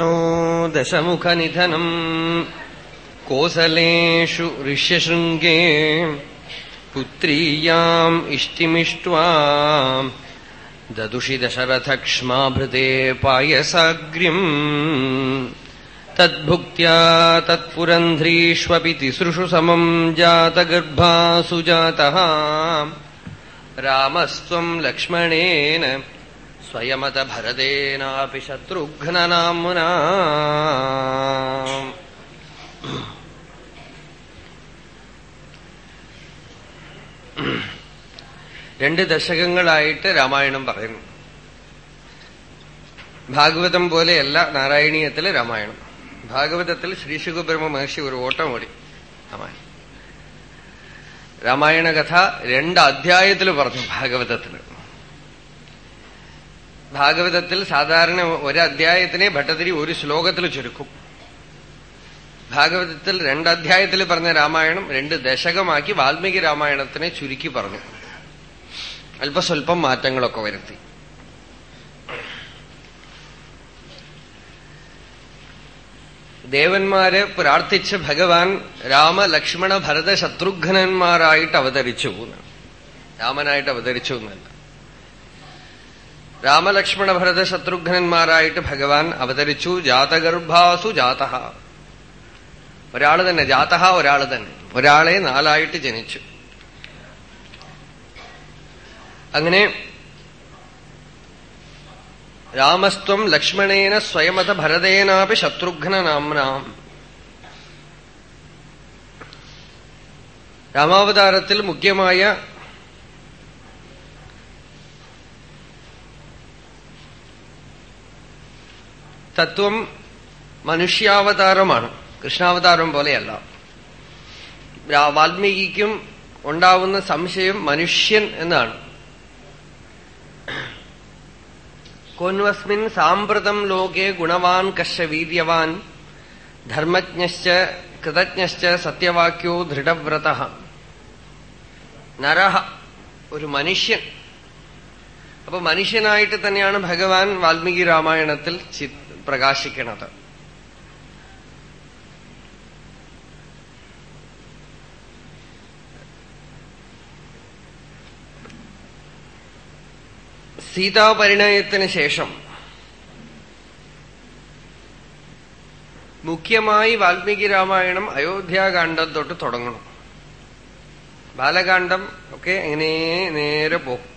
No दशमुखनिधनम् कोसलेषु ऋष्यशृङ्गे पुत्रीयाम् इष्टिमिष्ट्वा ददुषि दशरथक्ष्माभृते पायसाग्र्यम् तद्भुक्त्या तत्पुरन्ध्रीष्वपि तिसृषु समम् जातगर्भासु जातः लक्ष्मणेन സ്വയമത ഭരതേനാപി ശത്രുഘ്നനാമുന രണ്ട് ദശകങ്ങളായിട്ട് രാമായണം പറയുന്നു. ഭാഗവതം പോലെയല്ല നാരായണീയത്തിലെ രാമായണം. ഭാഗവതത്തിൽ ശ്രീശുഖബ്രഹ്മ മഹർഷി ഒരു ഓട്ടം ഓടി രാമായണം. രാമായണ കഥ രണ്ട് അധ്യായത്തിൽ പറഞ്ഞു ഭാഗവതത്തിൽ ഭാഗവതത്തിൽ സാധാരണ ഒരു അധ്യായത്തിനെ ഭട്ടതിരി ഒരു ശ്ലോകത്തിൽ ചുരുക്കും. ഭാഗവതത്തിൽ രണ്ട് അധ്യായത്തിൽ പറഞ്ഞ രാമായണം രണ്ട് ദശകമാക്കി വാൽമീകി രാമായണത്തിനെ ചുരുക്കി പറഞ്ഞു. അല്പസ്വല്പം മാറ്റങ്ങളൊക്കെ വരുത്തി. ദേവന്മാരെ പ്രാർത്ഥിച്ച് ഭഗവാൻ രാമ ലക്ഷ്മണ ഭരത ശത്രുഘ്നന്മാരായിട്ട് അവതരിച്ചു രാമനായിട്ട് അവതരിച്ചു എന്നല്ല. രാമലക്ഷ്മണ ഭരത ശത്രുഘ്നന്മാരായിട്ട് ഭഗവാൻ അവതരിച്ചു. ജാതഗർഭാസു ജാത ഒരാൾ തന്നെ ജാതഹ ഒരാൾ തന്നെ. ഒരാളെ നാലായിട്ട് ജനിച്ചു. അങ്ങനെ രാമസ്ത്വം ലക്ഷ്മണേന സ്വയമത ഭരതേനാപി ശത്രുഘ്നനാംനാം രാമാവതാരത്തിൽ മുഖ്യമായ തത്വം മനുഷ്യാവതാരമാണ്. കൃഷ്ണാവതാരം പോലെയല്ല. വാൽമീകിക്കും ഉണ്ടാവുന്ന സംശയം മനുഷ്യൻ എന്നാണ്. കോൻവസ്മിൻ സാമ്പ്രതം ലോകെ ഗുണവാൻ കശ വീര്യവാൻ ധർമ്മജ്ഞശ്ച കൃതജ്ഞശ്ച സത്യവാക്യോ ദൃഢവ്രത. നരഹ ഒരു മനുഷ്യൻ. അപ്പൊ മനുഷ്യനായിട്ട് തന്നെയാണ് ഭഗവാൻ വാൽമീകി രാമായണത്തിൽ പ്രകാശിക്കണത്. സീതാപരിണയത്തിന് ശേഷം മുഖ്യമായി വാൽമീകി രാമായണം അയോധ്യാകാന്ഡം തൊട്ട് തുടങ്ങണം. ബാലകാന്ഡം ഒക്കെ എങ്ങനെ നേരെ പോകും.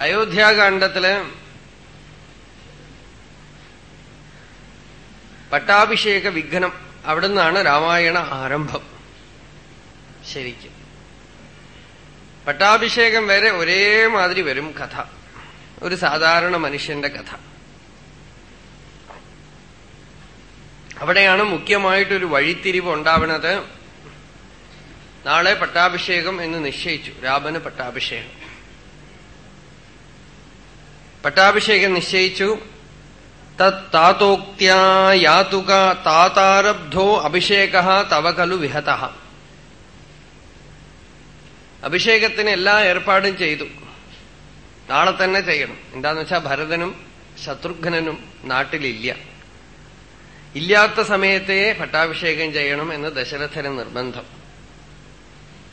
അയോധ്യാകാന്ഡത്തിൽ പട്ടാഭിഷേക വിഘ്നം അവിടുന്നാണ് രാമായണ ആരംഭം. ശരിക്കും. പട്ടാഭിഷേകം വരെ ഒരേ മാതിരി വരും കഥ. ഒരു സാധാരണ മനുഷ്യന്റെ കഥ. അവിടെയാണ് മുഖ്യമായിട്ടൊരു വഴിത്തിരിവ് ഉണ്ടാവുന്നത് നാളെ പട്ടാഭിഷേകം എന്ന് നിശ്ചയിച്ചു. രാമന് പട്ടാഭിഷേകം. പട്ടാഭിഷേകം നിശ്ചയിച്ചു. താതോക്ത്യാ യാതുക താതാരബ്ധോ അഭിഷേക തവ കലു വിഹത. അഭിഷേകത്തിന് എല്ലാ ഏർപ്പാടും ചെയ്തു. നാളെ തന്നെ ചെയ്യണം. എന്താന്ന് വെച്ചാൽ ഭരതനും ശത്രുഘ്നനും നാട്ടിലില്ല. ഇല്ലാത്ത സമയത്തെ പട്ടാഭിഷേകം ചെയ്യണം എന്ന് ദശരഥന് നിർബന്ധം.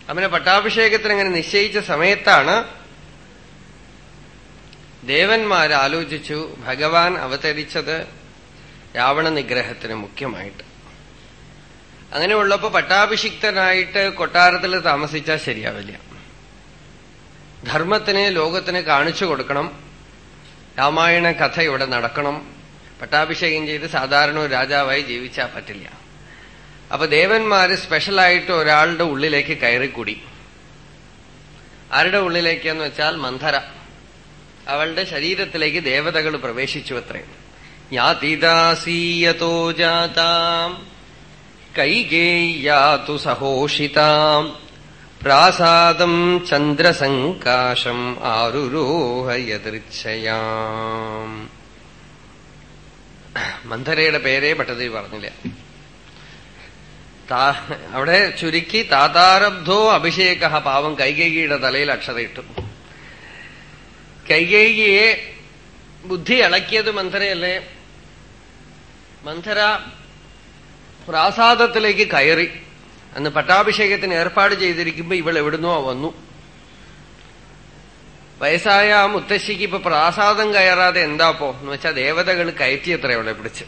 അവനെ പട്ടാഭിഷേകത്തിന് അങ്ങനെ നിശ്ചയിച്ച സമയത്താണ് ദേവന്മാർ ആലോചിച്ചു ഭഗവാൻ അവതരിച്ചത് രാവണ നിഗ്രഹത്തിന് മുഖ്യമായിട്ട്. അങ്ങനെയുള്ളപ്പോ പട്ടാഭിഷിക്തനായിട്ട് കൊട്ടാരത്തിൽ താമസിച്ചാൽ ശരിയാവില്ല. ധർമ്മത്തിന് ലോകത്തിന് കാണിച്ചു കൊടുക്കണം. രാമായണ കഥ ഇവിടെ നടക്കണം. പട്ടാഭിഷേകം ചെയ്ത് സാധാരണ ഒരു രാജാവായി ജീവിച്ചാൽ പറ്റില്ല. അപ്പൊ ദേവന്മാര് സ്പെഷ്യലായിട്ട് ഒരാളുടെ ഉള്ളിലേക്ക് കയറിക്കൂടി. ആരുടെ ഉള്ളിലേക്കെന്ന് വെച്ചാൽ മന്ധര അവളുടെ ശരീരത്തിലേക്ക് ദേവതകൾ പ്രവേശിച്ചു അത്രേ. ജ്ഞാതിദാസീയതോ ജാതാം കൈകേയാതു സഹോഷിതാം പ്രാസാദം ചന്ദ്രസങ്കാശം ആരുരോഹയദൃച്ഛയാം. മന്ധരയുടെ പേരേ ഭട്ടതിരി പറഞ്ഞില്ല. അവിടെ ചുരുക്കി താതാരബ്ധോ അഭിഷേക പാവം കൈകേകിയുടെ തലയിൽ അക്ഷതയിട്ടു. കൈകേകിയെ ബുദ്ധി ഇളക്കിയത് മന്ധരയല്ലേ മന്ധര പ്രാസാദത്തിലേക്ക് കയറി. അന്ന് പട്ടാഭിഷേകത്തിന് ഏർപ്പാട് ചെയ്തിരിക്കുമ്പോ ഇവൾ എവിടുന്നോ വന്നു. വയസ്സായ ആ മുത്തശ്ശിക്ക് ഇപ്പൊ പ്രാസാദം കയറാതെ എന്താപ്പോ എന്ന് വെച്ചാൽ ദേവതകൾ കയറ്റിയത്ര അവളെ പിടിച്ച്.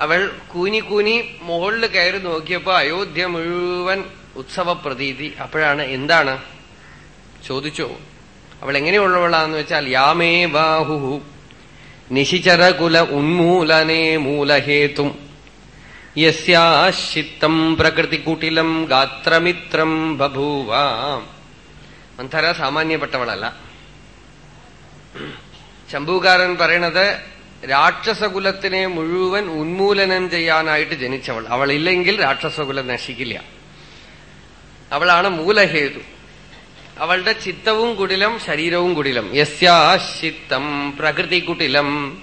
അവൾ കൂനി കൂനി മുകളിൽ കയറി നോക്കിയപ്പോ അയോധ്യ മുഴുവൻ ഉത്സവ പ്രതീതി അപ്പോഴാണ് എന്താണ്? ചോദിച്ചോ? അവൾ എങ്ങനെയുള്ളവളാന്ന് വെച്ചാൽ യാമേ ബാഹു നിശിചരകുല ഉന്മൂലനേ മൂലഹേതും. യസ്യാശിത്തം പ്രകൃതികുട്ടിലം ഗാത്രമിത്രം ബഭൂവ. മന്ധര സാമാന്യപ്പെട്ടവളല്ല. ശംഭൂകാരൻ പറയണത് രാക്ഷസകുലത്തിനെ മുഴുവൻ ഉന്മൂലനം ചെയ്യാനായിട്ട് ജനിച്ചവൾ. അവളില്ലെങ്കിൽ രാക്ഷസകുലം നശിക്കില്ല. അവളാണ് മൂലഹേതു. അവളുടെ ചിത്തവും കുടിലം ശരീരവും കുടിലം. യസ്യാശിത്തം പ്രകൃതി കുടിലം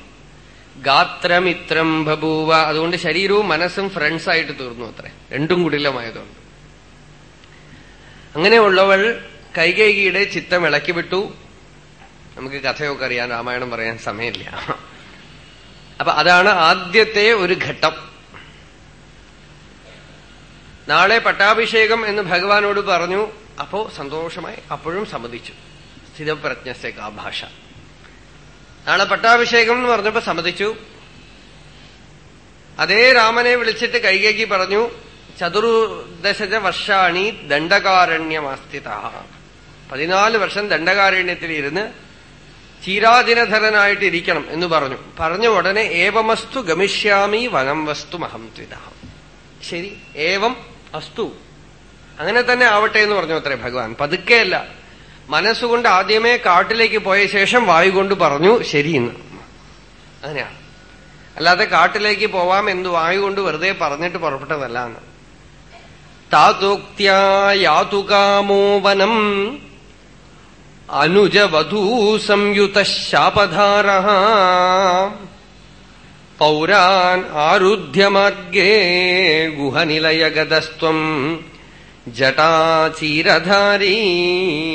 ഗാത്രമിത്രം ബഭൂവ. അതുകൊണ്ട് ശരീരവും മനസ്സും ഫ്രണ്ട്സ് ആയിട്ട് തീർന്നു അത്രേ. രണ്ടും കുടിലമായതുകൊണ്ട്. അങ്ങനെയുള്ളവൾ കൈകൈകിയുടെ ചിത്തം ഇളക്കി വിട്ടു. നമുക്ക് കഥയൊക്കെ അറിയാൻ രാമായണം പറയാൻ സമയമില്ല. അപ്പൊ അതാണ് ആദ്യത്തെ ഒരു ഘട്ടം. നാളെ പട്ടാഭിഷേകം എന്ന് ഭഗവാനോട് പറഞ്ഞു അപ്പോ സന്തോഷമായി അപ്പോഴും സമ്മതിച്ചു. സ്ഥിതപ്രജ്ഞസേക ഭാഷ. നാളെ പട്ടാഭിഷേകം എന്ന് പറഞ്ഞപ്പോ സമ്മതിച്ചു. അതേ രാമനെ വിളിച്ചിട്ട് കൈകേക്കി പറഞ്ഞു ചതുർദശജ വർഷാണി ദണ്ഡകാരണ്യമാസ്ഥിത. പതിനാല് വർഷം ദണ്ഡകാരണ്യത്തിൽ ഇരുന്ന് ചീരാദിനധരനായിട്ടിരിക്കണം എന്ന് പറഞ്ഞു. പറഞ്ഞ ഉടനെ ഏവമസ്തു ഗമിഷ്യാമി വനം വസ്തു മഹം ത്വിത ശരി ഏവം അസ്തു അങ്ങനെ തന്നെ ആവട്ടെ എന്ന് പറഞ്ഞു അത്രേ ഭഗവാൻ. പതുക്കെയല്ല. മനസ്സുകൊണ്ട് ആദ്യമേ കാട്ടിലേക്ക് പോയ ശേഷം വായു കൊണ്ട് പറഞ്ഞു ശരിയെന്ന് അങ്ങനെയാണ് അല്ലാതെ കാട്ടിലേക്ക് പോവാം എന്ന് വായു കൊണ്ട് വെറുതെ പറഞ്ഞിട്ട് പുറപ്പെട്ടതല്ല എന്ന് താതോക്തിയാതുകാമോ വനം അനുജവധൂ സംയുത ശാപധാര പൗരാൻ ആരുധ്യമാർഗേ ഗുഹനിലയഗതസ്ത്വം ജടാചീരധാരീ.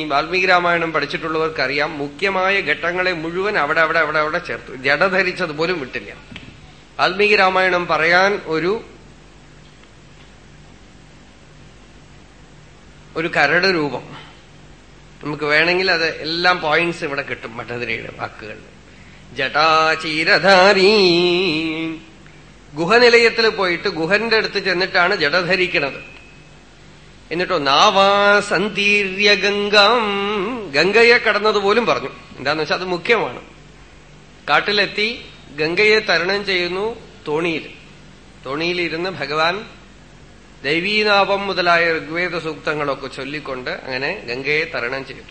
വാൽമീകി രാമായണം പഠിച്ചിട്ടുള്ളവർക്കറിയാം മുഖ്യമായ ഘട്ടങ്ങളെ മുഴുവൻ അവിടെ അവിടെ അവിടെ അവിടെ ചേർത്തു. ജട ധരിച്ചത് പോലും വിട്ടില്ല. വാൽമീകി രാമായണം പറയാൻ ഒരു ഒരു കരട് രൂപം. നമുക്ക് വേണമെങ്കിൽ അത് എല്ലാം പോയിന്റ്സ് ഇവിടെ കിട്ടും ഭട്ടതിരയുടെ വാക്കുകൾ ജടാചീരധാരീ. ഗുഹനിലയത്തിൽ പോയിട്ട് ഗുഹന്റെ അടുത്ത് ചെന്നിട്ടാണ് ജട ധരിക്കുന്നത് എന്നിട്ടോ നാവാ സന്തീര്യ ഗംഗാം ഗംഗയെ കടന്നതുപോലും പറഞ്ഞു. എന്താന്ന് വെച്ചാൽ അത് മുഖ്യമാണ്. കാട്ടിലെത്തി ഗംഗയെ തരണം ചെയ്യുന്നു തോണിയിൽ. തോണിയിലിരുന്ന് ഭഗവാൻ ദൈവീനാപം മുതലായ ഋഗ്വേദ സൂക്തങ്ങളൊക്കെ ചൊല്ലിക്കൊണ്ട് അങ്ങനെ ഗംഗയെ തരണം ചെയ്തു.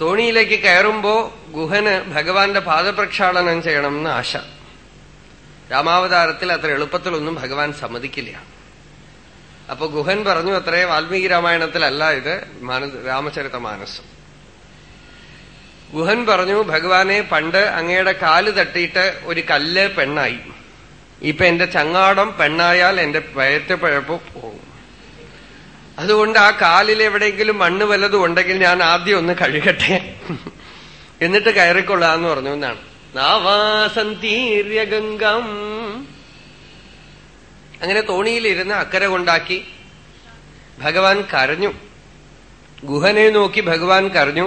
തോണിയിലേക്ക് കയറുമ്പോ ഗുഹന് ഭഗവാന്റെ പാദപ്രക്ഷാളനം ചെയ്യണമെന്ന് ആശ. രാമാവതാരത്തിൽ അത്ര എളുപ്പത്തിലൊന്നും ഭഗവാൻ സമ്മതിക്കില്ല. അപ്പൊ ഗുഹൻ പറഞ്ഞു അത്രേ വാൽമീകി രാമായണത്തിലല്ല ഇത് രാമചരിത മാനസം. ഗുഹൻ പറഞ്ഞു ഭഗവാനെ പണ്ട് അങ്ങയുടെ കാൽ തട്ടിയിട്ട് ഒരു കല്ല് പെണ്ണായി. ഇപ്പൊ എന്റെ ചങ്ങാടം പെണ്ണായാൽ എന്റെ വയറ്റപ്പഴപ്പ് പോകും അതുകൊണ്ട് ആ കാലിൽ എവിടെയെങ്കിലും മണ്ണ് വല്ലതും ഉണ്ടെങ്കിൽ ഞാൻ ആദ്യം ഒന്ന് കഴുകട്ടെ. എന്നിട്ട് കയറിക്കൊള്ളാന്ന് പറഞ്ഞു എന്നാണ്. നാവാസന്തീര്യ ഗംഗം അങ്ങനെ തോണിയിലിരുന്ന് അക്കര കൊണ്ടാക്കി ഭഗവാൻ കരഞ്ഞു. ഗുഹനെ നോക്കി ഭഗവാൻ കരഞ്ഞു.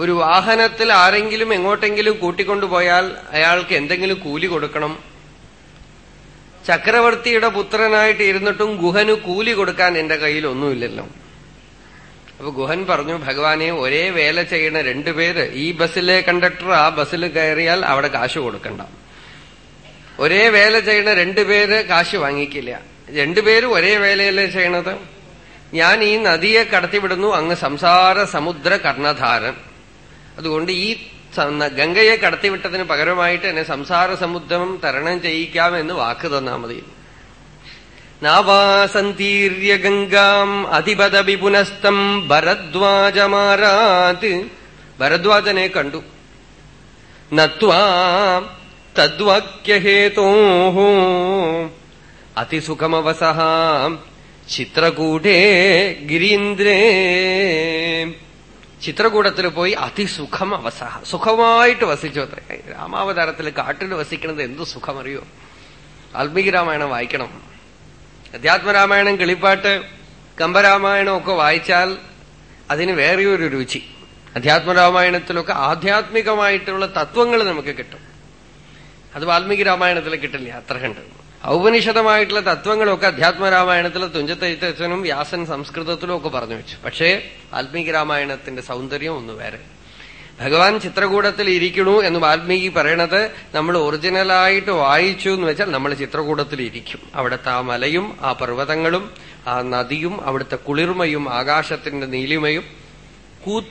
ഒരു വാഹനത്തിൽ ആരെങ്കിലും എങ്ങോട്ടെങ്കിലും കൂട്ടിക്കൊണ്ടുപോയാൽ അയാൾക്ക് എന്തെങ്കിലും കൂലി കൊടുക്കണം. ചക്രവർത്തിയുടെ പുത്രനായിട്ട് ഇരുന്നിട്ടും ഗുഹന് കൂലി കൊടുക്കാൻ എന്റെ കയ്യിൽ ഒന്നുമില്ലല്ലോ. അപ്പൊ ഗുഹൻ പറഞ്ഞു ഭഗവാനെ ഒരേ വേല ചെയ്യണ രണ്ടുപേര് ഈ ബസ്സിലെ കണ്ടക്ടർ ആ ബസ്സിൽ കയറിയാൽ അവിടെ കാശ് കൊടുക്കണ്ട. ഒരേ വേല ചെയ്യണ രണ്ടുപേര് കാശ് വാങ്ങിക്കില്ല. രണ്ടുപേരും ഒരേ വേലയല്ലേ ചെയ്യണത്? ഞാൻ ഈ നദിയെ കടത്തിവിടുന്നു അങ്ങ് സംസാര സമുദ്ര കർണധാരൻ. അതുകൊണ്ട് ഈ ഗംഗയെ കടത്തിവിട്ടതിന് പകരമായിട്ട് എന്നെ സംസാര സമുദ്രം തരണം ചെയ്യിക്കാമെന്ന് വാക്ക് തന്നാ മതി. നാവാസന്തീര്യ ഗംഗാം അധിപത വിപുനസ്തം ഭരദ്വാജമാരാത്. ഭരദ്വാജനെ കണ്ടു. നത്വാ തദ്വാക്യഹേതോ അതിസുഖമവസ ചിത്രകൂടേ ഗിരീന്ദ്രേ ചിത്രകൂടത്തിൽ പോയി അതിസുഖം അവസ സുഖമായിട്ട് വസിച്ചു. അത്ര രാമാവതാരത്തിൽ കാട്ടിൽ വസിക്കുന്നത് എന്തു സുഖമറിയോ? വാൽമീകി രാമായണം വായിക്കണം. അധ്യാത്മരാമായണം കിളിപ്പാട്ട് കമ്പരാമായണം ഒക്കെ വായിച്ചാൽ അതിന് വേറെയൊരു രുചി. അധ്യാത്മരാമായണത്തിലൊക്കെ ആധ്യാത്മികമായിട്ടുള്ള തത്വങ്ങൾ നമുക്ക് കിട്ടും. അത് വാൽമീകി രാമായണത്തിൽ കിട്ടില്ല അത്ര കണ്ട്. ഔപനിഷതമായിട്ടുള്ള തത്വങ്ങളൊക്കെ അധ്യാത്മരാമായണത്തിൽ തുഞ്ചത്തെഴുത്തച്ഛനും വ്യാസൻ സംസ്കൃതത്തിലും ഒക്കെ പറഞ്ഞു വെച്ചു. പക്ഷേ വാൽമീകി രാമായണത്തിന്റെ സൗന്ദര്യം ഒന്ന് വേറെ. ഭഗവാൻ ചിത്രകൂടത്തിൽ ഇരിക്കണു എന്ന് വാൽമീകി പറയണത് നമ്മൾ ഒറിജിനലായിട്ട് വായിച്ചു എന്ന് വെച്ചാൽ നമ്മൾ ചിത്രകൂടത്തിൽ ഇരിക്കും. അവിടുത്തെ ആ മലയും ആ പർവതങ്ങളും ആ നദിയും അവിടുത്തെ കുളിർമയും ആകാശത്തിന്റെ നീലിമയും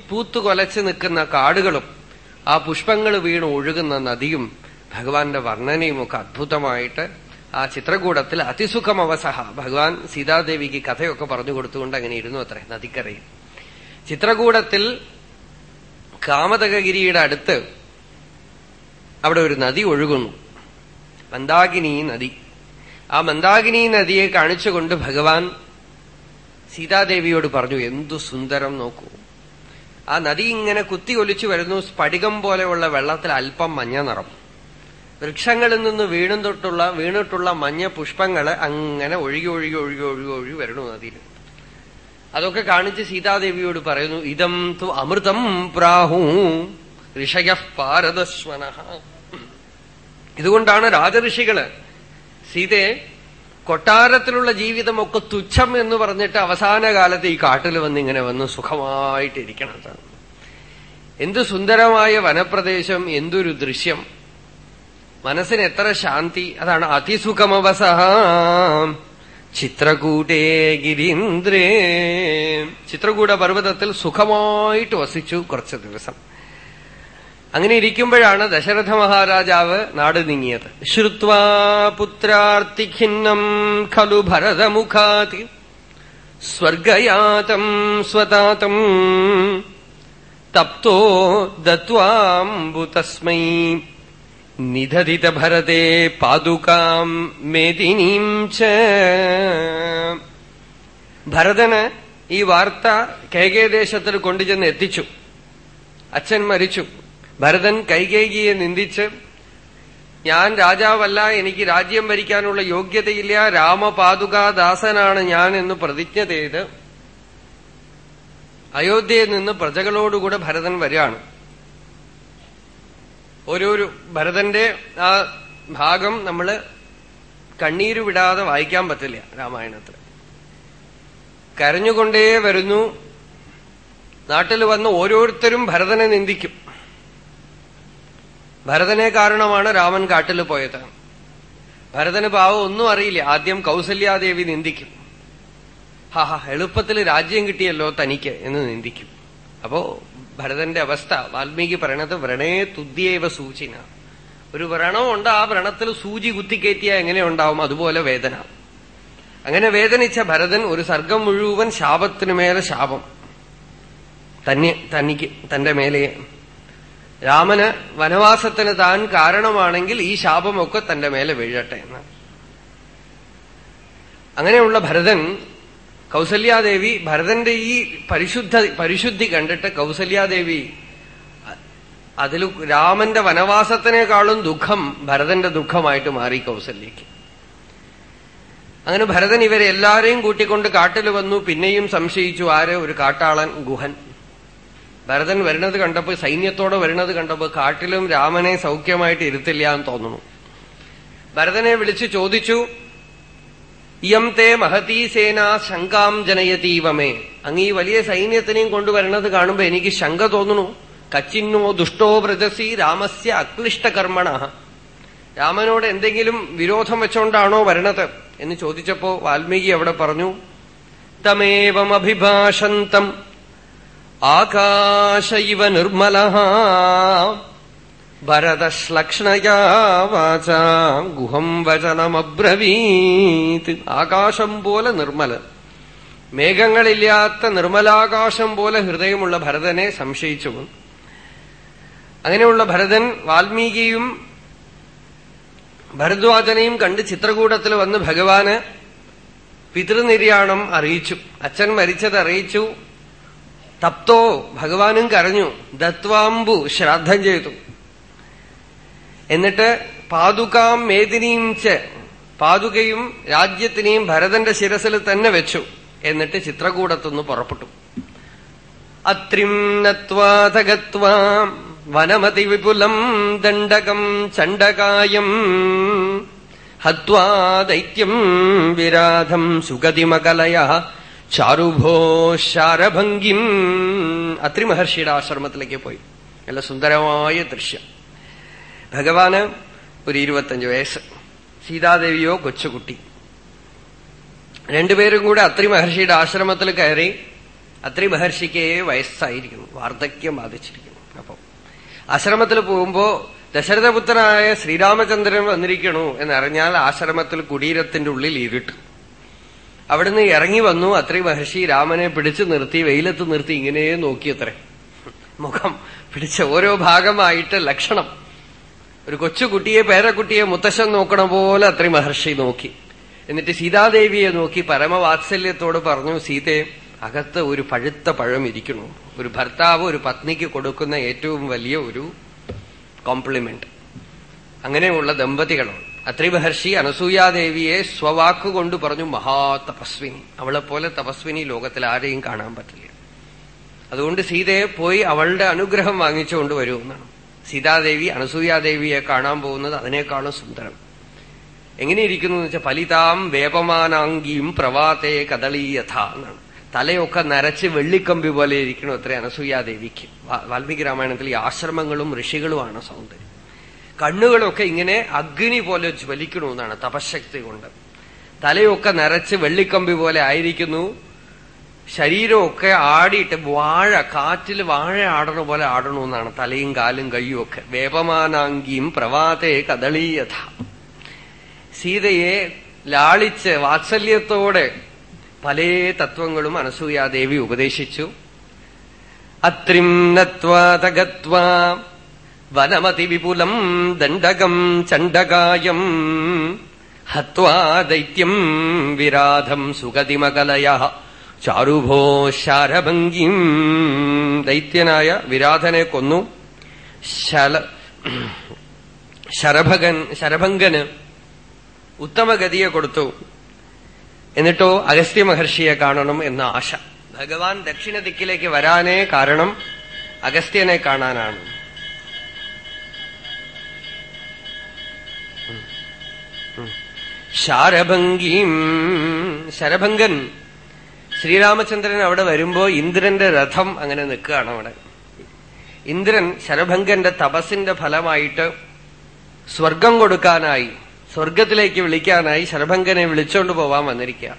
പൂത്തു കൊലച്ച് നിൽക്കുന്ന കാടുകളും ആ പുഷ്പങ്ങൾ വീണ് ഒഴുകുന്ന നദിയും ഭഗവാന്റെ വർണനയും ഒക്കെ അദ്ഭുതമായിട്ട് ആ ചിത്രകൂടത്തിൽ അതിസുഖം അവസഹ ഭഗവാൻ സീതാദേവിക്ക് കഥയൊക്കെ പറഞ്ഞു കൊടുത്തുകൊണ്ട് അങ്ങനെ ഇരുന്നു അത്രേ നദിക്കരയിൽ. ചിത്രകൂടത്തിൽ കാമതകഗിരിയുടെ അടുത്ത് അവിടെ ഒരു നദി ഒഴുകുന്നു. മന്ദാകിനി നദി. ആ മന്ദാകിനി നദിയെ കാണിച്ചുകൊണ്ട് ഭഗവാൻ സീതാദേവിയോട് പറഞ്ഞു എന്തു സുന്ദരം നോക്കൂ. ആ നദി ഇങ്ങനെ കുത്തി ഒലിച്ചു വരുന്നു സ്ഫടികം പോലെയുള്ള വെള്ളത്തിൽ അല്പം മഞ്ഞ നിറം. വൃക്ഷങ്ങളിൽ നിന്ന് വീണും തൊട്ടുള്ള വീണിട്ടുള്ള മഞ്ഞ പുഷ്പങ്ങൾ അങ്ങനെ ഒഴുകി ഒഴുകി ഒഴുകി ഒഴുകി ഒഴുകി വരണു നദിയിൽ അതൊക്കെ കാണിച്ച് സീതാദേവിയോട് പറയുന്നു ഇതം തു അമൃതം പ്രാഹു ഋഷയ പാരദസ്വന ഇതുകൊണ്ടാണ് രാജഋഷികൾ സീതയെ കൊട്ടാരത്തിലുള്ള ജീവിതമൊക്കെ തുച്ഛം എന്ന് പറഞ്ഞിട്ട് അവസാന കാലത്ത് ഈ കാട്ടിൽ വന്ന് ഇങ്ങനെ വന്ന് സുഖമായിട്ടിരിക്കണത് എന്ത് സുന്ദരമായ വനപ്രദേശം എന്തൊരു ദൃശ്യം. മനസ്സിന് എത്ര ശാന്തി? അതാണ് അതിസുഖമവസ ചിത്രകൂടേ ഗിരീന്ദ്രേ. ചിത്രകൂട പർവതത്തിൽ സുഖമായിട്ട് വസിച്ചു കുറച്ച് ദിവസം. അങ്ങനെ ഇരിക്കുമ്പോഴാണ് ദശരഥ മഹാരാജാവ് നാട് നീങ്ങിയത്. ശ്രുവാ ഖലു ഭരതമുഖാതി. സ്വർഗയാതം സ്വതാതം തപ്തോ ദത്വാംബു തസ്മൈ നിധതിത ഭരതേ പാതുകാം മേദിനീം ച ഭരതന് ഈ വാർത്ത കൈകേദേശത്തിൽ കൊണ്ടുചെന്ന് എത്തിച്ചു. അച്ഛൻ മരിച്ചു. ഭരതൻ കൈകേകിയെ നിന്ദിച്ച് ഞാൻ രാജാവല്ല എനിക്ക് രാജ്യം ഭരിക്കാനുള്ള യോഗ്യതയില്ല രാമപാതുകാദാസനാണ് ഞാൻ എന്ന് പ്രതിജ്ഞ ചെയ്ത് അയോധ്യയിൽ നിന്ന് പ്രജകളോടുകൂടെ ഭരതൻ വരികയാണ്. ഓരോരു ഭരതന്റെ ആ ഭാഗം നമ്മൾ കണ്ണീര് വിടാതെ വായിക്കാൻ പറ്റില്ല രാമായണത്തിൽ. കരഞ്ഞുകൊണ്ടേ വരുന്നു. നാട്ടിൽ വന്ന് ഓരോരുത്തരും ഭരതനെ നിന്ദിക്കും. ഭരതനെ കാരണമാണ് രാമൻ കാട്ടിൽ പോയത്. ഭരതന് പാവം ഒന്നും അറിയില്ല. ആദ്യം കൗസല്യാദേവി നിന്ദിക്കും. ഹാ എളുപ്പത്തിൽ രാജ്യം കിട്ടിയല്ലോ തനിക്ക് എന്ന് നിന്ദിക്കും. അപ്പോ ഭരതന്റെ അവസ്ഥ വാൽമീകി പറയണത് വ്രണേ തുദ്യേവ സൂചിന. ഒരു വ്രണമുണ്ട് ആ വ്രണത്തിൽ സൂചി കുത്തിക്കയറ്റിയാൽ എങ്ങനെ ഉണ്ടാവും? അതുപോലെ വേദന. അങ്ങനെ വേദനിച്ച ഭരതൻ ഒരു സർഗം മുഴുവൻ ശാപത്തിനു മേലെ ശാപം. തന്നെ തനിക്ക് തന്റെ മേലെ. രാമന് വനവാസത്തിന് താൻ കാരണമാണെങ്കിൽ ഈ ശാപമൊക്കെ തന്റെ മേലെ വീഴട്ടെ എന്ന്. അങ്ങനെയുള്ള ഭരതൻ കൗസല്യാദേവി ഭരതന്റെ ഈ പരിശുദ്ധ പരിശുദ്ധി കണ്ടിട്ട് കൗസല്യാദേവി അതിൽ രാമന്റെ വനവാസത്തിനേക്കാളും ദുഃഖം ഭരതന്റെ ദുഃഖമായിട്ട് മാറി കൗസല്യക്ക് അങ്ങനെ ഭരതൻ ഇവരെ എല്ലാരെയും കൂട്ടിക്കൊണ്ട് കാട്ടിൽ വന്നു. പിന്നെയും സംശയിച്ചു ആരെ? ഒരു കാട്ടാളൻ ഗുഹൻ. ഭരതൻ വരുന്നത് കണ്ടപ്പോ സൈന്യത്തോടെ വരുന്നത് കണ്ടപ്പോ കാട്ടിലും രാമനെ സൗഖ്യമായിട്ട് ഇരുത്തില്ല എന്ന് തോന്നുന്നു. ഭരതനെ വിളിച്ച് ചോദിച്ചു ഇയം തേ മഹതീ സേന ശങ്കാം ജനയതീവമേ അങ്ങ് ഈ വലിയ സൈന്യത്തിനെയും കൊണ്ടുവരണത് കാണുമ്പോ എനിക്ക് ശങ്ക തോന്നുന്നു. കച്ചിന്നോ ദുഷ്ടോ വ്രജസി രാമസ്യ അക്ലിഷ്ടകർമ്മണ. രാമനോട് എന്തെങ്കിലും വിരോധം വെച്ചോണ്ടാണോ വരണത്? എന്ന് ചോദിച്ചപ്പോ വാൽമീകി അവിടെ പറഞ്ഞു തമേവമഭിഭാഷന്തം. ആകാശ ഇവ നിർമ്മല ഭരതശ്ലക്ഷ്ണയാ വചനമബ്രവീത്. ആകാശം പോലെ നിർമ്മല. മേഘങ്ങളില്ലാത്ത നിർമ്മലാകാശം പോലെ ഹൃദയമുള്ള ഭരതനെ സംശയിച്ചു അങ്ങനെയുള്ള ഭരതൻ വാൽമീകിയും ഭരദ്വാജനെയും കണ്ട് ചിത്രകൂടത്തിൽ വന്ന് ഭഗവാന് പിതൃനിര്യാണം അറിയിച്ചു. അച്ഛൻ മരിച്ചത് അറിയിച്ചു തപ്തോ ഭഗവാനും കരഞ്ഞു. ദത്വാംബു ശ്രാദ്ധം ചെയ്തു. എന്നിട്ട് പാതുകാം മേദിനിയും ച പാതുകയും രാജ്യത്തിനെയും ഭരതന്റെ ശിരസിൽ തന്നെ വെച്ചു. എന്നിട്ട് ചിത്രകൂടത്തുനിന്ന് പുറപ്പെട്ടു. അത്രിം വനമതി വിപുലം ദണ്ഡകം ചണ്ഡകായം ദൈത്യം വിരാധം സുഗതിമകലയ ചാരുഭോ ശാരഭംഗിം. അത്രി മഹർഷിയുടെ ആശ്രമത്തിലേക്ക് പോയി. നല്ല സുന്ദരമായ ദൃശ്യം. ഭഗവാന് ഒരു ഇരുപത്തഞ്ച് വയസ്സ്. സീതാദേവിയോ കൊച്ചുകുട്ടി. രണ്ടുപേരും കൂടെ അത്രി മഹർഷിയുടെ ആശ്രമത്തിൽ കയറി അത്രി മഹർഷിക്ക് വയസ്സായിരിക്കുന്നു. വാർദ്ധക്യം ബാധിച്ചിരിക്കുന്നു. അപ്പൊ ആശ്രമത്തിൽ പോകുമ്പോ ദശരഥപുത്രനായ ശ്രീരാമചന്ദ്രൻ വന്നിരിക്കണു എന്നറിഞ്ഞാൽ ആശ്രമത്തിൽ കുടീരത്തിന്റെ ഉള്ളിൽ ഇരുട്ട്. അവിടുന്ന് ഇറങ്ങി വന്നു അത്രി മഹർഷി രാമനെ പിടിച്ചു നിർത്തി വെയിലത്ത് നിർത്തി ഇങ്ങനെ നോക്കിയത്രേ. മുഖം പിടിച്ച ഓരോ ഭാഗമായിട്ട് ലക്ഷണം. ഒരു കൊച്ചുകുട്ടിയെ പേരക്കുട്ടിയെ മുത്തശ്ശൻ നോക്കണ പോലെ അത്രയും മഹർഷി നോക്കി. എന്നിട്ട് സീതാദേവിയെ നോക്കി പരമവാത്സല്യത്തോട് പറഞ്ഞു സീതയെ അകത്ത് ഒരു പഴുത്ത പഴം ഇരിക്കണു ഒരു ഭർത്താവ് ഒരു പത്നിക്ക് കൊടുക്കുന്ന ഏറ്റവും വലിയ ഒരു കോംപ്ലിമെന്റ് അങ്ങനെയുള്ള ദമ്പതികളാണ്. അത്രി മഹർഷി അനസൂയാദേവിയെ സ്വവാക്കുകൊണ്ട് പറഞ്ഞു മഹാതപസ്വിനി പോലെ തപസ്വിനി ലോകത്തിൽ ആരെയും കാണാൻ പറ്റില്ല. അതുകൊണ്ട് സീതയെ പോയി അവളുടെ അനുഗ്രഹം വാങ്ങിച്ചുകൊണ്ട് വരുമെന്നാണ് സീതാദേവി അനസൂയാദേവിയെ കാണാൻ പോകുന്നത് അതിനേക്കാളും സുന്ദരം. എങ്ങനെയിരിക്കുന്നു എന്ന് വെച്ചാൽ ഫലിതാം വേപമാനാംഗിയും പ്രവാതേ കദളീയഥ എന്നാണ്. തലയൊക്കെ നരച്ച് വെള്ളിക്കമ്പി പോലെ ഇരിക്കണം അത്ര അനസൂയാദേവിക്ക്. വാൽമീകി രാമായണത്തിൽ ഈ ആശ്രമങ്ങളും ഋഷികളുമാണ് സൗന്ദര്യം. കണ്ണുകളൊക്കെ ഇങ്ങനെ അഗ്നി പോലെ ജ്വലിക്കണമെന്നാണ് തപശക്തി കൊണ്ട്. തലയൊക്കെ നരച്ച് വെള്ളിക്കമ്പി പോലെ ആയിരിക്കുന്നു. ശരീരമൊക്കെ ആടിയിട്ട് വാഴ കാറ്റിൽ വാഴ ആടണ പോലെ ആടണമെന്നാണ് തലയും കാലും കയ്യും ഒക്കെ. വേപമാനാങ്കിയും പ്രവാതേ കദളീയഥ. സീതയെ ലാളിച്ച് വാത്സല്യത്തോടെ പല തത്വങ്ങളും അനസൂയാദേവി ഉപദേശിച്ചു. അത്രിം വനമതി വിപുലം ദണ്ഡകം ചണ്ഡകായം ഹത്വാ ദൈത്യം വിരാധം സുഗതിമകലയ ചാരുഭോ ശാരഭംഗിം. ദൈത്യനായ വിരാധനെ കൊന്നു. ശല ശരഭകൻ ശരഭംഗന് ഉത്തമഗതിയെ കൊടുത്തു. എന്നിട്ടോ അഗസ്ത്യ മഹർഷിയെ കാണണം എന്ന ആശ. ഭഗവാൻ ദക്ഷിണ ദിക്കിലേക്ക് വരാനേ കാരണം അഗസ്ത്യനെ കാണാനാണ്. ശാരഭംഗീം ശരഭങ്കൻ ശ്രീരാമചന്ദ്രൻ അവിടെ വരുമ്പോ ഇന്ദ്രന്റെ രഥം അങ്ങനെ നിൽക്കുകയാണ് അവിടെ. ഇന്ദ്രൻ ശരഭംഗന്റെ തപസ്സിന്റെ ഫലമായിട്ട് സ്വർഗം കൊടുക്കാനായി സ്വർഗത്തിലേക്ക് വിളിക്കാനായി ശരഭംഗനെ വിളിച്ചോണ്ട് പോവാൻ വന്നിരിക്കുക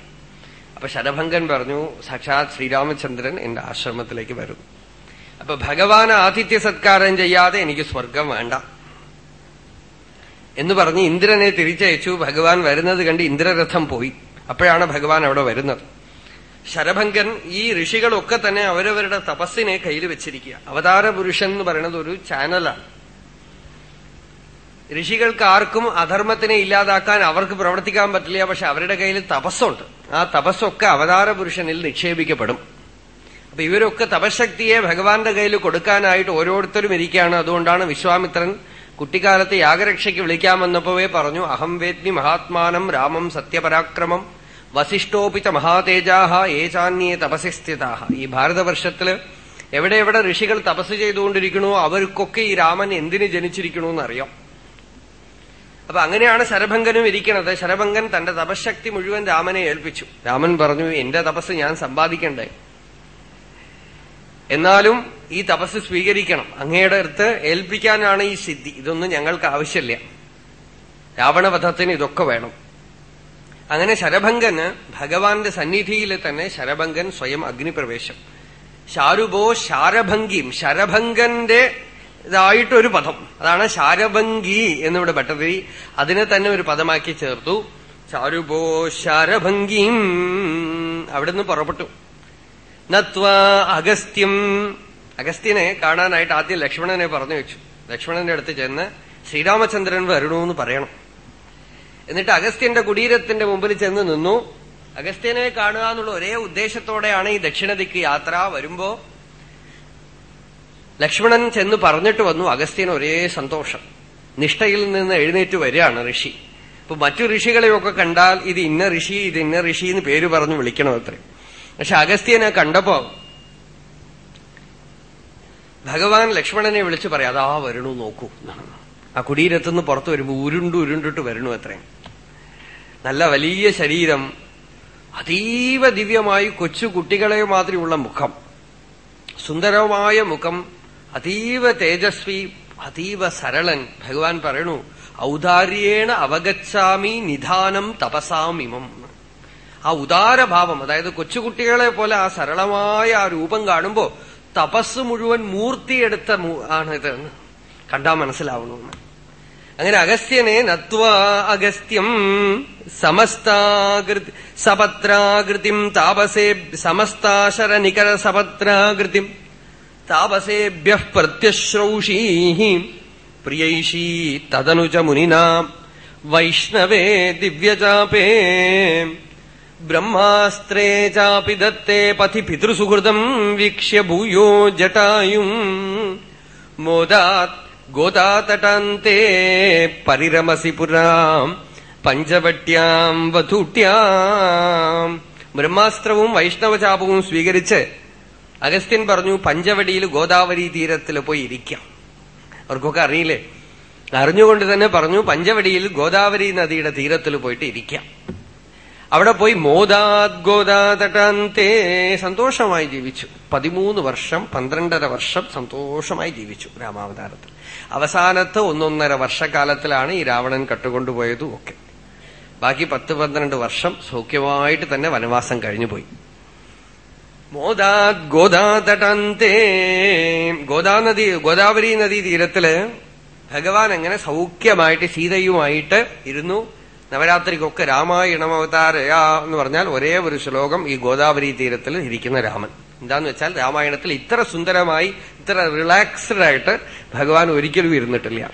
അപ്പൊ ശരഭംഗൻ പറഞ്ഞു സാക്ഷാത് ശ്രീരാമചന്ദ്രൻ എന്റെ ആശ്രമത്തിലേക്ക് വരും. അപ്പൊ ഭഗവാൻ ആതിഥ്യ സത്കാരം ചെയ്യാതെ എനിക്ക് സ്വർഗം വേണ്ട. എന്ന് പറഞ്ഞ് ഇന്ദ്രനെ തിരിച്ചയച്ചു. ഭഗവാൻ വരുന്നത് കണ്ട് ഇന്ദ്രരഥം പോയി. അപ്പോഴാണ് ഭഗവാൻ അവിടെ വരുന്നത്. ശരഭങ്കൻ ഈ ഋഷികളൊക്കെ തന്നെ അവരവരുടെ തപസ്സിനെ കയ്യിൽ വെച്ചിരിക്കുക. അവതാര പുരുഷൻ എന്ന് പറയുന്നത് ഒരു ചാനലാണ്. ഋഷികൾക്ക് ആർക്കും അധർമ്മത്തിനെ ഇല്ലാതാക്കാൻ അവർക്ക് പ്രവർത്തിക്കാൻ പറ്റില്ല പക്ഷെ അവരുടെ കയ്യിൽ തപസ്സുണ്ട്. ആ തപസ്സൊക്കെ അവതാര പുരുഷനിൽ നിക്ഷേപിക്കപ്പെടും. അപ്പൊ ഇവരൊക്കെ തപശക്തിയെ ഭഗവാന്റെ കയ്യിൽ കൊടുക്കാനായിട്ട് ഓരോരുത്തരും ഇരിക്കുകയാണ്. അതുകൊണ്ടാണ് വിശ്വാമിത്രൻ കുട്ടിക്കാലത്ത് യാഗരക്ഷയ്ക്ക് വിളിക്കാൻ പറഞ്ഞു അഹം വേദ്മി മഹാത്മാനം രാമം സത്യപരാക്രമം. വസിഷ്ഠോപിച്ച മഹാതേജാഹ ഏചാന്യേ തപസി സ്ഥിതാഹ ഈ ഭാരതവർഷത്തിൽ എവിടെ എവിടെ ഋഷികൾ തപസ് ചെയ്തുകൊണ്ടിരിക്കണോ അവർക്കൊക്കെ ഈ രാമൻ എന്തിന് ജനിച്ചിരിക്കണോ എന്നറിയാം അപ്പൊ അങ്ങനെയാണ് ശരഭങ്കനും ഇരിക്കണത് ശരഭങ്കൻ തന്റെ തപശക്തി മുഴുവൻ രാമനെ ഏൽപ്പിച്ചു. രാമൻ പറഞ്ഞു എന്റെ തപസ് ഞാൻ സമ്പാദിക്കണ്ടേ? എന്നാലും ഈ തപസ് സ്വീകരിക്കണം. അങ്ങയുടെ അടുത്ത് ഏൽപ്പിക്കാനാണ് ഈ സിദ്ധി. ഇതൊന്നും ഞങ്ങൾക്ക് ആവശ്യമില്ല. രാവണവധത്തിന് ഇതൊക്കെ വേണം. അങ്ങനെ ശരഭങ്കന് ഭഗവാന്റെ സന്നിധിയിൽ തന്നെ ശരഭങ്കൻ സ്വയം അഗ്നിപ്രവേശം. ശാരുബോ ശാരഭംഗിയും ശരഭങ്കന്റെ ഇതായിട്ടൊരു പദം. അതാണ് ശാരഭംഗി എന്നിവിടെ ഭട്ടതിരി അതിനെ തന്നെ ഒരു പദമാക്കി ചേർത്തു. ചാരുബോ ശാരഭംഗിയും അവിടുന്ന് പുറപ്പെട്ടു. നത്വ അഗസ്ത്യം. അഗസ്ത്യനെ കാണാനായിട്ട് ആദ്യം ലക്ഷ്മണനെ പറഞ്ഞു വെച്ചു. ലക്ഷ്മണന്റെ അടുത്ത് ചെന്ന് ശ്രീരാമചന്ദ്രൻ വരണമെന്ന് പറയണം. എന്നിട്ട് അഗസ്ത്യന്റെ കുടീരത്തിന്റെ മുമ്പിൽ ചെന്ന് നിന്നു. അഗസ്ത്യനെ കാണുക എന്നുള്ള ഒരേ ഉദ്ദേശത്തോടെയാണ് ഈ ദക്ഷിണ ദിക്ക് യാത്ര വരുമ്പോ ലക്ഷ്മണൻ ചെന്ന് പറഞ്ഞിട്ട് വന്നു അഗസ്ത്യൻ ഒരേ സന്തോഷം. നിഷ്ഠയിൽ നിന്ന് എഴുന്നേറ്റ് വരികയാണ് ഋഷി. ഇപ്പൊ മറ്റു ഋഷികളെയൊക്കെ കണ്ടാൽ ഇത് ഇന്ന ഋഷി ഇത് ഇന്ന ഋഷി എന്ന് പേര് പറഞ്ഞ് വിളിക്കണം അത്രേ. പക്ഷെ അഗസ്ത്യനെ കണ്ടപ്പോ ഭഗവാൻ ലക്ഷ്മണനെ വിളിച്ചു പറയാം അതാ വരണു നോക്കൂ. ആ കുടീരത്തുനിന്ന് പുറത്തു വരുമ്പോ ഉരുണ്ട് ഉരുണ്ടിട്ട് വരണു അത്രയും നല്ല വലിയ ശരീരം അതീവ ദിവ്യമായി കൊച്ചു കുട്ടികളെ മാതിരിയുള്ള മുഖം സുന്ദരമായ മുഖം അതീവ തേജസ്വി അതീവ സരളൻ. ഭഗവാൻ പറയണു ഔദാര്യേണ അവഗച്ഛാമി നിധാനം തപസാമിമം. ആ ഉദാരഭാവം അതായത് കൊച്ചുകുട്ടികളെ പോലെ ആ സരളമായ ആ രൂപം കാണുമ്പോ തപസ് മുഴുവൻ മൂർത്തിയെടുത്ത ആണിത്. കണ്ടാ മനസ്സിലാവണമെന്ന് അങ്ങനെ അഗസ്ത്യനെ നത്വാ അഗസ്ത്യം സമസ്താകൃതി സപത്രാകൃതിം താപസേ സമസ്താശരനികര സപത്രാകൃതിം താപസേഭ്യ പ്രത്യശ്രൗഷീ പ്രിയൈഷീ തദനുജ മുനിനാ വൈഷ്ണവേ ദിവ്യചാപേ ബ്രഹ്മാസ്ത്രേ ചാപി ദത്തേ പഥി പിതൃസുഹൃതം വീക്ഷ്യ ഭൂയോ ജടായും മോദാത് ഗോദാതടാന്തേ പരിരമസി പുരാം പഞ്ചവട്യാം വധൂട്യാം. ബ്രഹ്മാസ്ത്രവും വൈഷ്ണവചാപവും സ്വീകരിച്ച് അഗസ്ത്യൻ പറഞ്ഞു പഞ്ചവടിയിൽ ഗോദാവരി തീരത്തിൽ പോയി ഇരിക്കാം. അവർക്കൊക്കെ അറിയില്ലേ? അറിഞ്ഞുകൊണ്ട് തന്നെ പറഞ്ഞു പഞ്ചവടിയിൽ ഗോദാവരി നദിയുടെ തീരത്തിൽ പോയിട്ട് ഇരിക്കാം. അവിടെ പോയി മോദാത് ഗോദാതടാന്തേ സന്തോഷമായി ജീവിച്ചു. പതിമൂന്ന് വർഷം പന്ത്രണ്ടര വർഷം സന്തോഷമായി ജീവിച്ചു രാമാവതാരത്തിൽ. അവസാനത്തെ ഒന്നൊന്നര വർഷക്കാലത്തിലാണ് ഈ രാവണൻ കട്ടുകൊണ്ടുപോയതും ഒക്കെ. ബാക്കി പത്ത് പന്ത്രണ്ട് വർഷം സൗഖ്യമായിട്ട് തന്നെ വനവാസം കഴിഞ്ഞുപോയി. മോദാത് ഗോദാതടാന്തേ ഗോദാനദി ഗോദാവരി നദീ തീരത്തിൽ ഭഗവാൻ എങ്ങനെ സൗഖ്യമായിട്ട് സീതയുമായിട്ട് ഇരുന്നു. നവരാത്രിക്കൊക്കെ രാമായണം അവതാരയാ എന്ന് പറഞ്ഞാൽ ഒരേ ഒരു ശ്ലോകം ഈ ഗോദാവരി തീരത്തിൽ ഇരിക്കുന്ന രാമൻ. എന്താന്ന് വെച്ചാൽ രാമായണത്തിൽ ഇത്ര സുന്ദരമായി ഇത്ര റിലാക്സ്ഡ് ആയിട്ട് ഭഗവാൻ ഒരിക്കലും ഇരുന്നിട്ടില്ല.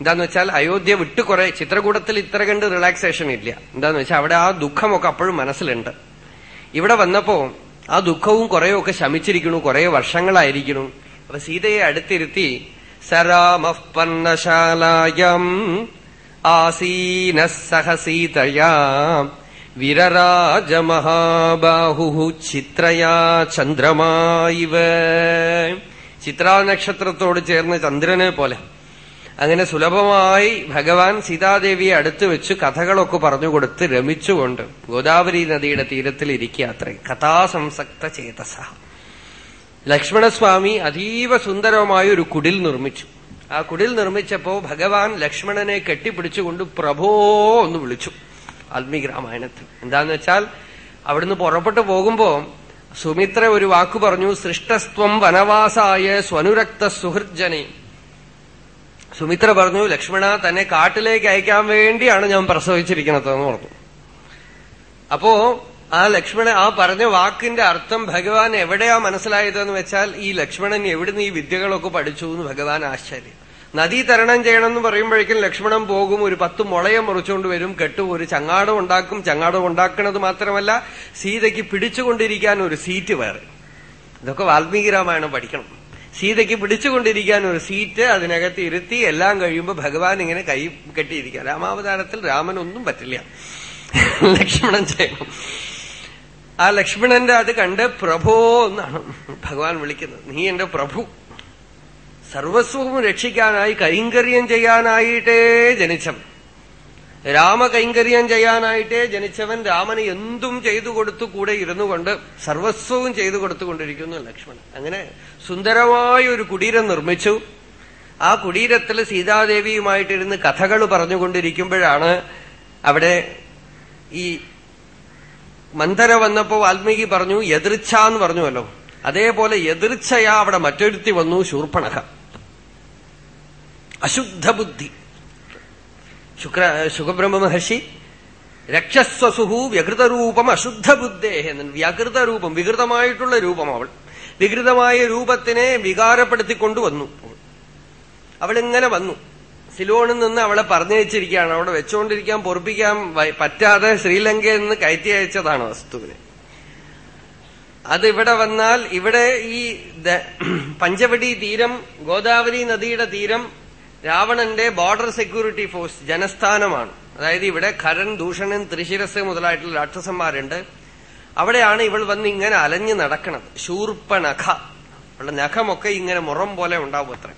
എന്താന്ന് വെച്ചാൽ അയോധ്യ വിട്ട് കുറെ ചിത്രകൂടത്തിൽ ഇത്ര കണ്ട് റിലാക്സേഷൻ ഇല്ല. എന്താന്ന് വെച്ചാൽ അവിടെ ആ ദുഃഖമൊക്കെ അപ്പോഴും മനസ്സിലുണ്ട്. ഇവിടെ വന്നപ്പോ ആ ദുഃഖവും കുറെയൊക്കെ ശമിച്ചിരിക്കണു കുറെ വർഷങ്ങളായിരിക്കണു അപ്പൊ സീതയെ അടുത്തിരുത്തി സരാമപർണശാലായം ആസീന സഹ സീതയാ വിരരാജമഹാബാഹു ചിത്രയാ ചന്ദ്രമായിവ ചിത്രാ നക്ഷത്രത്തോട് ചേർന്ന് ചന്ദ്രനെ പോലെ. അങ്ങനെ സുലഭമായി ഭഗവാൻ സീതാദേവിയെ അടുത്ത് വെച്ച് കഥകളൊക്കെ പറഞ്ഞുകൊടുത്ത് രമിച്ചുകൊണ്ട് ഗോദാവരി നദിയുടെ തീരത്തിൽ ഇരിക്കുക അത്രേ. കഥാസംസക്ത ചേതസ. ലക്ഷ്മണസ്വാമി അതീവ സുന്ദരമായ ഒരു കുടിൽ നിർമ്മിച്ചു. ആ കുടിൽ നിർമ്മിച്ചപ്പോ ഭഗവാൻ ലക്ഷ്മണനെ കെട്ടിപ്പിടിച്ചുകൊണ്ട് പ്രഭോ എന്ന് വിളിച്ചു. വാൽമീകി രാമായണത്തിൽ. എന്താന്ന് വെച്ചാൽ അവിടുന്ന് പുറപ്പെട്ടു പോകുമ്പോ സുമിത്ര ഒരു വാക്കു പറഞ്ഞു സൃഷ്ടസ്ത്വം വനവാസായ സ്വനുരക്ത സുഹൃജനെ സുമിത്ര പറഞ്ഞു ലക്ഷ്മണ തന്നെ കാട്ടിലേക്ക് അയക്കാൻ വേണ്ടിയാണ് ഞാൻ പ്രസവിച്ചിരിക്കുന്നത് പറഞ്ഞു. അപ്പോ ആ ലക്ഷ്മണ ആ പറഞ്ഞ വാക്കിന്റെ അർത്ഥം ഭഗവാൻ എവിടെയാ മനസ്സിലായതെന്ന് വെച്ചാൽ ഈ ലക്ഷ്മണൻ എവിടുന്ന് ഈ വിദ്യകളൊക്കെ പഠിച്ചു എന്ന് ഭഗവാൻ ആശ്ചര്യം. നദി തരണം ചെയ്യണം എന്ന് പറയുമ്പോഴേക്കും ലക്ഷ്മണൻ പോകും ഒരു പത്ത് മുളയെ മുറിച്ചുകൊണ്ട് വരും കെട്ടും ഒരു ചങ്ങാടം ഉണ്ടാക്കും. ചങ്ങാടം ഉണ്ടാക്കണത് മാത്രമല്ല സീതയ്ക്ക് പിടിച്ചുകൊണ്ടിരിക്കാൻ ഒരു സീറ്റ് വേറെ. ഇതൊക്കെ വാൽമീകി രാമായണം പഠിക്കണം. സീതയ്ക്ക് പിടിച്ചുകൊണ്ടിരിക്കാൻ ഒരു സീറ്റ് അതിനകത്ത് ഇരുത്തി എല്ലാം കഴിയുമ്പോൾ ഭഗവാൻ ഇങ്ങനെ കൈ കെട്ടിയിരിക്കുക. രാമാവതാരത്തിൽ രാമനൊന്നും പറ്റില്ല. ലക്ഷ്മണൻ ചെയ്യണം ആ ലക്ഷ്മണന്റെ അത് കണ്ട് പ്രഭോ എന്നാണ് ഭഗവാൻ വിളിക്കുന്നത്. നീ എന്റെ പ്രഭു. സർവസ്വവും രക്ഷിക്കാനായി കൈങ്കര്യം ചെയ്യാനായിട്ടേ ജനിച്ചവൻ. രാമകൈങ്കര്യം ചെയ്യാനായിട്ടേ ജനിച്ചവൻ രാമന് എന്തും ചെയ്തു കൊടുത്തു കൂടെ ഇരുന്നു കൊണ്ട് സർവസ്വവും ചെയ്തു കൊടുത്തുകൊണ്ടിരിക്കുന്നു ലക്ഷ്മണൻ. അങ്ങനെ സുന്ദരമായ ഒരു കുടീരം നിർമ്മിച്ചു. ആ കുടീരത്തിൽ സീതാദേവിയുമായിട്ടിരുന്ന് കഥകൾ പറഞ്ഞുകൊണ്ടിരിക്കുമ്പോഴാണ് അവിടെ ഈ മന്ദര വന്നപ്പോ വാൽമീകി പറഞ്ഞു എതിർച്ച എന്ന് പറഞ്ഞുവല്ലോ. അതേപോലെ എതിർച്ചയാ അവിടെ മറ്റൊരുത്തി വന്നു ശൂർപ്പണക അശുദ്ധബുദ്ധി. ശുക്ര സുഖബ്രഹ്മ മഹർഷി രക്ഷസ്വസുഹു വ്യകൃതരൂപം അശുദ്ധ ബുദ്ധേഹ വ്യകൃതരൂപം വികൃതമായിട്ടുള്ള രൂപം അവൾ. വികൃതമായ രൂപത്തിനെ വികാരപ്പെടുത്തിക്കൊണ്ടുവന്നു അവളിങ്ങനെ വന്നു. സിലോണിൽ നിന്ന് അവളെ പറഞ്ഞയച്ചിരിക്കുകയാണ്. അവിടെ വെച്ചുകൊണ്ടിരിക്കാൻ പൊറപ്പിക്കാൻ പറ്റാതെ ശ്രീലങ്കയിൽ നിന്ന് കയറ്റി അയച്ചതാണ് വസ്തുവിനെ. അതിവിടെ വന്നാൽ ഇവിടെ ഈ പഞ്ചവടി തീരം ഗോദാവരി നദിയുടെ തീരം രാവണന്റെ ബോർഡർ സെക്യൂരിറ്റി ഫോഴ്സ് ജനസ്ഥാനമാണ്. അതായത് ഇവിടെ ഖരൻ ദൂഷണൻ ത്രിശിരസ് മുതലായിട്ടുള്ള രാക്ഷസന്മാരുണ്ട്. അവിടെയാണ് ഇവൾ വന്ന് ഇങ്ങനെ അലഞ്ഞു നടക്കുന്നത് ശൂർപ്പനഖ. അവളുടെ നഖമൊക്കെ ഇങ്ങനെ മുറം പോലെ ഉണ്ടാവും അത്ര.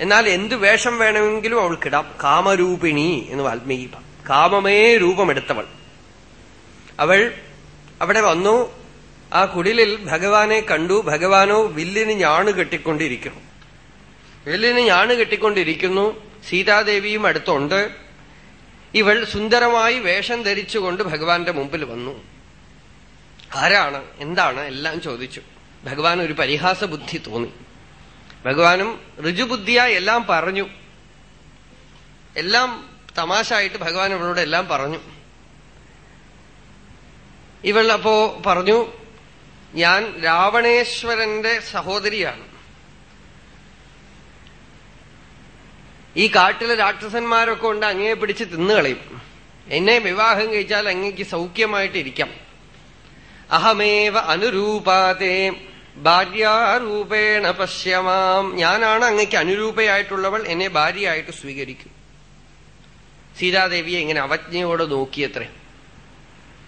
എന്നാൽ എന്തു വേഷം വേണമെങ്കിലും അവൾക്കിടാം. കാമരൂപിണി എന്ന് വാൽമീകി കാമമേ രൂപമെടുത്തവൾ. അവൾ അവിടെ വന്നു. ആ കുടിലിൽ ഭഗവാനെ കണ്ടു. ഭഗവാനോ വില്ലിന് ഞാണ് കെട്ടിക്കൊണ്ടിരിക്കുന്നു. വില്ലിന് ഞാണ് കെട്ടിക്കൊണ്ടിരിക്കുന്നു. സീതാദേവിയും അടുത്തുണ്ട്. ഇവൾ സുന്ദരമായി വേഷം ധരിച്ചുകൊണ്ട് ഭഗവാന്റെ മുമ്പിൽ വന്നു. ആരാണ്? എന്താണ്? എല്ലാം ചോദിച്ചു. ഭഗവാൻ ഒരു പരിഹാസ ബുദ്ധി തോന്നി. ഭഗവാനും ഋജുബുദ്ധിയായി എല്ലാം പറഞ്ഞു. എല്ലാം തമാശായിട്ട് ഭഗവാൻ ഇവളോട് എല്ലാം പറഞ്ഞു. ഇവൾ അപ്പോ പറഞ്ഞു ഞാൻ രാവണേശ്വരന്റെ സഹോദരിയാണ്. ഈ കാട്ടിലെ രാക്ഷസന്മാരൊക്കെ ഉണ്ട് അങ്ങയെ പിടിച്ച് തിന്നുകളയും എന്നെ വിവാഹം കഴിച്ചാൽ അങ്ങേക്ക് സൗഖ്യമായിട്ടിരിക്കാം അഹമേവ അനുരൂപാതേ ഭാര്യാരൂപേണ പശ്യമാം. ഞാനാണ് അങ്ങക്ക് അനുരൂപയായിട്ടുള്ളവൾ എന്നെ ഭാര്യയായിട്ട് സ്വീകരിക്കും. സീതാദേവിയെ ഇങ്ങനെ അവജ്ഞയോടെ നോക്കിയത്രേ.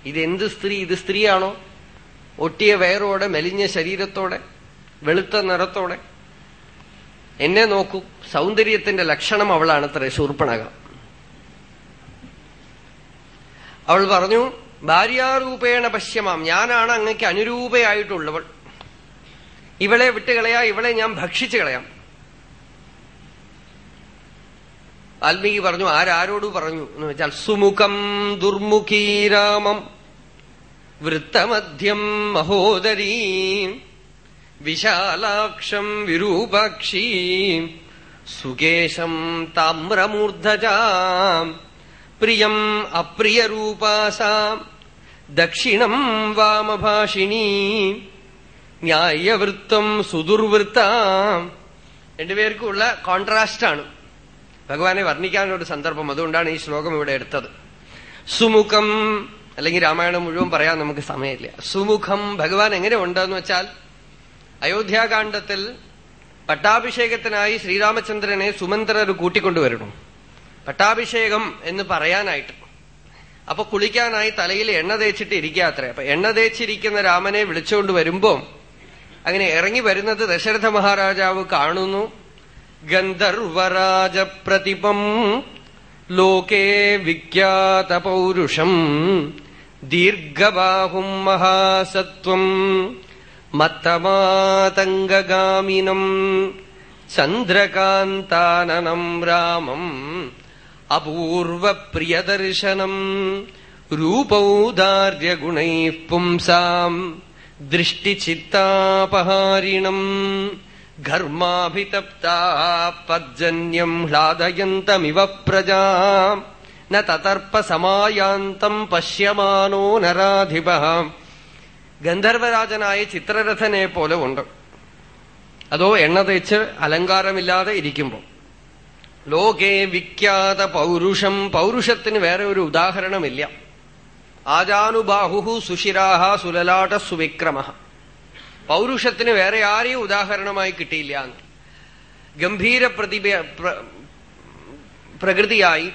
ഇതെന്ത് സ്ത്രീ? ഇത് സ്ത്രീയാണോ? ഒട്ടിയ വയറോടെ മെലിഞ്ഞ ശരീരത്തോടെ വെളുത്ത നിറത്തോടെ? എന്നെ നോക്കൂ. സൗന്ദര്യത്തിന്റെ ലക്ഷണം അവളാണ് അത്ര ശൂർപ്പണക അവൾ പറഞ്ഞു ഭാര്യാരൂപേണ പശ്യമാം. ഞാനാണ് അങ്ങക്ക് അനുരൂപയായിട്ടുള്ളവൾ. ഇവളെ വിട്ടുകളയാ ഇവളെ ഞാൻ ഭക്ഷിച്ചു കളയാം. വാൽമീകി പറഞ്ഞു ആരാരോട് പറഞ്ഞു എന്ന് വെച്ചാൽ സുമുഖം ദുർമുഖീരാമം വൃത്തമധ്യം മഹോദരീ വിശാലാക്ഷം വിരൂപാക്ഷി സുകേശം താമ്രമൂർധജാം. പ്രിയം അപ്രിയരൂപാസാം. ദക്ഷിണം വാമഭാഷിണീ. ന്യായവൃത്തം സുദുർവൃത്താം. രണ്ടുപേർക്കുള്ള കോൺട്രാസ്റ്റാണ്. ഭഗവാനെ വർണിക്കാനൊരു സന്ദർഭം. അതുകൊണ്ടാണ് ഈ ശ്ലോകം ഇവിടെ എടുത്തത്. സുമുഖം അല്ലെങ്കിൽ രാമായണം മുഴുവൻ പറയാൻ നമുക്ക് സമയമില്ല. സുമുഖം ഭഗവാൻ എങ്ങനെ ഉണ്ടെന്ന് വെച്ചാൽ അയോധ്യാകാന്ഡത്തിൽ പട്ടാഭിഷേകത്തിനായി ശ്രീരാമചന്ദ്രനെ സുമന്ത്രർ കൂട്ടിക്കൊണ്ടുവരണം പട്ടാഭിഷേകം എന്ന് പറയാനായിട്ട്. അപ്പൊ കുളിക്കാനായി തലയിൽ എണ്ണ തേച്ചിട്ട് ഇരിക്കാത്രേ അപ്പൊ എണ്ണ തേച്ചിരിക്കുന്ന രാമനെ വിളിച്ചുകൊണ്ട് വരുമ്പോ അങ്ങനെ ഇറങ്ങി വരുന്നത് ദശരഥ മഹാരാജാവ് കാണുന്നു. ഗന്ധർവരാജപ്രതിപം ലോകേ വിഖ്യാത പൗരുഷം ദീർഘബാഹും മഹാസത്വം. മത്തമാതംഗഗാമിനം ചന്ദ്രകാന്താനം രാമം അപൂർവപ്രിയദർശനം രൂപൗദാര്യഗുണൈ പുംസാം ദൃഷ്ടിചിത്താപഹാരിണം ഘർമാഭിതപ്താ പജ്ജന്യം ഹ്ലാദയന്തമിവ പ്രജാ തതർപ്പ സമായാന്തം പശ്യമാനോ നരാധിപ ഗന്ധർവരാജനായ ചിത്രരഥനെ പോലെ ഉണ്ട്. അതോ എണ്ണ തേച്ച് അലങ്കാരമില്ലാതെ ഇരിക്കുമ്പോൾ. ലോകേ വിഖ്യാത പൗരുഷം. പൗരുഷത്തിന് വേറെ ഒരു ഉദാഹരണമില്ല. ആജാനുബാഹു സുഷിരാഹ സുലലാട സുവിക്രമ. പൗരുഷത്തിന് വേറെ ആരെയും ഉദാഹരണമായി കിട്ടിയില്ല ഗംഭീര പ്രതിഭ പ്രകൃതിയായി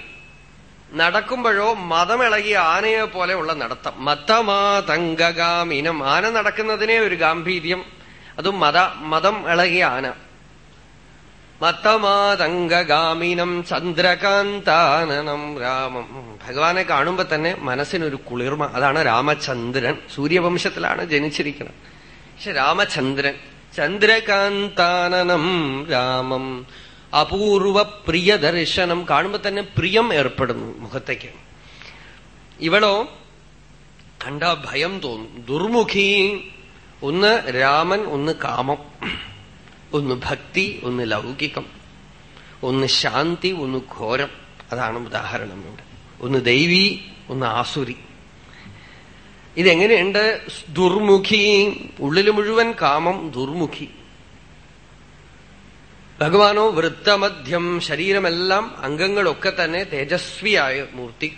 നടക്കുമ്പോഴോ മതമിളകിയ ആനയെ പോലെയുള്ള നടത്തം. മതമാതംഗഗാമിനം ആന നടക്കുന്നതിനെ ഒരു ഗാംഭീര്യം. അതും മത മതം ഇളകിയ ആന. മത്തമാതംഗഗാമിനം ചന്ദ്രകാന്താനനം രാമം. ഭഗവാനെ കാണുമ്പോ തന്നെ മനസ്സിനൊരു കുളിർമ. അതാണ് രാമചന്ദ്രൻ. സൂര്യവംശത്തിലാണ് ജനിച്ചിരിക്കുന്നത്. പക്ഷെ രാമചന്ദ്രൻ. ചന്ദ്രകാന്താനനം രാമം. അപൂർവ പ്രിയ ദർശനം കാണുമ്പോ തന്നെ പ്രിയം ഏർപ്പെടുന്നു മുഖത്തേക്ക്. ഇവളോ കണ്ട ഭയം തോന്നും. ദുർമുഖി ഒന്ന് രാമൻ ഒന്ന് കാമം. ഒന്ന് ഭക്തി ഒന്ന് ലൗകികം. ഒന്ന് ശാന്തി ഒന്ന് ഘോരം. അതാണ് ഉദാഹരണം ഇവിടെ. ഒന്ന് ദൈവി ഒന്ന് ആസുരി. ഇതെങ്ങനെയുണ്ട്? ദുർമുഖി ഉള്ളിൽ മുഴുവൻ കാമം ദുർമുഖി. ഭഗവാനോ വൃത്തമധ്യം ശരീരമെല്ലാം അംഗങ്ങളൊക്കെ തന്നെ തേജസ്വിയായ മൂർത്തി.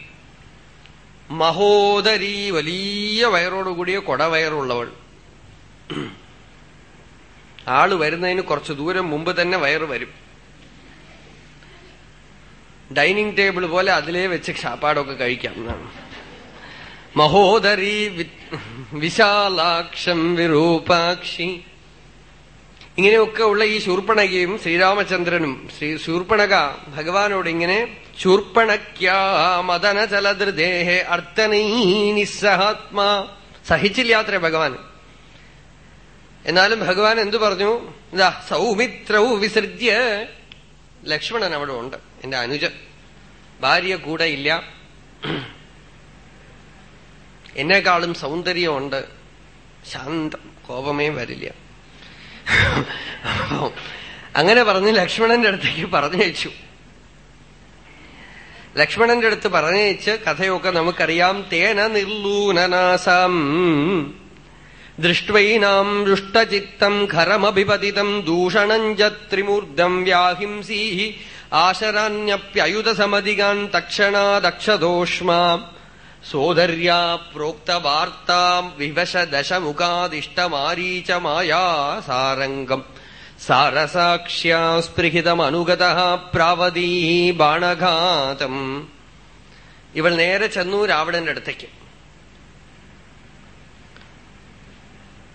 മഹോദരി വലിയ വയറോടുകൂടിയ കൊടവയറുള്ളവൾ. ആൾ വരുന്നതിന് കുറച്ചു ദൂരം മുമ്പ് തന്നെ വയറ് വരും. ഡൈനിങ് ടേബിൾ പോലെ അതിലേ വെച്ച് ഷാപ്പാടൊക്കെ കഴിക്കാം എന്നാണ്. മഹോദരി വിശാലാക്ഷം വിരൂപാക്ഷി. ഇങ്ങനെയൊക്കെ ഉള്ള ഈ ശൂർപ്പണകയും ശ്രീരാമചന്ദ്രനും ശ്രീ ശൂർപ്പണക ഭഗവാനോട് ഇങ്ങനെ ശൂർപ്പണക്യാമദന ചലദൃദേഹേ അർത്ഥനീ സഹിച്ചില്ലാത്ര ഭഗവാൻ. എന്നാലും ഭഗവാൻ എന്തു പറഞ്ഞു? ഇതാ സൗമിത്രവും വിസർജ്യ ലക്ഷ്മണൻ അവിടെ ഉണ്ട് എന്റെ അനുജൻ ഭാര്യ കൂടെ ഇല്ല. എന്നെക്കാളും സൗന്ദര്യമുണ്ട് ശാന്തം കോപമേ വരില്ല. അങ്ങനെ പറഞ്ഞ് ലക്ഷ്മണന്റെ അടുത്തേക്ക് പറഞ്ഞയച്ചു. ലക്ഷ്മണന്റെ അടുത്ത് പറഞ്ഞയച്ച് കഥയൊക്കെ നമുക്കറിയാം. തേന നിർലൂനനാസാം. ദൃഷ്ടൈനാം ദുഷ്ടചിത്തം ഖരമഭിപതിതം ദൂഷണം ച ത്രിമൂർധം വ്യാഹിംസീ ആശരാന്യപ്യയുധസമധികാൻ തക്ഷണാദക്ഷദോഷ്മാ സോദര്യാ പ്രോക്തവാർത്താം വിവശ ദശമുഖാദിഷ്ടമാരീചമായാ സാരംഗം സാരസാക്ഷ്യാ സ്പൃഹിതമനുഗത പ്രാവതീ ബാണഘാതം. ഇവൾ നേരെ ചെന്നു രാവണന്റെ അടുത്തേക്ക്.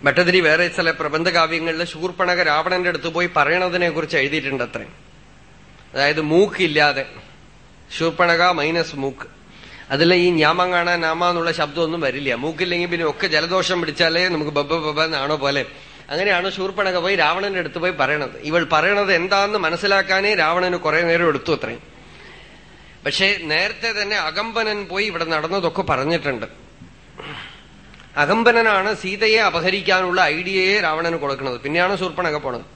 ഭട്ടതിരി വേറെ ചില പ്രബന്ധകാവ്യങ്ങളിൽ ശൂർപ്പണക രാവണന്റെ അടുത്ത് പോയി പറയണതിനെ കുറിച്ച് എഴുതിയിട്ടുണ്ട് അത്രയും അതായത് മൂക്കില്ലാതെ. ശൂർപ്പണക മൈനസ് മൂക്ക്. അതിൽ ഈ ഞാമങ്ങാണ നാമ എന്നുള്ള ശബ്ദമൊന്നും വരില്ല. മൂക്കില്ലെങ്കിൽ പിന്നെ ഒക്കെ ജലദോഷം പിടിച്ചാലേ നമുക്ക് ബബ്ബ ബബ്ബ എന്നാണോ പോലെ. അങ്ങനെയാണ് ശൂർപ്പണക പോയി രാവണന്റെ അടുത്ത് പോയി പറയണത്. ഇവൾ പറയണത് എന്താന്ന് മനസ്സിലാക്കാനേ രാവണന് കുറെ നേരം എടുത്തു അത്രയും. പക്ഷെ നേരത്തെ തന്നെ അകമ്പനൻ പോയി ഇവിടെ നടന്നതൊക്കെ പറഞ്ഞിട്ടുണ്ട്. അകമ്പനനാണ് സീതയെ അപഹരിക്കാനുള്ള ഐഡിയയെ രാവണന് കൊടുക്കുന്നത്. പിന്നെയാണ് ശൂർപ്പണക പോണത്.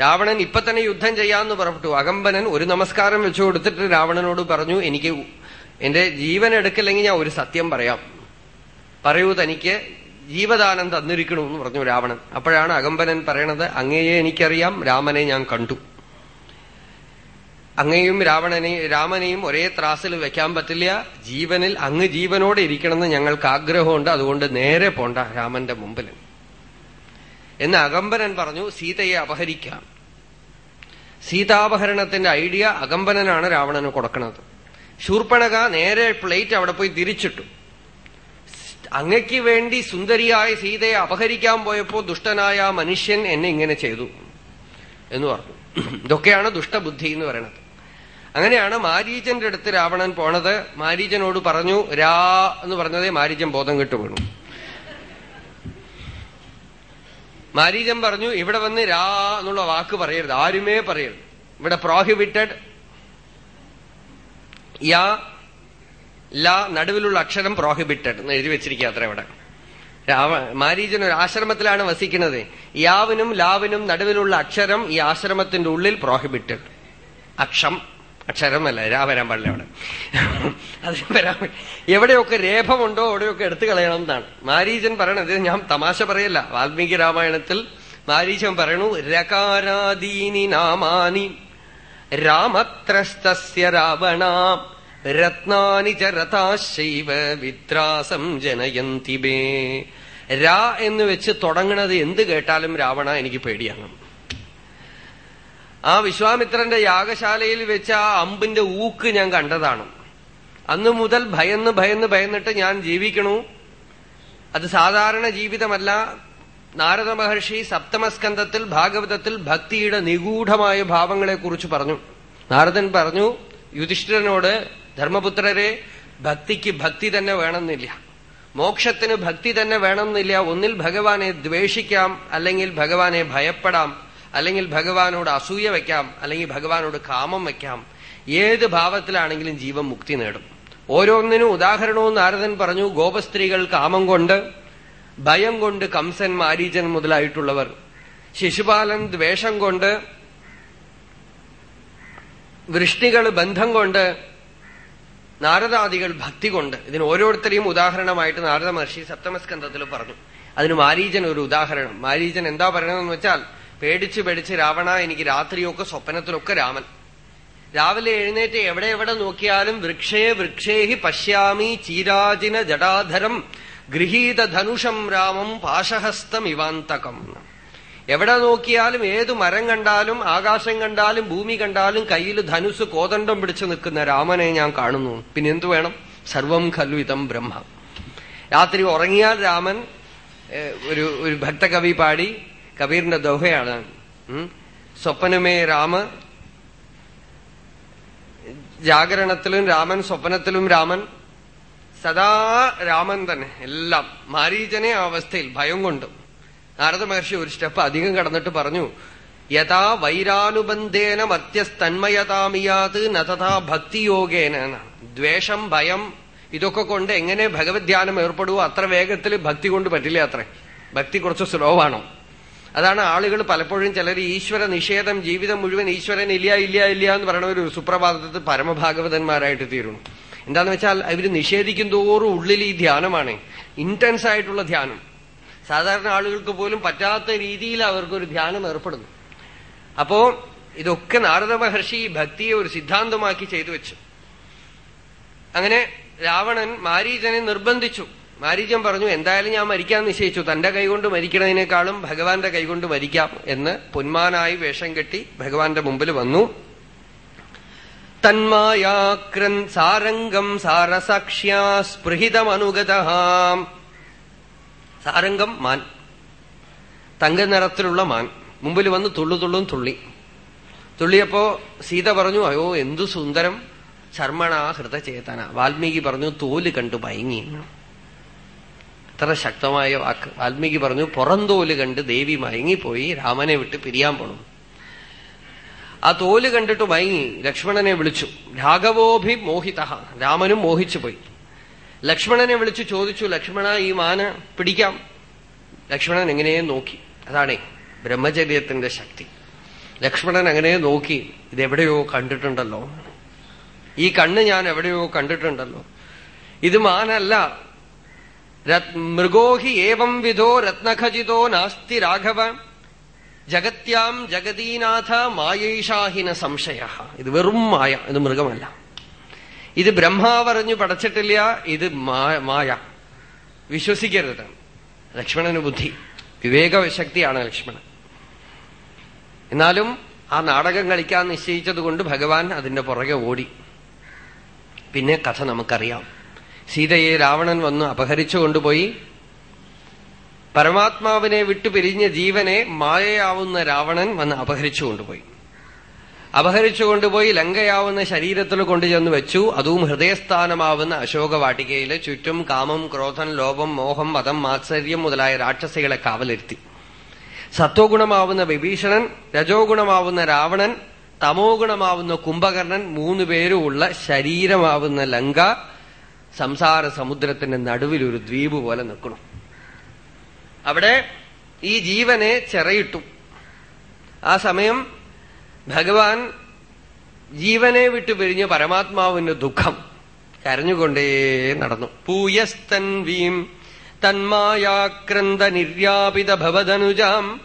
രാവണൻ ഇപ്പൊ തന്നെ യുദ്ധം ചെയ്യാന്ന് പുറപ്പെട്ടു അകമ്പനൻ ഒരു നമസ്കാരം വെച്ചു കൊടുത്തിട്ട് രാവണനോട് പറഞ്ഞു എനിക്ക് എന്റെ ജീവൻ എടുക്കില്ലെങ്കിൽ ഞാൻ ഒരു സത്യം പറയാം. പറയൂ തനിക്ക് ജീവദാനം തന്നിരിക്കണമെന്ന് പറഞ്ഞു രാവണൻ. അപ്പോഴാണ് അകമ്പനൻ പറയണത് അങ്ങയെ എനിക്കറിയാം രാമനെ ഞാൻ കണ്ടു. അങ്ങയും രാവണനെയും രാമനെയും ഒരേ ത്രാസിൽ വെക്കാൻ പറ്റില്ല. ജീവനിൽ അങ്ങ് ജീവനോടെ ഇരിക്കണമെന്ന് ഞങ്ങൾക്ക് ആഗ്രഹമുണ്ട്. അതുകൊണ്ട് നേരെ പോണ്ട രാമന്റെ മുമ്പിൽ. എന്ന് അകമ്പനൻ പറഞ്ഞു സീതയെ അപഹരിക്കാം. സീതാപഹരണത്തിന്റെ ഐഡിയ അകമ്പനനാണ് രാവണന് കൊടുക്കുന്നത് ശൂർപ്പണക നേരെ പ്ലേറ്റ് അവിടെ പോയി തിരിച്ചിട്ടു. അങ്ങയ്ക്ക് വേണ്ടി സുന്ദരിയായ സീതയെ അപഹരിക്കാൻ പോയപ്പോ ദുഷ്ടനായ മനുഷ്യൻ എന്നെ ഇങ്ങനെ ചെയ്തു എന്ന് പറഞ്ഞു. ഇതൊക്കെയാണ് ദുഷ്ടബുദ്ധി എന്ന് പറയണത്. അങ്ങനെയാണ് മാരീചന്റെ അടുത്ത് രാവണൻ പോണത്. മാരീജനോട് പറഞ്ഞു രാ എന്ന് പറഞ്ഞതേ മാരീചൻ ബോധം കെട്ടു വീണു. മാരീചൻ പറഞ്ഞു ഇവിടെ വന്ന് രാ എന്നുള്ള വാക്ക് പറയരുത്. ആരുമേ പറയരുത്. ഇവിടെ പ്രോഹിബിറ്റഡ് യാ ല നടുവിലുള്ള അക്ഷരം പ്രോഹിബിറ്റഡ് എന്ന് എഴുതി വെച്ചിരിക്കുക അത്ര ഇവിടെ. മാരീജൻ ഒരു ആശ്രമത്തിലാണ് വസിക്കുന്നത്. യാവിനും ലാവിനും നടുവിലുള്ള അക്ഷരം ഈ ആശ്രമത്തിന്റെ ഉള്ളിൽ പ്രോഹിബിറ്റഡ്. അക്ഷം അക്ഷരമല്ല രാ വരാൻ പാടില്ല അവിടെ. അത് വരാൻ എവിടെയൊക്കെ രേഖമുണ്ടോ അവിടെയൊക്കെ എടുത്തു കളയണം എന്നാണ്. മാരീജൻ പറയണത് ഞാൻ തമാശ പറയല്ല. വാൽമീകി രാമായണത്തിൽ മാരീജൻ പറയണു രകാരാദീനി നാമാനി. രാമത്രസ്തസ്യ രാവണാം. രത്നാനി ച രഥാശൈവ വിത്രാസം ജനയന്തി ബേ രാ എന്ന് വെച്ച് തുടങ്ങണത് എന്ത് കേട്ടാലും രാവണ എനിക്ക് പേടിയാണ്. ആ വിശ്വാമിത്രന്റെ യാഗശാലയിൽ വെച്ച ആ അമ്പിന്റെ ഊക്ക് ഞാൻ കണ്ടതാണ്. അന്നു മുതൽ ഭയന്ന് ഭയന്ന് ഭയന്നിട്ട് ഞാൻ ജീവിക്കണു. അത് സാധാരണ ജീവിതമല്ല. നാരദ മഹർഷി സപ്തമസ്കന്ധത്തിൽ ഭാഗവതത്തിൽ ഭക്തിയുടെ നിഗൂഢമായ ഭാവങ്ങളെക്കുറിച്ച് പറഞ്ഞു. നാരദൻ പറഞ്ഞു യുധിഷ്ഠിരനോട് ധർമ്മപുത്രരെ ഭക്തിക്ക് ഭക്തി തന്നെ വേണമെന്നില്ല. മോക്ഷത്തിന് ഭക്തി തന്നെ വേണമെന്നില്ല. ഒന്നിൽ ഭഗവാനെ ദ്വേഷിക്കാം അല്ലെങ്കിൽ ഭഗവാനെ ഭയപ്പെടാം അല്ലെങ്കിൽ ഭഗവാനോട് അസൂയ വയ്ക്കാം അല്ലെങ്കിൽ ഭഗവാനോട് കാമം വയ്ക്കാം ഏത് ഭാവത്തിലാണെങ്കിലും ജീവൻ മുക്തി നേടും. ഓരോന്നിനും ഉദാഹരണവും നാരദൻ പറഞ്ഞു ഗോപസ്ത്രീകൾ കാമം കൊണ്ട് ഭയം കൊണ്ട് കംസൻ മാരീചൻ മുതലായിട്ടുള്ളവർ. ശിശുപാലൻ ദ്വേഷം കൊണ്ട് വൃഷ്ടികൾ ബന്ധം കൊണ്ട് നാരദാദികൾ ഭക്തി കൊണ്ട്. ഇതിന് ഓരോരുത്തരെയും ഉദാഹരണമായിട്ട് നാരദ മഹർഷി സപ്തമസ്കന്ധത്തിൽ പറഞ്ഞു. അതിന് മാരീജൻ ഒരു ഉദാഹരണം. മാരീജൻ എന്താ പറയണമെന്ന് വെച്ചാൽ പേടിച്ച് പേടിച്ച് രാവണ എനിക്ക് രാത്രിയൊക്കെ സ്വപ്നത്തിലൊക്കെ രാമൻ. രാവിലെ എഴുന്നേറ്റ് എവിടെ എവിടെ നോക്കിയാലും വൃക്ഷേ വൃക്ഷേഹി പശ്യാമി ചീരാജിന ജടാധരം ഗൃഹീത ധനുഷം രാമം പാശഹസ്തം ഇവാന്തകം എവിടെ നോക്കിയാലും ഏതു മരം കണ്ടാലും ആകാശം കണ്ടാലും ഭൂമി കണ്ടാലും കയ്യിൽ ധനുസ് കോതണ്ടം പിടിച്ചു നിൽക്കുന്ന രാമനെ ഞാൻ കാണുന്നു. പിന്നെ എന്തു വേണം? സർവം ഖലു ഇതം ബ്രഹ്മ. രാത്രി ഉറങ്ങിയാൽ രാമൻ ഒരു ഒരു ഭക്തകവി പാടി കബീറിന്റെ ദോഹയാണ്. സ്വപ്നമേ രാമ. ജാഗരണത്തിലും രാമൻ സ്വപ്നത്തിലും രാമൻ. സദാ രാമൻ തന്നെ എല്ലാം. മാരീചനെ ആ അവസ്ഥയിൽ ഭയം കൊണ്ട്. നാരദ മഹർഷി ഒരു സ്റ്റെപ്പ് അധികം കടന്നിട്ട് പറഞ്ഞു യഥാ വൈരാനുബന്ധേന മത്യസ്തന്മയതാമിയാത് നതഥാ ഭക്തിയോഗേന ദ്വേഷം ഭയം ഇതൊക്കെ കൊണ്ട് എങ്ങനെ ഭഗവത് ധ്യാനം ഏർപ്പെടുവോ അത്ര വേഗത്തിൽ ഭക്തി കൊണ്ട് പറ്റില്ല അത്രേ. ഭക്തി കുറച്ച് സ്ലോ ആണ്? അതാണ് ആളുകൾ പലപ്പോഴും ചിലർ ഈശ്വര നിഷേധം ജീവിതം മുഴുവൻ ഈശ്വരൻ ഇല്ല ഇല്ല ഇല്ല എന്ന് പറയുന്ന ഒരു സുപ്രഭാതത്തിൽ പരമഭാഗവതന്മാരായിട്ട് തീരുന്നു. എന്താന്ന് വെച്ചാൽ ഇവർ നിഷേധിക്കും തോറും ഉള്ളിൽ ഈ ധ്യാനമാണ്. ഇന്റൻസ് ആയിട്ടുള്ള ധ്യാനം. സാധാരണ ആളുകൾക്ക് പോലും പറ്റാത്ത രീതിയിൽ അവർക്കൊരു ധ്യാനം ഏർപ്പെടുന്നു. അപ്പോ ഇതൊക്കെ നാരദ മഹർഷി ഭക്തിയെ ഒരു സിദ്ധാന്തമാക്കി ചെയ്തു വെച്ചു. അങ്ങനെ രാവണൻ മാരീചനെ നിർബന്ധിച്ചു. മാരീചൻ പറഞ്ഞു എന്തായാലും ഞാൻ മരിക്കാൻ നിശ്ചയിച്ചു. തന്റെ കൈകൊണ്ട് മരിക്കണതിനേക്കാളും ഭഗവാന്റെ കൈകൊണ്ട് മരിക്കാം എന്ന് പൊന്മാനായി വേഷം കെട്ടി ഭഗവാന്റെ മുമ്പിൽ വന്നു. തന്മായാക്രൻ സാരംഗം സാരസാക്ഷ്യാ സ്പൃഹിതമനുഗത സാരംഗം മാൻ. തങ്ക നിറത്തിലുള്ള മാൻ. മുമ്പിൽ വന്ന് തുള്ളു തുള്ളും തുള്ളി. തുള്ളിയപ്പോ സീത പറഞ്ഞു അയ്യോ എന്തു സുന്ദരം. ചർമ്മണ ഹൃദചേതന. വാൽമീകി പറഞ്ഞു തോൽ കണ്ടു മയങ്ങി അത്ര ശക്തമായ വാക്ക്. വാൽമീകി പറഞ്ഞു പുറന്തോൽ കണ്ട് ദേവി മയങ്ങിപ്പോയി രാമനെ വിട്ട് പിരിയാൻ പോണം. ആ തോൽ കണ്ടിട്ട് മയങ്ങി ലക്ഷ്മണനെ വിളിച്ചു. രാഘവോഭി മോഹിത. രാമനും മോഹിച്ചു പോയി. ലക്ഷ്മണനെ വിളിച്ചു ചോദിച്ചു ലക്ഷ്മണ ഈ മാന പിടിക്കാം? ലക്ഷ്മണൻ എങ്ങനെയും നോക്കി. അതാണേ ബ്രഹ്മചര്യത്തിന്റെ ശക്തി. ലക്ഷ്മണൻ അങ്ങനെ നോക്കി ഇതെവിടെയോ കണ്ടിട്ടുണ്ടല്ലോ. ഈ കണ്ണ് ഞാൻ എവിടെയോ കണ്ടിട്ടുണ്ടല്ലോ. ഇത് മാനല്ല. മൃഗോഹി ഏവം വിധോ രത്നഖചിതോ നാസ്തി രാഘവ. ജഗത്യാം ജഗതീനാഥ മായേഷാഹിന സംശയ. ഇത് വെറും മായ ഇത് മൃഗമല്ല. ഇത് ബ്രഹ്മാവറിഞ്ഞു പടച്ചിട്ടില്ല ഇത് മായ. വിശ്വസിക്കരുത്. ലക്ഷ്മണന് ബുദ്ധി. വിവേകശക്തിയാണ് ലക്ഷ്മണൻ. എന്നാലും ആ നാടകം കളിക്കാൻ നിശ്ചയിച്ചതുകൊണ്ട് ഭഗവാൻ അതിന്റെ പുറകെ ഓടി. പിന്നെ കഥ നമുക്കറിയാം. സീതയെ രാവണൻ വന്ന് അപഹരിച്ചു കൊണ്ടുപോയി പരമാത്മാവിനെ വിട്ടു പിരിഞ്ഞ ജീവനെ മായയാവുന്ന രാവണൻ വന്ന് അപഹരിച്ചു കൊണ്ടുപോയി. അപഹരിച്ചു കൊണ്ടുപോയി ലങ്കയാവുന്ന ശരീരത്തിൽ കൊണ്ടുചെന്ന് വെച്ചു. അതും ഹൃദയസ്ഥാനമാവുന്ന അശോകവാട്ടികയിൽ ചുറ്റും കാമം ക്രോധം ലോപം മോഹം മതം മാത്സര്യം മുതലായ രാക്ഷസികളെ കാവലിരുത്തി. സത്വഗുണമാവുന്ന വിഭീഷണൻ രജോഗുണമാവുന്ന രാവണൻ തമോ ഗുണമാവുന്ന കുംഭകർണൻ മൂന്നുപേരുമുള്ള ശരീരമാവുന്ന ലങ്ക സംസാര സമുദ്രത്തിന്റെ നടുവിൽ ഒരു ദ്വീപ് പോലെ നിൽക്കണം അവിടെ ഈ ജീവനെ ചെറയിട്ടു. ആ സമയം ഭഗവാൻ ജീവനെ വിട്ടു പിരിഞ്ഞ പരമാത്മാവിന് ദുഃഖം കരഞ്ഞുകൊണ്ടേ നടന്നു. പൂയസ്തൻവീം തന്മായാക്രന്ത നിർയാപിത ഭവതനുജാം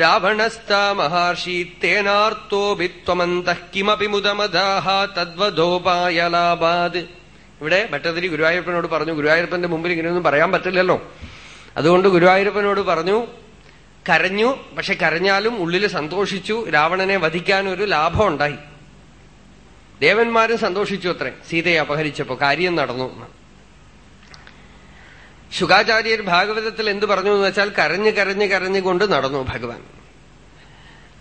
രാവണസ്ഥ മഹർഷി തേനാർത്തോഭിത്വമന്ത കിമപി മുദമദാഹ തദ്വധോപായലാബാദ് ഇവിടെ ഭട്ടതിരി ഗുരുവായൂരപ്പനോട് പറഞ്ഞു. ഗുരുവായൂരപ്പന്റെ മുമ്പിൽ ഇങ്ങനെയൊന്നും പറയാൻ പറ്റില്ലല്ലോ. അതുകൊണ്ട് ഗുരുവായൂരപ്പനോട് പറഞ്ഞു കരഞ്ഞു പക്ഷെ കരഞ്ഞാലും ഉള്ളിൽ സന്തോഷിച്ചു രാവണനെ വധിക്കാൻ ഒരു ലാഭം ഉണ്ടായി ദേവന്മാരും സന്തോഷിച്ചു അത്രേ സീതയെ അപഹരിച്ചപ്പോ കാര്യം നടന്നു ശുഖാചാര്യർ ഭാഗവതത്തിൽ എന്ത് പറഞ്ഞു എന്ന് വെച്ചാൽ കരഞ്ഞ് കരഞ്ഞ് കരഞ്ഞുകൊണ്ട് നടന്നു ഭഗവാൻ.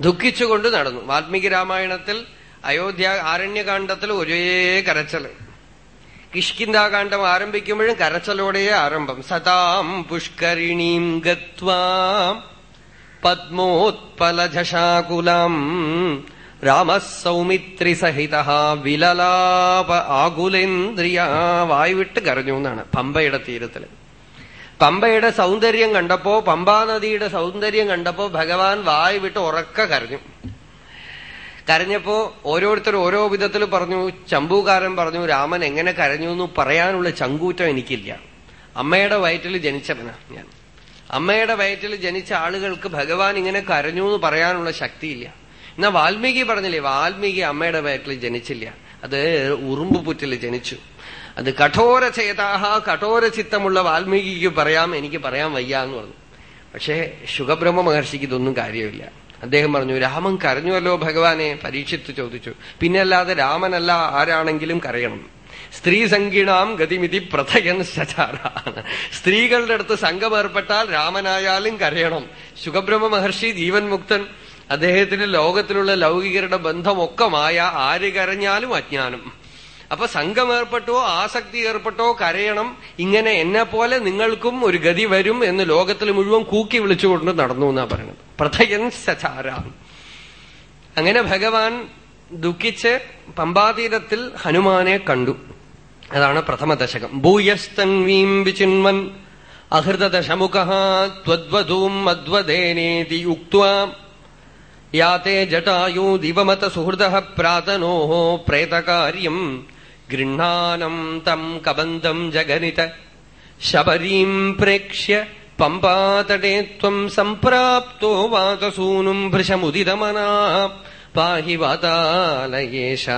ദുഃഖിച്ചുകൊണ്ട് നടന്നു. വാൽമീകി രാമായണത്തിൽ അയോധ്യ ആരണ്യകാന്ഡത്തിൽ ഒരേ കരച്ചൽ. കിഷ്കിന്താകാന്ഡം ആരംഭിക്കുമ്പോഴും കരച്ചലോടെ ആരംഭം. സതാം പുഷ്കരിണീം ഗത്വാം സൗമിത്രി സഹിത വിലലാപ ആകുലേന്ദ്രിയ. വായുവിട്ട് കരഞ്ഞു എന്നാണ് പമ്പയുടെ തീരത്തിൽ. പമ്പയുടെ സൗന്ദര്യം കണ്ടപ്പോ പമ്പാനദിയുടെ സൗന്ദര്യം കണ്ടപ്പോ ഭഗവാൻ വായുവിട്ട് ഉറക്ക കരഞ്ഞു. കരഞ്ഞപ്പോ ഓരോരുത്തർ ഓരോ വിധത്തിൽ പറഞ്ഞു ചമ്പൂകാരൻ പറഞ്ഞു രാമൻ എങ്ങനെ കരഞ്ഞു എന്ന് പറയാനുള്ള ചങ്കൂറ്റം എനിക്കില്ല. അമ്മയുടെ വയറ്റിൽ ജനിച്ചവനാണ് ഞാൻ. അമ്മയുടെ വയറ്റിൽ ജനിച്ച ആളുകൾക്ക് ഭഗവാൻ ഇങ്ങനെ കരഞ്ഞു എന്ന് പറയാനുള്ള ശക്തിയില്ല. എന്നാ വാൽമീകി പറഞ്ഞില്ലേ വാൽമീകി അമ്മയുടെ വയറ്റിൽ ജനിച്ചില്ല. അത് ഉറുമ്പ് പുറ്റിൽ ജനിച്ചു. അത് കഠോര ചേതാഹ കഠോര ചിത്തമുള്ള വാൽമീകിക്ക് പറയാം എനിക്ക് പറയാൻ വയ്യ എന്ന് പറഞ്ഞു. പക്ഷേ ശുഖബ്രഹ്മ മഹർഷിക്ക് ഇതൊന്നും കാര്യമില്ല. അദ്ദേഹം പറഞ്ഞു രാമൻ കരഞ്ഞുവല്ലോ ഭഗവാനെ പരീക്ഷിത്ത് ചോദിച്ചു. പിന്നെ അല്ലാതെ രാമനല്ല ആരാണെങ്കിലും കരയണം. സ്ത്രീ സംഗീണാം ഗതിമിതി പ്രഥയൻ സചാര സ്ത്രീകളുടെ അടുത്ത് സംഘം ഏർപ്പെട്ടാൽ രാമനായാലും കരയണം. ശുഖബ്രഹ്മ മഹർഷി ജീവൻ മുക്തൻ അദ്ദേഹത്തിന് ലോകത്തിലുള്ള ലൗകികരുടെ ബന്ധമൊക്കെ മായ ആര് കരഞ്ഞാലും അജ്ഞാനം. അപ്പൊ സംഘം ഏർപ്പെട്ടോ ആസക്തി ഏർപ്പെട്ടോ കരയണം. ഇങ്ങനെ എന്നെ പോലെ നിങ്ങൾക്കും ഒരു ഗതി വരും എന്ന് ലോകത്തിൽ മുഴുവൻ കൂക്കി വിളിച്ചുകൊണ്ട് നടന്നു എന്നാ പറയുന്നത്. പ്രഥയൻ സചാര അങ്ങനെ ഭഗവാൻ ദുഃഖിച്ച് പമ്പാതീരത്തിൽ ഹനുമാനെ കണ്ടു. അതാണ് പ്രഥമ ദശകം. ഭൂയസ്തൻവീം വിചിന്വൻ അഹൃതദശമുഖ ത്വദ്വധൂം മദ്വദേനേതി ജടായു ദിവമത സുഹൃദ പ്രാതനോ പ്രേതകാര്യം. ഗൃഹാനം തം കബന്ധം ജഗനിത ശബരീം പ്രേക്ഷ്യ പമ്പാതടേ ത്വം സംപ്രാപ്തോ വാതസൂനും ഭൃശമുദിതമനാ പാഹി വാതാലയേഷ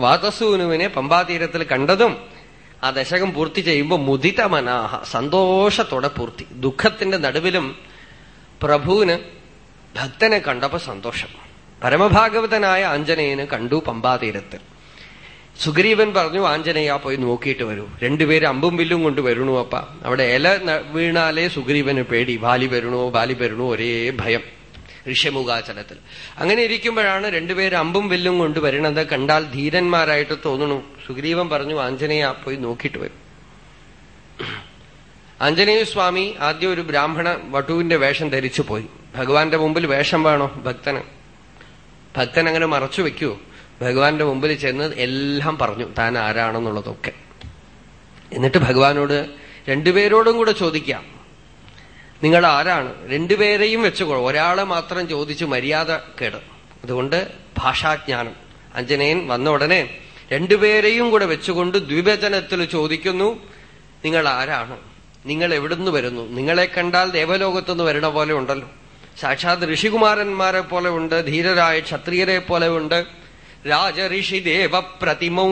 വാതസൂനുവിനെ പമ്പാതീരത്തിൽ കണ്ടതും ആ ദശകം പൂർത്തി ചെയ്യുമ്പോൾ മുദിതമനാഹ സന്തോഷത്തോടെ പൂർത്തി. ദുഃഖത്തിന്റെ നടുവിലും പ്രഭുവിന് ഭക്തനെ കണ്ടപ്പോ സന്തോഷം. പരമഭാഗവതനായ ആഞ്ജനേയന് കണ്ടു പമ്പാതീരത്ത് സുഗ്രീവൻ പറഞ്ഞു ആഞ്ജനേയ പോയി നോക്കിയിട്ട് വരൂ. രണ്ടുപേര് അമ്പും വില്ലും കൊണ്ട് വരണു അപ്പ. അവിടെ ഇല വീണാലേ സുഗ്രീവന് പേടി. ബാലി വരണോ ബാലി വരണോ ഒരേ ഭയം. ഋഷ്യമുഖാചലത്തിൽ അങ്ങനെ ഇരിക്കുമ്പോഴാണ് രണ്ടുപേര് അമ്പും വില്ലും കൊണ്ട് വരണത് കണ്ടാൽ ധീരന്മാരായിട്ട് തോന്നണു. സുഗ്രീവൻ പറഞ്ഞു ആഞ്ജനേയ പോയി നോക്കിയിട്ട് വരും. ആഞ്ജനേയ സ്വാമി ആദ്യം ഒരു ബ്രാഹ്മണ വട്ടുവിന്റെ വേഷം ധരിച്ചു പോയി. ഭഗവാന്റെ മുമ്പിൽ വേഷം വേണോ ഭക്തന്? ഭക്തൻ അങ്ങനെ മറച്ചു വെക്കുവോ? ഭഗവാന്റെ മുമ്പിൽ ചെന്ന് എല്ലാം പറഞ്ഞു താൻ ആരാണെന്നുള്ളതൊക്കെ. എന്നിട്ട് ഭഗവാനോട് രണ്ടുപേരോടും കൂടെ ചോദിക്കാം. നിങ്ങൾ ആരാണ്? രണ്ടുപേരെയും വെച്ചുകൊ ഒരാളെ മാത്രം ചോദിച്ചു മര്യാദ കേട്. അതുകൊണ്ട് ഭാഷാജ്ഞാനം. അഞ്ജനയൻ വന്ന ഉടനെ രണ്ടുപേരെയും കൂടെ വെച്ചുകൊണ്ട് ദ്വിവചനത്തിൽ ചോദിക്കുന്നു നിങ്ങൾ ആരാണ്? നിങ്ങൾ എവിടുന്ന് വരുന്നു? നിങ്ങളെ കണ്ടാൽ ദേവലോകത്തുനിന്ന് വരണ പോലെ ഉണ്ടല്ലോ. സാക്ഷാത് ഋഷികുമാരന്മാരെ പോലെ ഉണ്ട് ധീരരായ ക്ഷത്രിയരെ പോലെ ഉണ്ട്. രാജഋഷി ദേവപ്രതിമൗ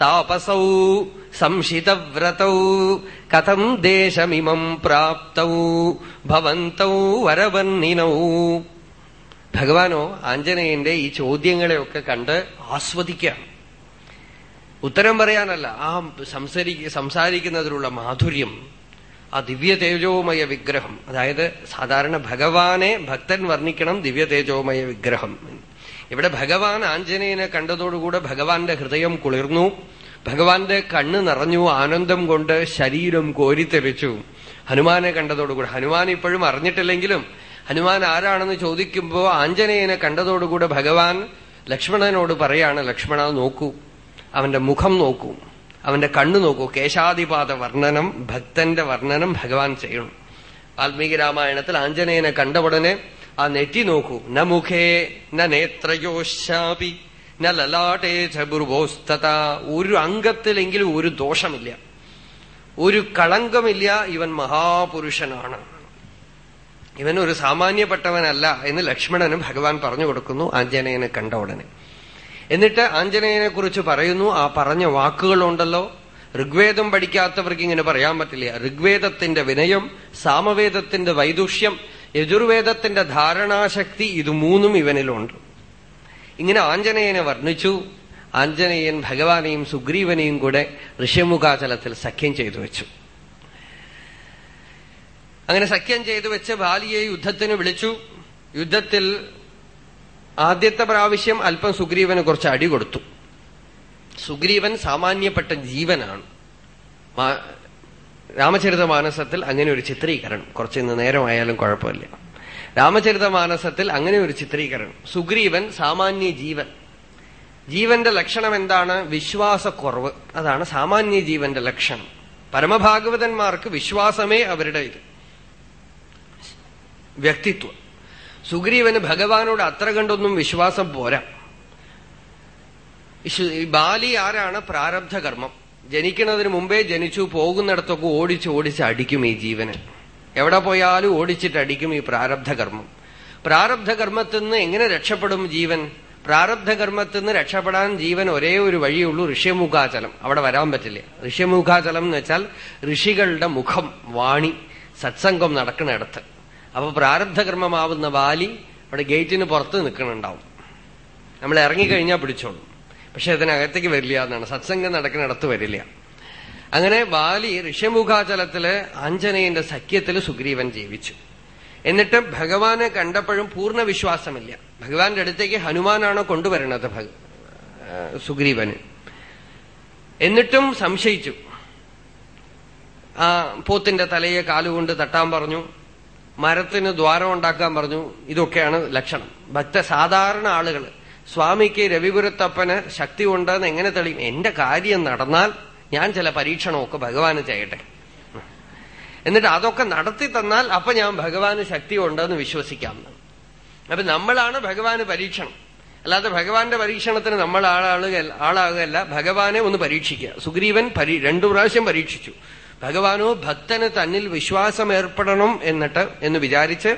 താപസൗ സംശിതവ്രതൗ കഥം ദേശമിമം പ്രാപ്തൗ ഭവന്തൗ വരവന്നിനൗ ഭഗവാനോ ആഞ്ജനേയന്റെ ഈ ചോദ്യങ്ങളെയൊക്കെ കണ്ട് ആസ്വദിക്കുകയാണ്. ഉത്തരം പറയാനല്ല ആ സംസരി സംസാരിക്കുന്നതിലുള്ള മാധുര്യം ആ ദിവ്യ തേജോമയ വിഗ്രഹം. അതായത് സാധാരണ ഭഗവാനെ ഭക്തൻ വർണിക്കണം ദിവ്യ തേജോമയ വിഗ്രഹം ഇവിടെ ഭഗവാൻ ആഞ്ജനേയനെ കണ്ടതോടുകൂടെ ഭഗവാന്റെ ഹൃദയം കുളിർന്നു. ഭഗവാന്റെ കണ്ണ് നിറഞ്ഞു ആനന്ദം കൊണ്ട് ശരീരം കോരിത്തെറിച്ചു. ഹനുമാനെ കണ്ടതോടുകൂടെ ഹനുമാൻ ഇപ്പോഴും അറിഞ്ഞിട്ടില്ലെങ്കിലും ഹനുമാൻ ആരാണെന്ന് ചോദിക്കുമ്പോൾ ആഞ്ജനേയനെ കണ്ടതോടുകൂടെ ഭഗവാൻ ലക്ഷ്മണനോട് പറയാണ് ലക്ഷ്മണ നോക്കൂ. അവന്റെ മുഖം നോക്കൂ. അവന്റെ കണ്ണു നോക്കൂ. കേശാധിപാത വർണനം ഭക്തന്റെ വർണനം ഭഗവാൻ ചെയ്യണം. വാൽമീകി രാമായണത്തിൽ ആഞ്ജനേയനെ കണ്ട ഉടനെ ആ നെറ്റി നോക്കൂ. ന മുഖേ ന നേത്രയോശാപി ന ലലാട്ടേ ചബുർവോസ്തത ഒരു അംഗത്തിലെങ്കിലും ഒരു ദോഷമില്ല. ഒരു കളങ്കമില്ല ഇവൻ മഹാപുരുഷനാണ്. ഇവൻ ഒരു സാമാന്യപ്പെട്ടവനല്ല എന്ന് ലക്ഷ്മണനും ഭഗവാൻ പറഞ്ഞു കൊടുക്കുന്നു ആഞ്ജനേയനെ കണ്ട ഉടനെ. എന്നിട്ട് ആഞ്ജനേയനെ കുറിച്ച് പറയുന്നു ആ പറഞ്ഞ വാക്കുകളുണ്ടല്ലോ. ഋഗ്വേദം പഠിക്കാത്തവർക്ക് ഇങ്ങനെ പറയാൻ പറ്റില്ല. ഋഗ്വേദത്തിന്റെ വിനയം സാമവേദത്തിന്റെ വൈദുഷ്യം യജുർവേദത്തിന്റെ ധാരണാശക്തി ഇത് മൂന്നും ഇവനിലുണ്ട്. ഇങ്ങനെ ആഞ്ജനേയനെ വർണിച്ചു. ആഞ്ജനേയൻ ഭഗവാനെയും സുഗ്രീവനെയും കൂടെ ഋഷ്യമുഖാചലത്തിൽ സഖ്യം ചെയ്തു വെച്ചു. അങ്ങനെ സഖ്യം ചെയ്തു വെച്ച് ബാലിയെ യുദ്ധത്തിന് വിളിച്ചു. യുദ്ധത്തിൽ ആദ്യത്തെ പ്രാവശ്യം അല്പം സുഗ്രീവന് കുറച്ച് അടി കൊടുത്തു. സുഗ്രീവൻ സാമാന്യപ്പെട്ട ജീവനാണ്. രാമചരിതമാനസത്തിൽ അങ്ങനെ ഒരു ചിത്രീകരണം. കുറച്ച് ഇന്ന് നേരമായാലും കുഴപ്പമില്ല. രാമചരിതമാനസത്തിൽ അങ്ങനെ ഒരു ചിത്രീകരണം. സുഗ്രീവൻ സാമാന്യ ജീവൻ. ജീവന്റെ ലക്ഷണം എന്താണ്? വിശ്വാസക്കുറവ്. അതാണ് സാമാന്യ ജീവന്റെ ലക്ഷണം. പരമഭാഗവതന്മാർക്ക് വിശ്വാസമേ അവരുടെ ഇത്. വ്യക്തിത്വം. സുഗ്രീവന് ഭഗവാനോട് അത്ര കണ്ടൊന്നും വിശ്വാസം പോരാ. ബാലി ആരാണ്? പ്രാരബ്ധ കർമ്മം ജനിക്കുന്നതിന് മുമ്പേ ജനിച്ചു പോകുന്നിടത്തൊക്കെ ഓടിച്ച് ഓടിച്ച് അടിക്കും ഈ ജീവന്. എവിടെ പോയാലും ഓടിച്ചിട്ട് അടിക്കും ഈ പ്രാരബ്ധകർമ്മം. പ്രാരബ്ധകർമ്മത്തിൽ നിന്ന് എങ്ങനെ രക്ഷപ്പെടും ജീവൻ? പ്രാരബ്ധകർമ്മത്തിൽ നിന്ന് രക്ഷപ്പെടാൻ ജീവൻ ഒരേ ഒരു വഴിയുള്ളൂ ഋഷ്യമുഖാചലം. അവിടെ വരാൻ പറ്റില്ല. ഋഷ്യമുഖാചലം എന്ന് വെച്ചാൽ ഋഷികളുടെ മുഖം വാണി സത്സംഗം നടക്കുന്നിടത്ത് അപ്പൊ പ്രാരബ്ധകർമ്മമാവുന്ന വാലി അവിടെ ഗേറ്റിന് പുറത്ത് നിൽക്കണുണ്ടാവും. നമ്മൾ ഇറങ്ങിക്കഴിഞ്ഞാൽ പിടിച്ചോളും. പക്ഷെ അതിനകത്തേക്ക് വരില്ല എന്നാണ്. സത്സംഗം നടക്കുന്നിടത്ത് വരില്ല. അങ്ങനെ ബാലി ഋഷ്യമുഖാചലത്തിൽ ആഞ്ജനേയന്റെ സഖ്യത്തിൽ സുഗ്രീവൻ ജീവിച്ചു. എന്നിട്ട് ഭഗവാനെ കണ്ടപ്പോഴും പൂർണ വിശ്വാസമില്ല. ഭഗവാന്റെ അടുത്തേക്ക് ഹനുമാനാണോ കൊണ്ടുവരണത് സുഗ്രീവന്. എന്നിട്ടും സംശയിച്ചു. ആ പോത്തിന്റെ തലയെ കാലുകൊണ്ട് തട്ടാൻ പറഞ്ഞു. മരത്തിന് ദ്വാരം ഉണ്ടാക്കാൻ പറഞ്ഞു. ഇതൊക്കെയാണ് ലക്ഷണം. ഭക്ത സാധാരണ ആളുകൾ സ്വാമിക്ക് രവിപുരത്തപ്പന് ശക്തി ഉണ്ടെന്ന് എങ്ങനെ തെളിയും? എന്റെ കാര്യം നടന്നാൽ ഞാൻ ചില പരീക്ഷണമൊക്കെ ഭഗവാന് ചെയ്യട്ടെ. എന്നിട്ട് അതൊക്കെ നടത്തി തന്നാൽ അപ്പൊ ഞാൻ ഭഗവാന് ശക്തി ഉണ്ടെന്ന് വിശ്വസിക്കാം. അപ്പൊ നമ്മളാണ് ഭഗവാന് പരീക്ഷണം. അല്ലാതെ ഭഗവാന്റെ പരീക്ഷണത്തിന് നമ്മൾ ആളാളുക ആളാകുകയല്ല. ഭഗവാനെ ഒന്ന് പരീക്ഷിക്കുക. സുഗ്രീവൻ രണ്ടു പ്രാവശ്യം പരീക്ഷിച്ചു. ഭഗവാനോ ഭക്തന് തന്നിൽ വിശ്വാസം ഏർപ്പെടണം എന്നിട്ട് എന്ന് വിചാരിച്ച്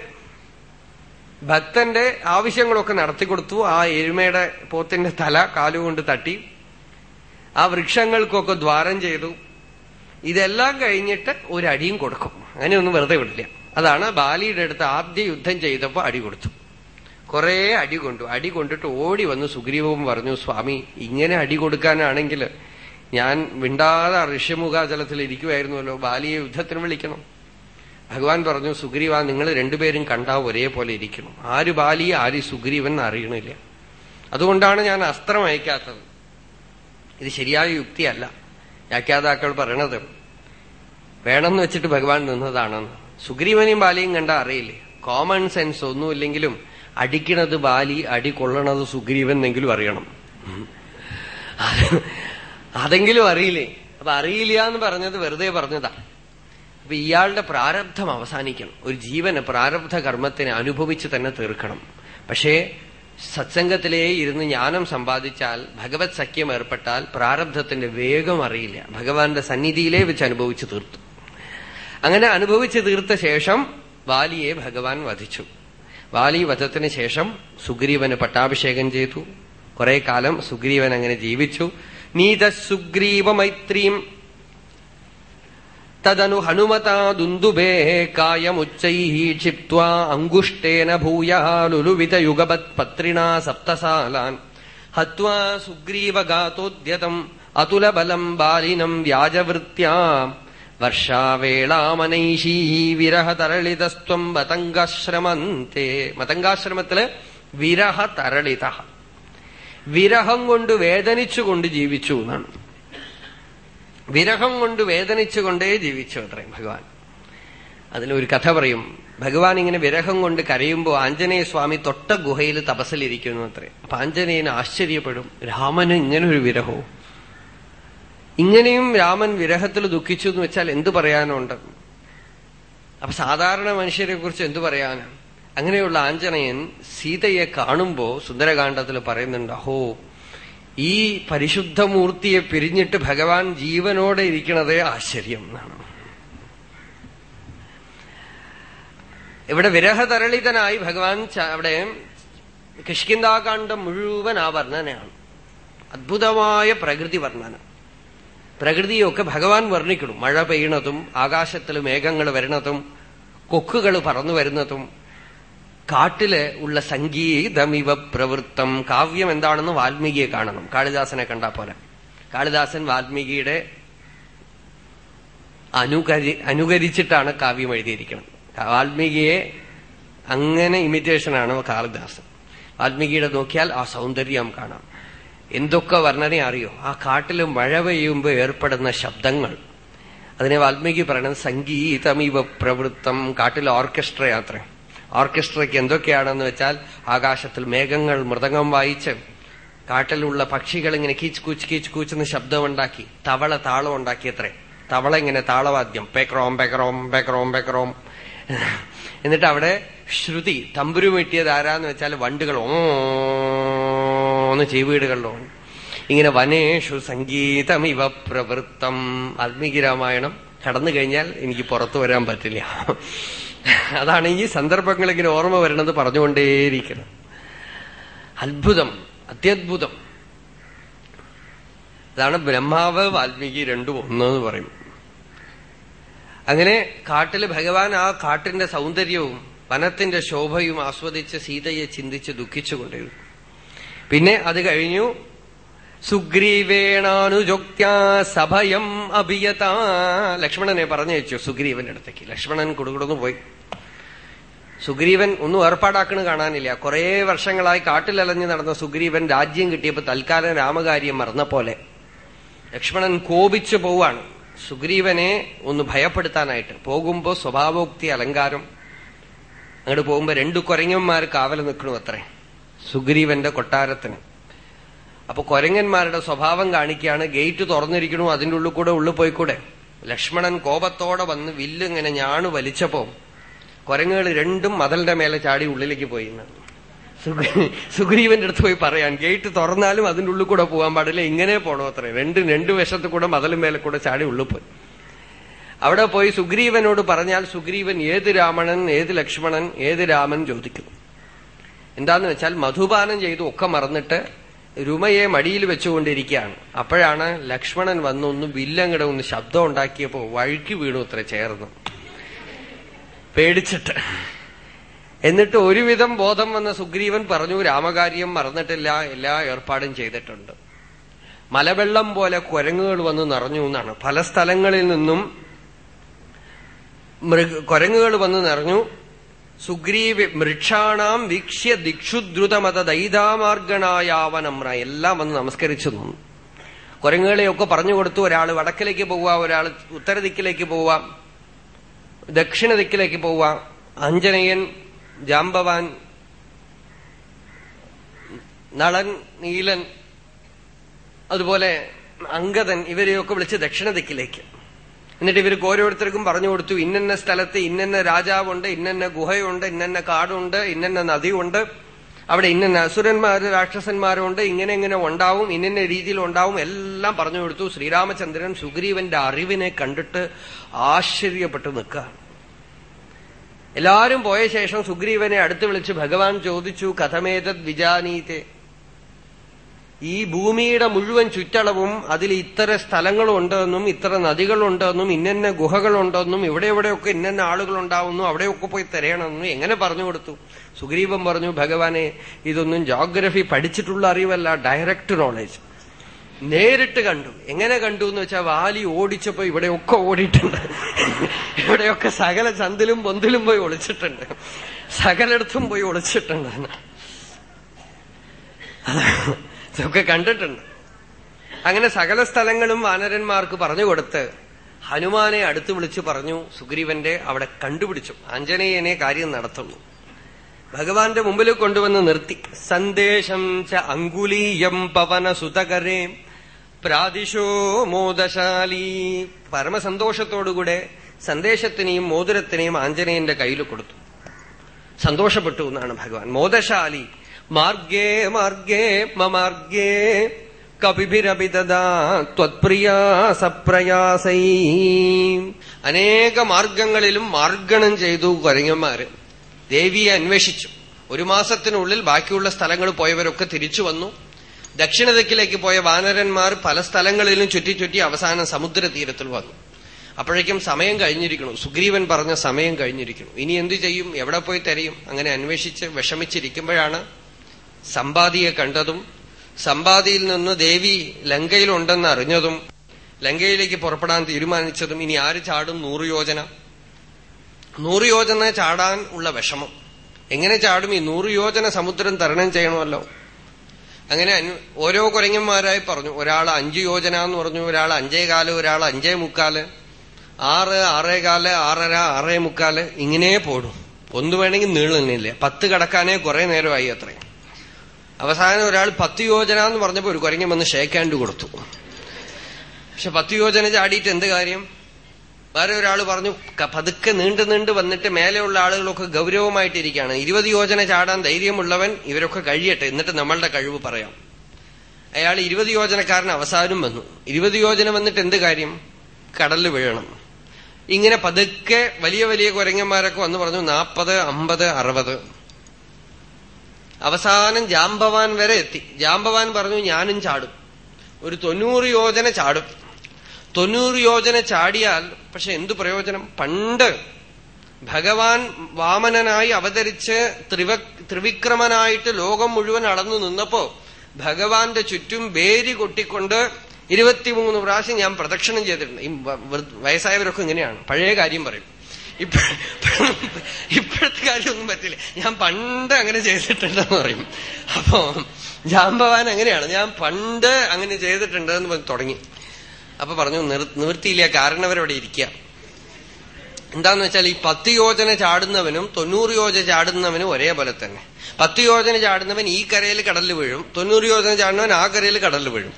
ഭക്തന്റെ ആവശ്യങ്ങളൊക്കെ നടത്തിക്കൊടുത്തു. ആ എരുമയുടെ പോത്തിന്റെ തല കാലുകൊണ്ട് തട്ടി. ആ വൃക്ഷങ്ങൾക്കൊക്കെ ദ്വാരം ചെയ്തു. ഇതെല്ലാം കഴിഞ്ഞിട്ട് ഒരു അടിയും കൊടുക്കും. അങ്ങനെയൊന്നും വെറുതെ വിടില്ല. അതാണ് ബാലിയുടെ അടുത്ത് ആദ്യ യുദ്ധം ചെയ്തപ്പോ അടി കൊടുത്തു. കുറെ അടി കൊണ്ടു. അടി കൊണ്ടിട്ട് ഓടി വന്ന്. സുഗ്രീവവും പറഞ്ഞു സ്വാമി ഇങ്ങനെ അടി കൊടുക്കാനാണെങ്കിൽ ഞാൻ വിണ്ടാതെ ഋഷ്യമുഖാചലത്തിൽ ഇരിക്കുമായിരുന്നുവല്ലോ ബാലിയെ യുദ്ധത്തിന് വിളിക്കണം. ഭഗവാൻ പറഞ്ഞു സുഗ്രീവ നിങ്ങൾ രണ്ടുപേരും കണ്ടാ ഒരേപോലെ ഇരിക്കണം. ആര് ബാലി ആര് സുഗ്രീവൻ അറിയണില്ല. അതുകൊണ്ടാണ് ഞാൻ അസ്ത്രം അയക്കാത്തത്. ഇത് ശരിയായ യുക്തിയല്ല. വ്യാഖ്യാതാക്കൾ പറയണത് വേണമെന്ന് വെച്ചിട്ട് ഭഗവാൻ നിന്നതാണെന്ന്. സുഗ്രീവനെയും ബാലിയും കണ്ട അറിയില്ലേ. കോമൺ സെൻസ് ഒന്നുമില്ലെങ്കിലും അടിക്കണത് ബാലി അടി കൊള്ളണത് സുഗ്രീവൻ എന്നെങ്കിലും അറിയണം അതെങ്കിലും അറിയില്ലേ? അപ്പൊ അറിയില്ല എന്ന് പറഞ്ഞത് വെറുതെ പറഞ്ഞതാ. അപ്പൊ ഇയാളുടെ പ്രാരബ്ധം അവസാനിക്കണം. ഒരു ജീവന് പ്രാരബ്ധ കർമ്മത്തിനെ അനുഭവിച്ച് തന്നെ തീർക്കണം. പക്ഷേ സത്സംഗത്തിലേ ഇരുന്ന് ജ്ഞാനം സമ്പാദിച്ചാൽ ഭഗവത് സഖ്യം ഏർപ്പെട്ടാൽ പ്രാരബ്ധത്തിന്റെ വേഗം അറിയില്ല. ഭഗവാന്റെ സന്നിധിയിലേ വെച്ച് അനുഭവിച്ചു തീർത്തു. അങ്ങനെ അനുഭവിച്ചു തീർത്ത ശേഷം വാലിയെ ഭഗവാൻ വധിച്ചു. വാലി വധത്തിന് ശേഷം സുഗ്രീവന് പട്ടാഭിഷേകം ചെയ്തു. കുറെ കാലം സുഗ്രീവൻ അങ്ങനെ ജീവിച്ചു. നീത സുഗ്രീവ മൈത്രീം തദനു ഹനുമതാ ദുന്ദുഭേ കായമുച്ചൈ ക്ഷിപ്വാ അങ്കുഷ്ടേന ഭൂയാലുലുവിത യുഗപത് പത്രിണാ സപ്തസാലാൻ ഹത്വാ സുഗ്രീവഗാതോദ്യതം അതുലബലം ബാലിനം വ്യാജവൃത്യാ വർഷാവേളാമനൈഷീ വിരഹതരളിതസ്ത്വം മതംഗാശ്രമന്തേ മതംഗാശ്രമത്തില് വിരഹ തരളിത വിരഹം കൊണ്ട് വേദനിച്ചുകൊണ്ട് ജീവിച്ചു എന്നാണ് വിരഹം കൊണ്ട് വേദനിച്ചുകൊണ്ടേ ജീവിച്ചു അത്രയും ഭഗവാൻ. അതിലൊരു കഥ പറയും. ഭഗവാൻ ഇങ്ങനെ വിരഹം കൊണ്ട് കരയുമ്പോൾ ആഞ്ജനേയ സ്വാമി തൊട്ട ഗുഹയിൽ തപസ്സിലിരിക്കുന്നു അത്രേ. അപ്പൊ ആഞ്ജനേയന് ആശ്ചര്യപ്പെടും. രാമന് ഇങ്ങനെ ഒരു വിരഹവും. ഇങ്ങനെയും രാമൻ വിരഹത്തിൽ ദുഃഖിച്ചു എന്ന് വെച്ചാൽ എന്തു പറയാനുണ്ട്? അപ്പൊ സാധാരണ മനുഷ്യരെ കുറിച്ച് എന്തു പറയാനാണ് അങ്ങനെയുള്ള ആഞ്ജനേയൻ സീതയെ കാണുമ്പോ സുന്ദരകാന്ഡത്തിൽ പറയുന്നുണ്ട് അഹോ ഈ പരിശുദ്ധ മൂർത്തിയെ പിരിഞ്ഞിട്ട് ഭഗവാൻ ജീവനോടെ ഇരിക്കണതേ ആശ്ചര്യം എന്നാണ്. ഇവിടെ വിരഹതരളിതനായി ഭഗവാൻ അവിടെ കിഷ്കിന്താകാന്ഡം മുഴുവൻ ആ വർണനയാണ്. അദ്ഭുതമായ പ്രകൃതി വർണന. പ്രകൃതിയൊക്കെ ഭഗവാൻ വർണിക്കണം. മഴ പെയ്യണതും ആകാശത്തിൽ മേഘങ്ങൾ വരുന്നതും കൊക്കുകൾ പറന്നു വരുന്നതും കാട്ടിൽ ഉള്ള സംഗീതമിവ പ്രവൃത്തം. കാവ്യം എന്താണെന്ന് വാൽമീകിയെ കാണണം. കാളിദാസനെ കണ്ട പോലെ കാളിദാസൻ വാൽമീകിയുടെ അനുകരി അനുകരിച്ചിട്ടാണ് കാവ്യം എഴുതിയിരിക്കുന്നത്. വാൽമീകിയെ അങ്ങനെ ഇമിറ്റേഷനാണ് കാളിദാസൻ. വാൽമീകിയുടെ നോക്കിയാൽ ആ സൗന്ദര്യം കാണാം. എന്തൊക്കെ വർണന അറിയോ? ആ കാട്ടിൽ മഴ പെയ്യുമ്പോൾ ഏർപ്പെടുന്ന ശബ്ദങ്ങൾ. അതിനെ വാൽമീകി പറയുന്നത് സംഗീതമിവ പ്രവൃത്തം കാട്ടിലെ ഓർക്കസ്ട്ര യാത്ര. ഓർക്കസ്ട്രയ്ക്ക് എന്തൊക്കെയാണെന്ന് വെച്ചാൽ ആകാശത്തിൽ മേഘങ്ങൾ മൃദംഗം വായിച്ച് കാട്ടിലുള്ള പക്ഷികൾ ഇങ്ങനെ കീച്ച് കൂച്ച് കീച്ച് കൂച്ചെന്ന് ശബ്ദമുണ്ടാക്കി തവള താളം ഉണ്ടാക്കിയത്രേ. തവള ഇങ്ങനെ താളവാദ്യം പേക്രോം പേക്രോം പേക്രോം പേക്രോം. എന്നിട്ട് അവിടെ ശ്രുതി തമ്പുരു വെട്ടിയത് ആരാന്ന് വെച്ചാൽ വണ്ടുകൾ ഓന്ന് ചെയ്വീടുകളിലോ ഇങ്ങനെ വനേഷു സംഗീതം ഇവ പ്രവൃത്തം. ആത്മീകരാമായണം രാമായണം കടന്നു കഴിഞ്ഞാൽ എനിക്ക് പുറത്തു വരാൻ പറ്റില്ല. അതാണ് ഈ സന്ദർഭങ്ങൾ ഇങ്ങനെ ഓർമ്മ വരണത് പറഞ്ഞുകൊണ്ടേയിരിക്കണം അത്ഭുതം അത്യത്ഭുതം അതാണ് ബ്രഹ്മാവ് വാൽമീകി രണ്ടും ഒന്നെന്ന് പറയും അങ്ങനെ കാട്ടിൽ ഭഗവാൻ ആ കാട്ടിന്റെ സൗന്ദര്യവും വനത്തിന്റെ ശോഭയും ആസ്വദിച്ച് സീതയെ ചിന്തിച്ച് ദുഃഖിച്ചുകൊണ്ടിരുന്നു പിന്നെ അത് കഴിഞ്ഞു സുഗ്രീവേണാനുജോക്യാ സഭയം അഭിയത ലക്ഷ്മണനെ പറഞ്ഞയച്ചു സുഗ്രീവന്റെ അടുത്തേക്ക് ലക്ഷ്മണൻ കൊടുകൊടുന്നു പോയി സുഗ്രീവൻ ഒന്നും ഏർപ്പാടാക്കണ കാണാനില്ല. കുറേ വർഷങ്ങളായി കാട്ടിലലഞ്ഞ് നടന്ന സുഗ്രീവൻ രാജ്യം കിട്ടിയപ്പോ തൽക്കാലം രാമകാര്യം മറന്ന പോലെ. ലക്ഷ്മണൻ കോപിച്ചു പോവാണ്. സുഗ്രീവനെ ഒന്ന് ഭയപ്പെടുത്താനായിട്ട്. പോകുമ്പോ സ്വഭാവോക്തി അലങ്കാരം. അങ്ങോട്ട് പോകുമ്പോ രണ്ടു കുരങ്ങന്മാർ കാവൽ നിൽക്കണു അത്രേ. സുഗ്രീവന്റെ കൊട്ടാരത്തിന്. അപ്പൊ കുരങ്ങന്മാരുടെ സ്വഭാവം കാണിക്കുകയാണ് ഗേറ്റ് തുറന്നിരിക്കണു അതിന്റെ ഉള്ളിൽ കൂടെ ഉള്ളിൽ പോയിക്കൂടെ. ലക്ഷ്മണൻ കോപത്തോടെ വന്ന് വില്ലിങ്ങനെ ഞാണു വലിച്ചപ്പോ കുരങ്ങുകൾ രണ്ടും മതലിന്റെ മേലെ ചാടി ഉള്ളിലേക്ക് പോയി സുഗ്രീവന്റെ അടുത്ത് പോയി പറയാൻ ഗേറ്റ് തുറന്നാലും അതിന്റെ ഉള്ളിൽ കൂടെ പോകാൻ പാടില്ല. ഇങ്ങനെ പോണോ അത്രേ. രണ്ട് രണ്ടു വശത്ത് കൂടെ മതലും മേലെ കൂടെ ചാടി ഉള്ളിൽ പോയി. അവിടെ പോയി സുഗ്രീവനോട് പറഞ്ഞാൽ സുഗ്രീവൻ ഏത് രാമണൻ ഏത് ലക്ഷ്മണൻ ഏത് രാമൻ ചോദിക്കുന്നു. എന്താന്ന് വെച്ചാൽ മധുപാനം ചെയ്തു ഒക്കെ മറന്നിട്ട് രുമയെ മടിയിൽ വെച്ചുകൊണ്ടിരിക്കുകയാണ്. അപ്പോഴാണ് ലക്ഷ്മണൻ വന്നൊന്ന് വില്ലങ്ങടെ ഒന്ന് ശബ്ദം ഉണ്ടാക്കിയപ്പോ വഴുക്കി വീണു അത്ര ചേർന്നു. പേടിച്ചിട്ട്. എന്നിട്ട് ഒരുവിധം ബോധം വന്ന സുഗ്രീവൻ പറഞ്ഞു രാമകാര്യം മറന്നിട്ടില്ല എല്ലാ ഏർപ്പാടും ചെയ്തിട്ടുണ്ട്. മലവെള്ളം പോലെ കുരങ്ങുകൾ വന്ന് നിറഞ്ഞു എന്നാണ്. പല സ്ഥലങ്ങളിൽ നിന്നും മൃഗ കുരങ്ങുകൾ വന്ന് നിറഞ്ഞു. സുഗ്രീവ മൃക്ഷാണാം വീക്ഷ്യ ദിക്ഷുദ്രുതമത ദൈതാമാർഗണായാവനമ്ര എല്ലാം വന്ന് നമസ്കരിച്ചു നിന്നു. കുരങ്ങുകളെയൊക്കെ പറഞ്ഞു കൊടുത്തു ഒരാൾ വടക്കിലേക്ക് പോവാം ഒരാൾ ഉത്തരദിക്കിലേക്ക് പോവാം ദക്ഷിണ ദിക്കിലേക്ക് പോവാം അഞ്ജനയൻ ജാമ്പവാൻ നളൻ നീലൻ അതുപോലെ അങ്കദൻ ഇവരെയൊക്കെ വിളിച്ച് ദക്ഷിണ ദിക്കിലേക്ക്. എന്നിട്ട് ഇവർക്ക് ഓരോരുത്തർക്കും പറഞ്ഞു കൊടുത്തു ഇന്നന്ന സ്ഥലത്ത് ഇന്നന്ന രാജാവുണ്ട് ഇന്നന്ന ഗുഹയുണ്ട് ഇന്നന്ന കാടുണ്ട് ഇന്നന്ന നദിയുണ്ട്. അവിടെ ഇന്ന അസുരന്മാര് രാക്ഷസന്മാരുണ്ട് ഇങ്ങനെ ഇങ്ങനെ ഉണ്ടാവും ഇന്നിന്ന രീതിയിൽ ഉണ്ടാവും എല്ലാം പറഞ്ഞു കൊടുത്തു. ശ്രീരാമചന്ദ്രൻ സുഗ്രീവന്റെ അറിവിനെ കണ്ടിട്ട് ആശ്ചര്യപ്പെട്ടു നിൽക്കുക. എല്ലാരും പോയ ശേഷം സുഗ്രീവനെ അടുത്ത് വിളിച്ച് ഭഗവാൻ ചോദിച്ചു കഥമേതത് വിജാനീത്തെ ഈ ഭൂമിയുടെ മുഴുവൻ ചുറ്റളവും അതിൽ ഇത്ര സ്ഥലങ്ങളുണ്ടെന്നും ഇത്ര നദികളുണ്ടെന്നും ഇന്നന്ന ഗുഹകളുണ്ടെന്നും ഇവിടെ എവിടെയൊക്കെ ഇന്നന്ന ആളുകളുണ്ടാവുന്നു അവിടെയൊക്കെ പോയി തിരയണമെന്നും എങ്ങനെ പറഞ്ഞു കൊടുത്തു? സുഗ്രീവൻ പറഞ്ഞു ഭഗവാനെ ഇതൊന്നും ജോഗ്രഫി പഠിച്ചിട്ടുള്ള അറിവല്ല ഡയറക്ട് നോളേജ് നേരിട്ട് കണ്ടു. എങ്ങനെ കണ്ടു എന്ന് വെച്ചാൽ വാലി ഓടിച്ചപ്പോ ഇവിടെയൊക്കെ ഓടിയിട്ടുണ്ട്. ഇവിടെയൊക്കെ സകല ചന്തിലും പൊന്തിലും പോയി ഒളിച്ചിട്ടുണ്ട്. സകലയിടത്തും പോയി ഒളിച്ചിട്ടുണ്ട്. ഇതൊക്കെ കണ്ടിട്ടുണ്ട്. അങ്ങനെ സകല സ്ഥലങ്ങളും വാനരന്മാർക്ക് പറഞ്ഞു കൊടുത്ത് ഹനുമാനെ അടുത്തു വിളിച്ചു പറഞ്ഞു സുഗ്രീവന്റെ അവിടെ കണ്ടുപിടിച്ചു. ആഞ്ജനേയനെ കാര്യം നടത്തുന്നു. ഭഗവാന്റെ മുമ്പിൽ കൊണ്ടുവന്ന് നിർത്തി. സന്ദേശം ച അങ്കുലീയം പവന സുതകരേ പ്രാതിശോ മോദശാലി. പരമസന്തോഷത്തോടുകൂടെ സന്ദേശത്തിനെയും മോതിരത്തിനെയും ആഞ്ജനേയന്റെ കയ്യിൽ കൊടുത്തു. സന്തോഷപ്പെട്ടു എന്നാണ് ഭഗവാൻ. മോദശാലി മാർഗേ മാർഗേ മമാർഗേ കപിഭിരപിതദാ ത്വത്പ്രിയാ സപ്രയാസൈ അനേക മാർഗങ്ങളിലും മാർഗണം ചെയ്തു കുരങ്ങന്മാര് ദേവിയെ അന്വേഷിച്ചു. ഒരു മാസത്തിനുള്ളിൽ ബാക്കിയുള്ള സ്ഥലങ്ങൾ പോയവരൊക്കെ തിരിച്ചു വന്നു. ദക്ഷിണ ദിക്കിലേക്ക് പോയ വാനരന്മാർ പല സ്ഥലങ്ങളിലും ചുറ്റി ചുറ്റി അവസാനം സമുദ്ര തീരത്തിൽ വന്നു. അപ്പോഴേക്കും സമയം കഴിഞ്ഞിരിക്കുന്നു. സുഗ്രീവൻ പറഞ്ഞ സമയം കഴിഞ്ഞിരിക്കുന്നു. ഇനി എന്തു ചെയ്യും? എവിടെ പോയി തരയും? അങ്ങനെ അന്വേഷിച്ച് വിഷമിച്ചിരിക്കുമ്പോഴാണ് സമ്പാദിയെ കണ്ടതും സമ്പാദിയിൽ നിന്ന് ദേവി ലങ്കയിലുണ്ടെന്ന് അറിഞ്ഞതും ലങ്കയിലേക്ക് പുറപ്പെടാൻ തീരുമാനിച്ചതും ഇനി ആര് ചാടും നൂറ് യോജന. നൂറ് യോജന ചാടാൻ ഉള്ള വിഷമം. എങ്ങനെ ചാടും? ഈ നൂറ് യോജന സമുദ്രം തരണം ചെയ്യണമല്ലോ. അങ്ങനെ ഓരോ കുരങ്ങന്മാരായി പറഞ്ഞു ഒരാൾ അഞ്ചു യോജന എന്ന് പറഞ്ഞു ഒരാൾ അഞ്ചേകാൽ ഒരാൾ അഞ്ചേ മുക്കാൽ ആറ് ആറേകാൽ ആറര ആറേ മുക്കാൽ ഇങ്ങനെ പോടും. ഒന്ന് വേണമെങ്കിൽ നീളുന്നില്ല പത്ത് കടക്കാനേ കുറെ നേരമായി അത്രയും. അവസാനം ഒരാൾ പത്ത് യോജന എന്ന് പറഞ്ഞപ്പോ ഒരു കുരങ്ങൻ വന്ന് ഷേക്ക് ഹാൻഡ് കൊടുത്തു. പക്ഷെ പത്ത് യോജന ചാടിയിട്ട് എന്ത് കാര്യം? വേറെ ഒരാൾ പറഞ്ഞു പതുക്കെ നീണ്ടു നീണ്ടു വന്നിട്ട് മേലെയുള്ള ആളുകളൊക്കെ ഗൗരവമായിട്ടിരിക്കുകയാണ്. ഇരുപത് യോജന ചാടാൻ ധൈര്യമുള്ളവൻ ഇവരൊക്കെ കഴിയട്ടെ എന്നിട്ട് നമ്മളുടെ കഴിവ് പറയാം. അയാൾ ഇരുപത് യോജനക്കാരൻ അവസാനം വന്നു. ഇരുപത് യോജന വന്നിട്ട് എന്ത് കാര്യം? കടലിൽ വീഴണം. ഇങ്ങനെ പതുക്കെ വലിയ വലിയ കുരങ്ങന്മാരൊക്കെ വന്ന് പറഞ്ഞു നാൽപ്പത് അമ്പത് അറുപത്. അവസാനം ജാംബവാൻ വരെ എത്തി. ജാംബവാൻ പറഞ്ഞു ഞാനും ചാടും. ഒരു തൊണ്ണൂറ് യോജന ചാടും. തൊണ്ണൂറ് യോജന ചാടിയാൽ പക്ഷെ എന്തു പ്രയോജനം? പണ്ട് ഭഗവാൻ വാമനനായി അവതരിച്ച് ത്രിവ ത്രിവിക്രമനായിട്ട് ലോകം മുഴുവൻ അളന്നു നിന്നപ്പോ ഭഗവാന്റെ ചുറ്റും വേരി കൊട്ടിക്കൊണ്ട് ഇരുപത്തിമൂന്ന് പ്രാവശ്യം ഞാൻ പ്രദക്ഷിണം ചെയ്തിട്ടുണ്ട്. ഈ വയസ്സായവരൊക്കെ ഇങ്ങനെയാണ്. പഴയ കാര്യം പറയും. ഇപ്പോഴത്തെ കാര്യമൊന്നും പറ്റില്ല. ഞാൻ പണ്ട് അങ്ങനെ ചെയ്തിട്ടുണ്ടെന്ന് പറയും. അപ്പോ ഭവാൻ അങ്ങനെയാണ്. ഞാൻ പണ്ട് അങ്ങനെ ചെയ്തിട്ടുണ്ട് എന്ന് തുടങ്ങി. അപ്പൊ പറഞ്ഞു നിവൃത്തിയില്ല കാരണം അവരവിടെ ഇരിക്കുക എന്താന്ന് വെച്ചാൽ ഈ പത്ത് യോജന ചാടുന്നവനും തൊണ്ണൂറ് യോജന ചാടുന്നവനും ഒരേപോലെ തന്നെ. പത്ത് യോജന ചാടുന്നവൻ ഈ കരയിൽ കടലിൽ വീഴും. തൊണ്ണൂറ് യോജന ചാടുന്നവൻ ആ കരയിൽ കടലിൽ വീഴും.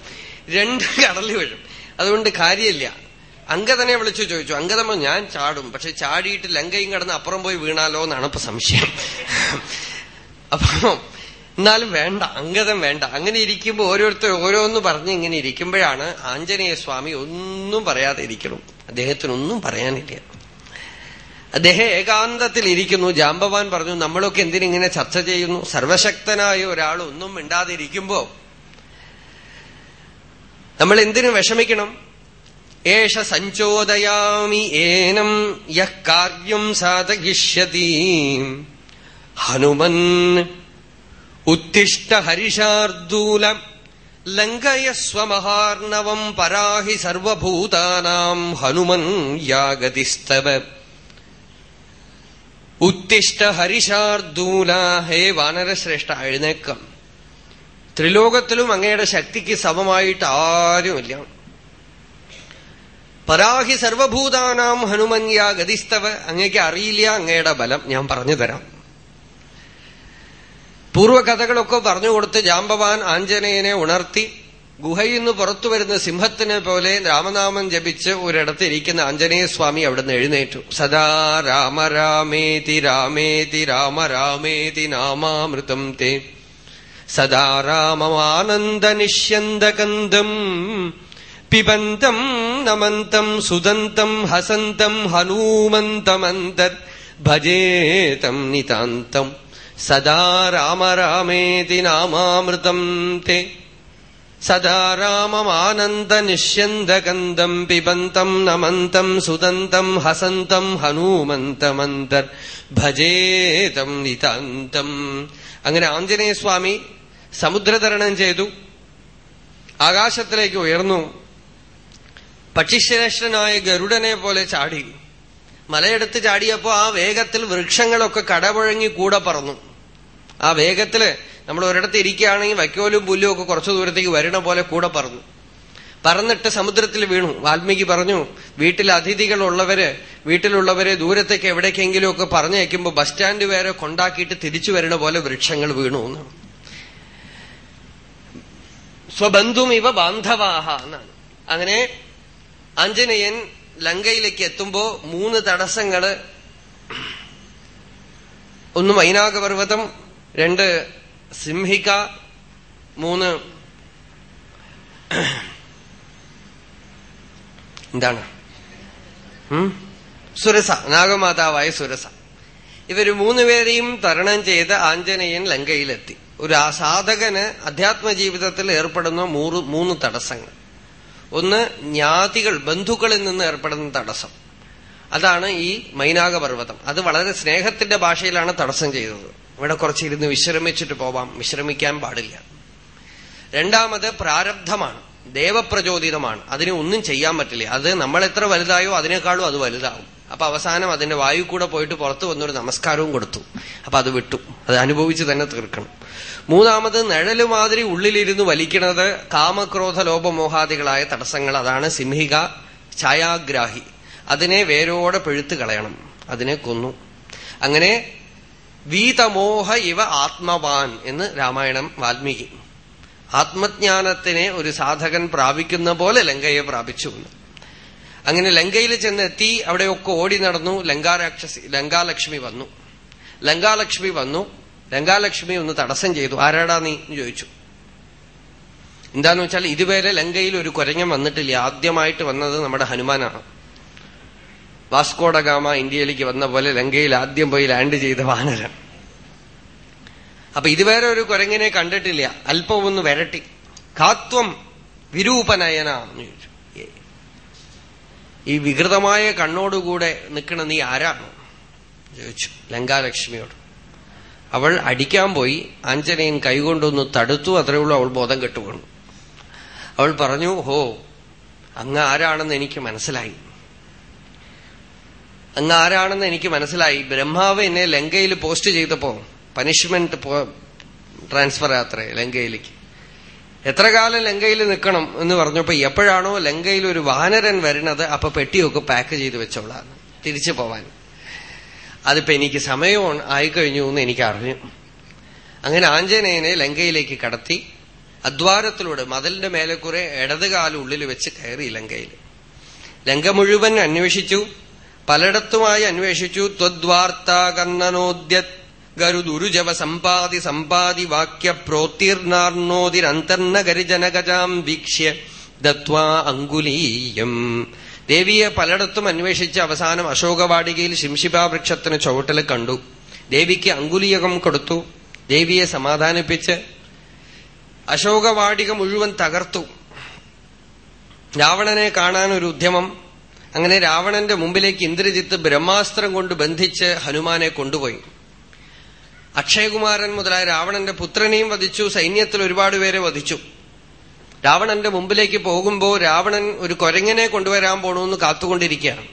രണ്ട് കടലിൽ വീഴും. അതുകൊണ്ട് കാര്യമില്ല. അങ്കതനെ വിളിച്ചു ചോദിച്ചു അങ്കതമ്മ ഞാൻ ചാടും. പക്ഷെ ചാടിയിട്ട് ലങ്കയും കടന്ന് അപ്പുറം പോയി വീണാലോ എന്നാണ് ഇപ്പൊ സംശയം. അപ്പൊ എന്നാലും വേണ്ട അങ്കതം വേണ്ട. അങ്ങനെ ഇരിക്കുമ്പോ ഓരോരുത്തർ ഓരോന്ന് പറഞ്ഞ് ഇങ്ങനെ ഇരിക്കുമ്പോഴാണ് ആഞ്ജനേയ സ്വാമി ഒന്നും പറയാതെ ഇരിക്കണം. അദ്ദേഹത്തിനൊന്നും പറയാനില്ല. അദ്ദേഹം ഏകാന്തത്തിൽ ഇരിക്കുന്നു. ജാമ്പവാൻ പറഞ്ഞു നമ്മളൊക്കെ എന്തിനിങ്ങനെ ചർച്ച ചെയ്യുന്നു? സർവശക്തനായ ഒരാൾ ഒന്നും മിണ്ടാതെ ഇരിക്കുമ്പോ നമ്മൾ എന്തിനു വിഷമിക്കണം? ഏഷ സഞ്ചോദയാമി ഏനം യഹ് കാര്യം സാധയിഷ്യതി ഹനുമൻ ഉത്തിഷ്ട ഹരിഷാർദൂല ലങ്കയസ്വമഹാർണവം പരാഹി സർവഭൂതാനാം ഹനുമൻ യാഗതിസ്തവ. ഉത്തിഷ്ട ഹരിഷാർദൂല ഹേ വാനരശ്രേഷ്ഠ എഴുന്നേക്കം ത്രിലോകത്തിലും അങ്ങയുടെ ശക്തിക്ക് സമമായിട്ട് ആരുമില്ല. പരാഹി സർവഭൂതാനാം ഹനുമന്യ ഗതിസ്തവ. അങ്ങേക്ക് അറിയില്ല അങ്ങയുടെ ബലം. ഞാൻ പറഞ്ഞു തരാം. പൂർവകഥകളൊക്കെ പറഞ്ഞുകൊടുത്ത് ജാമ്പവാൻ ആഞ്ജനേയനെ ഉണർത്തി ഗുഹയിൽ നിന്ന് പുറത്തു വരുന്ന സിംഹത്തിനെ പോലെ രാമനാമം ജപിച്ച് ഒരിടത്ത് ഇരിക്കുന്ന ആഞ്ജനേയ സ്വാമി അവിടുന്ന് എഴുന്നേറ്റു. സദാ രാമ രാമേതി രാമേതി രാമ രാമേതി നാമാമൃതം തേ. സദാ രാമമാനന്ദനിഷ്യന്തകന്ദം പിബന്തം നമന്തം സുദന്തം ഹസന്തം ഹനൂമന്തമന്തർ ഭജേതം നിതാന്തം സദാ രാമ രാമേതി നാമാമൃതം തേ സദാ രാമമാനന്ദനിഷ്യന്തകന്ദം പിബന്തം നമന്തം സുദന്തം ഹസന്തം ഹനൂമന്തമന്തർ ഭജേതം നിതാന്തം അങ്ങനെ ആഞ്ജനേയസ്വാമി സമുദ്രതരണം ചെയ്തു. ആകാശത്തിലേക്ക് ഉയർന്നു. പക്ഷിശ്രേഷ്ഠനായ ഗരുഡനെ പോലെ ചാടി. മലയെടുത്ത് ചാടിയപ്പോ ആ വേഗത്തിൽ വൃക്ഷങ്ങളൊക്കെ കടപുഴങ്ങി കൂടെ പറന്നു. ആ വേഗത്തിൽ നമ്മൾ ഒരിടത്ത് ഇരിക്കുകയാണെങ്കിൽ വൈക്കോലും പുല്ലും ഒക്കെ കുറച്ചു ദൂരത്തേക്ക് വരണ പോലെ കൂടെ പറന്നു. പറന്നിട്ട് സമുദ്രത്തിൽ വീണു. വാൽമീകി പറഞ്ഞു വീട്ടിൽ അതിഥികളുള്ളവര് വീട്ടിലുള്ളവരെ ദൂരത്തേക്ക് എവിടേക്കെങ്കിലും ഒക്കെ പറഞ്ഞയക്കുമ്പോ ബസ് സ്റ്റാൻഡ് വരെ കൊണ്ടാക്കിയിട്ട് തിരിച്ചു വരണ പോലെ വൃക്ഷങ്ങൾ വീണു എന്ന്. സ്വബന്ധും ഇവ ബാന്ധവാഹ എന്നാണ്. അങ്ങനെ ആഞ്ജനേയൻ ലങ്കയിലേക്ക് എത്തുമ്പോ മൂന്ന് തടസ്സങ്ങൾ. ഒന്ന് മൈനാകപർവതം രണ്ട് സിംഹിക മൂന്ന് എന്താണ്? സുരസ നാഗമാതാവായ സുരസ. ഇവർ മൂന്നുപേരെയും തരണം ചെയ്ത് ആഞ്ജനേയൻ ലങ്കയിലെത്തി. ഒരു സാധകന് അധ്യാത്മ ജീവിതത്തിൽ ഏർപ്പെടുന്ന മൂന്ന് തടസ്സങ്ങൾ. ഒന്ന് ജ്ഞാതികൾ ബന്ധുക്കളിൽ നിന്ന് ഏർപ്പെടുന്ന തടസ്സം. അതാണ് ഈ മൈനാകപർവതം. അത് വളരെ സ്നേഹത്തിന്റെ ഭാഷയിലാണ് തടസ്സം ചെയ്തത്. ഇവിടെ കുറച്ചിരുന്ന് വിശ്രമിച്ചിട്ട് പോവാം. വിശ്രമിക്കാൻ പാടില്ല. രണ്ടാമത് പ്രാരബ്ധമാണ്. ദേവപ്രചോദിതമാണ്. അതിനെ ഒന്നും ചെയ്യാൻ പറ്റില്ല. അത് നമ്മൾ എത്ര വലുതായോ അതിനേക്കാളും അത് വലുതാവും. അപ്പൊ അവസാനം അതിന്റെ വായു കൂടെ പോയിട്ട് പുറത്തു വന്നൊരു നമസ്കാരവും കൊടുത്തു. അപ്പൊ അത് വിട്ടു. അത് അനുഭവിച്ച് തന്നെ തീർക്കണം. മൂന്നാമത് നിഴൽ മാതിരി ഉള്ളിലിരുന്ന് വലിക്കുന്നത് കാമക്രോധ ലോപമോഹാദികളായ തടസ്സങ്ങൾ. അതാണ് സിംഹിക ഛായാഗ്രാഹി. അതിനെ വേരോടെ പെഴുത്ത് കളയണം. അതിനെ കൊന്നു. അങ്ങനെ വീതമോഹ ഇവ ആത്മവാൻ എന്ന് രാമായണം വാൽമീകി. ആത്മജ്ഞാനത്തിനെ ഒരു സാധകൻ പ്രാപിക്കുന്ന പോലെ ലങ്കയെ പ്രാപിച്ചു അങ്ങനെ ലങ്കയിൽ ചെന്നെത്തി അവിടെയൊക്കെ ഓടി നടന്നു. ലങ്കാരാക്ഷസി ലങ്കാലക്ഷ്മി വന്നു. ലങ്കാലക്ഷ്മി വന്നു. ലങ്കാലക്ഷ്മി ഒന്ന് തടസ്സം ചെയ്തു. ആരാടാ നീ എന്ന് ചോദിച്ചു. എന്താന്ന് വെച്ചാൽ ഇതുവരെ ലങ്കയിൽ ഒരു കുരങ്ങൻ വന്നിട്ടില്ല. ആദ്യമായിട്ട് വന്നത് നമ്മുടെ ഹനുമാനാണ്. വാസ്കോഡഗാമ ഇന്ത്യയിലേക്ക് വന്ന പോലെ ലങ്കയിൽ ആദ്യം പോയി ലാൻഡ് ചെയ്ത വാനരൻ. അപ്പൊ ഇതുവരെ ഒരു കുരങ്ങിനെ കണ്ടിട്ടില്ല. അല്പം ഒന്ന് വരട്ടി. കാത്വം വിരൂപനയന എന്ന് ചോദിച്ചു. ഈ വികൃതമായ കണ്ണോടുകൂടെ നിൽക്കണ നീ ആരാണ് ചോദിച്ചു. ലങ്കാലക്ഷ്മിയോട്. അവൾ അടിക്കാൻ പോയി ആഞ്ജനയും കൈകൊണ്ടൊന്ന് തടുത്തു അത്രേ ഉള്ളൂ അവൾ ബോധം കെട്ടുകൊണ്ടു അവൾ പറഞ്ഞു ഹോ അങ്ങ് ആരാണെന്ന് എനിക്ക് മനസ്സിലായി. അങ്ങ് ആരാണെന്ന് എനിക്ക് മനസ്സിലായി. ബ്രഹ്മാവ് എന്നെ ലങ്കയിൽ പോസ്റ്റ് ചെയ്തപ്പോ പനിഷ്മെന്റ് ട്രാൻസ്ഫർ ആത്രേ ലങ്കയിലേക്ക്. എത്ര കാലം ലങ്കയിൽ നിൽക്കണം എന്ന് പറഞ്ഞപ്പോ എപ്പോഴാണോ ലങ്കയിൽ ഒരു വാനരൻ വരുന്നത് അപ്പൊ പെട്ടിയൊക്കെ പാക്ക് ചെയ്ത് വെച്ചോളാണ് തിരിച്ചു പോവാൻ. അതിപ്പോ എനിക്ക് സമയം ആയിക്കഴിഞ്ഞു എന്ന് എനിക്ക് അറിഞ്ഞു അങ്ങനെ ആഞ്ജനേയനെ ലങ്കയിലേക്ക് കടത്തി അദ്വാരത്തിലൂടെ മതിലിന്റെ മേലെ കുറെ ഇടതുകാലം ഉള്ളിൽ വെച്ച് കയറി ലങ്കയിൽ. ലങ്ക മുഴുവൻ അന്വേഷിച്ചു പലയിടത്തുമായി അന്വേഷിച്ചു ത്വദ്വാർത്താകർണനോദ്യ ഗരുദുരുജവ സമ്പാതി വാക്യ പ്രോത്തീർണാർണോതിരന്തർണ ഗരിജനഗജാം വീക്ഷ്യ ദത്വാ അങ്കുലീയം. ദേവിയെ പലയിടത്തും അന്വേഷിച്ച് അവസാനം അശോകവാടികയിൽ ശിംശിപാവൃക്ഷത്തിന് ചുവട്ടിൽ കണ്ടു. ദേവിക്ക് അങ്കുലീയകം കൊടുത്തു. ദേവിയെ സമാധാനിപ്പിച്ച് അശോകവാടിക മുഴുവൻ തകർത്തു. രാവണനെ കാണാൻ ഒരു ഉദ്യമം. അങ്ങനെ രാവണന്റെ മുമ്പിലേക്ക് ഇന്ദ്രജിത്ത് ബ്രഹ്മാസ്ത്രം കൊണ്ട് ബന്ധിച്ച് ഹനുമാനെ കൊണ്ടുപോയി. അക്ഷയകുമാരൻ മുതലായ രാവണന്റെ പുത്രനെയും വധിച്ചു സൈന്യത്തിൽ ഒരുപാട് പേരെ വധിച്ചു. രാവണന്റെ മുമ്പിലേക്ക് പോകുമ്പോൾ രാവണൻ ഒരു കൊരങ്ങനെ കൊണ്ടുവരാൻ പോണമെന്ന് കാത്തുകൊണ്ടിരിക്കുകയാണ്.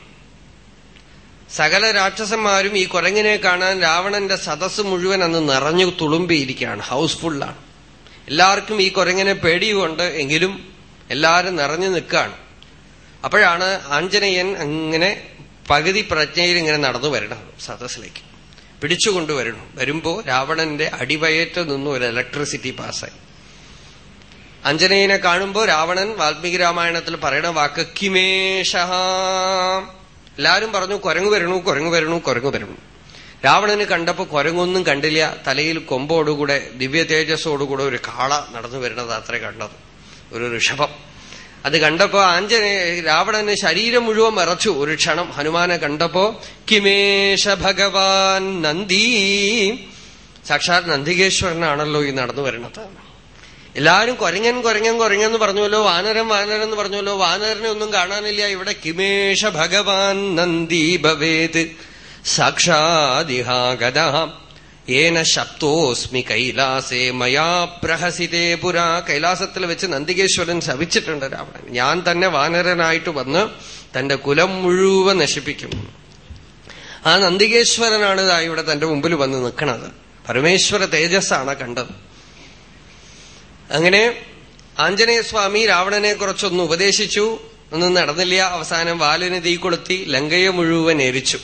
സകല രാക്ഷസന്മാരും ഈ കുരങ്ങിനെ കാണാൻ രാവണന്റെ സദസ് മുഴുവൻ അന്ന് നിറഞ്ഞു തുളുമ്പിയിരിക്കുകയാണ്. ഹൗസ്ഫുള്ളാണ്. എല്ലാവർക്കും ഈ കുരങ്ങനെ പേടിയുണ്ട് എങ്കിലും എല്ലാവരും നിറഞ്ഞു നിൽക്കുകയാണ്. അപ്പോഴാണ് ആഞ്ജനേയൻ അങ്ങനെ പകുതി പ്രജ്ഞയിൽ ഇങ്ങനെ നടന്നു വരണം സദസ്സിലേക്ക്. പിടിച്ചുകൊണ്ടുവരണം വരുമ്പോ രാവണന്റെ അടിവയറ്റ് നിന്നും ഒരു ഇലക്ട്രിസിറ്റി പാസ്സായി അഞ്ജനേയനെ കാണുമ്പോ രാവണൻ വാൽമീകി രാമായണത്തിൽ പറയണ വാക്ക് കിമേഷ എല്ലാരും പറഞ്ഞു കുരങ്ങു വരണു കുരങ്ങു വരണു കുരങ്ങു വരണു രാവണന് കണ്ടപ്പോ കുരങ്ങൊന്നും കണ്ടില്ല. തലയിൽ കൊമ്പോടുകൂടെ ദിവ്യ തേജസ്സോടുകൂടെ ഒരു കാള നടന്നു വരുന്നത് അത്ര കണ്ടത്. ഒരു ഋഷഭം. അത് കണ്ടപ്പോ ആഞ്ജനേ രാവണന് ശരീരം മുഴുവൻ മറച്ചു. ഒരു ക്ഷണം ഹനുമാനെ കണ്ടപ്പോ കിമേഷ ഭഗവാൻ നന്ദി. സാക്ഷാത് നന്ദികേശ്വരനാണല്ലോ ഈ നടന്നു വരുന്നത് എല്ലാരും കൊരങ്ങൻ കൊരങ്ങൻ എന്ന് പറഞ്ഞല്ലോ വാനരൻ വാനരൻ എന്ന് പറഞ്ഞല്ലോ വാനരനെ ഒന്നും കാണാനില്ല. ഇവിടെ കിമേഷ ഭഗവാൻ നന്ദി ഭവേത്. സാക്ഷാദിഹാഗത ഏന ശബ്ദോസ്മി കൈലാസേ മയാ പ്രഹസിതേ പുരാ. കൈലാസത്തിൽ വെച്ച് നന്ദികേശ്വരൻ ശവിച്ചിട്ടുണ്ട് രാവണൻ. ഞാൻ തന്നെ വാനരനായിട്ട് വന്ന് തന്റെ കുലം മുഴുവൻ നശിപ്പിക്കും. ആ നന്ദികേശ്വരനാണ് ഇവിടെ തന്റെ മുമ്പിൽ വന്ന് നിൽക്കുന്നത്. പരമേശ്വര തേജസ്സാണ് കണ്ടത്. അങ്ങനെ ആഞ്ജനേയസ്വാമി രാവണനെ കുറച്ചൊന്ന് ഉപദേശിച്ചു. ഒന്നും നടന്നില്ല. അവസാനം വാലിന് തീ കൊളുത്തി ലങ്കയെ മുഴുവൻ എരിച്ചു.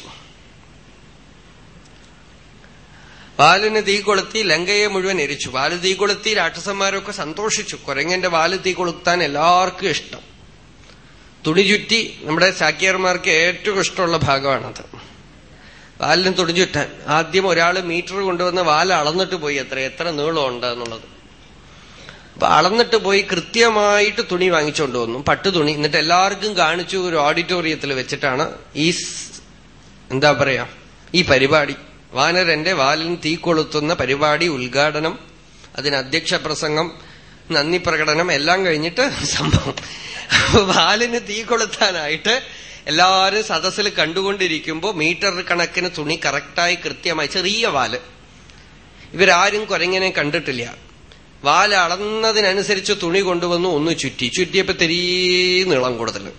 വാലിന് തീ കൊളുത്തി ലങ്കയെ മുഴുവൻ എരിച്ചു. വാൽ തീ കൊളുത്തി രാക്ഷസന്മാരൊക്കെ സന്തോഷിച്ചു. കുരങ്ങന്റെ വാൽ തീ കൊളുത്താൻ എല്ലാവർക്കും ഇഷ്ടം. തുണി ചുറ്റി നമ്മുടെ ചാക്യാർമാർക്ക് ഏറ്റവും ഇഷ്ടമുള്ള ഭാഗമാണത്. വാലിന് തുണി ചുറ്റാൻ. ആദ്യം ഒരാൾ മീറ്റർ കൊണ്ടുവന്ന് വാൽ അളന്നിട്ട് പോയി എത്ര എത്ര നീളമുണ്ട് എന്നുള്ളത്. അപ്പൊ അളന്നിട്ട് പോയി കൃത്യമായിട്ട് തുണി വാങ്ങിച്ചുകൊണ്ട് വന്നു. പട്ടു തുണി. എന്നിട്ട് എല്ലാവർക്കും കാണിച്ചു ഒരു ഓഡിറ്റോറിയത്തിൽ വെച്ചിട്ടാണ് ഈ എന്താ പറയാ? ഈ പരിപാടി. വാനരന്റെ വാലിൽ തീ കൊളുത്തുന്ന പരിപാടി ഉദ്ഘാടനം അതിന് അധ്യക്ഷ പ്രസംഗം നന്ദി പ്രകടനം എല്ലാം കഴിഞ്ഞിട്ട് സംഭവം. വാലിന് തീ കൊളുത്താനായിട്ട് എല്ലാവരും സദസ്സിൽ കണ്ടുകൊണ്ടിരിക്കുമ്പോൾ മീറ്റർ കണക്കിന് തുണി കറക്റ്റായി കൃത്യമായി ചെറിയ വാൽ. ഇവരാരും കുരങ്ങനെ കണ്ടിട്ടില്ല. വാൽ അളന്നതിനനുസരിച്ച് തുണി കൊണ്ടുവന്നു ഒന്ന് ചുറ്റി. ചുറ്റിയപ്പോ തെരീ നീളം കൂടുതൽ.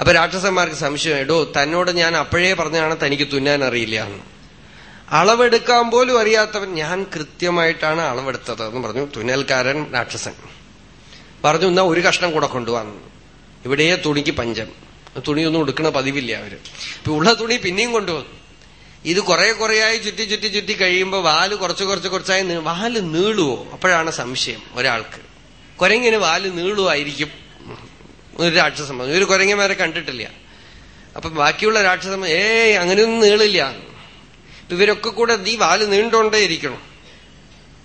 അപ്പൊ രാക്ഷസന്മാർക്ക് സംശയം എടോ തന്നോട് ഞാൻ അപ്പോഴേ പറഞ്ഞാണ് തനിക്ക് തുന്നാൻ അറിയില്ല എന്ന്. അളവെടുക്കാൻ പോലും അറിയാത്തവൻ ഞാൻ കൃത്യമായിട്ടാണ് അളവെടുത്തത് എന്ന് പറഞ്ഞു തുന്നൽക്കാരൻ രാക്ഷസൻ. പറഞ്ഞു എന്നാ ഒരു കഷ്ണം കൂടെ കൊണ്ടുവന്നു ഇവിടെ തുണിക്ക് പഞ്ചം. തുണിയൊന്നും എടുക്കണ പതിവില്ല അവർ. ഇപ്പൊ ഉള്ള തുണി പിന്നെയും കൊണ്ടുവന്നു. ഇത് കുറെ കുറേയായി ചുറ്റി ചുറ്റി ചുറ്റി കഴിയുമ്പോൾ വാൽ കുറച്ച് കുറച്ച് കുറച്ചായി വാൽ നീളുവോ? അപ്പോഴാണ് സംശയം ഒരാൾക്ക്. കുരങ്ങിന് വാൽ നീളുമായിരിക്കും ഒരു രാക്ഷസം ഒരു കുരങ്ങന്മാരെ കണ്ടിട്ടില്ല. അപ്പൊ ബാക്കിയുള്ള രാക്ഷസം ഏയ് അങ്ങനെയൊന്നും നീളില്ല. ഇവരൊക്കെ കൂടെ നീ വാൽ നീണ്ടോണ്ടേ ഇരിക്കണം.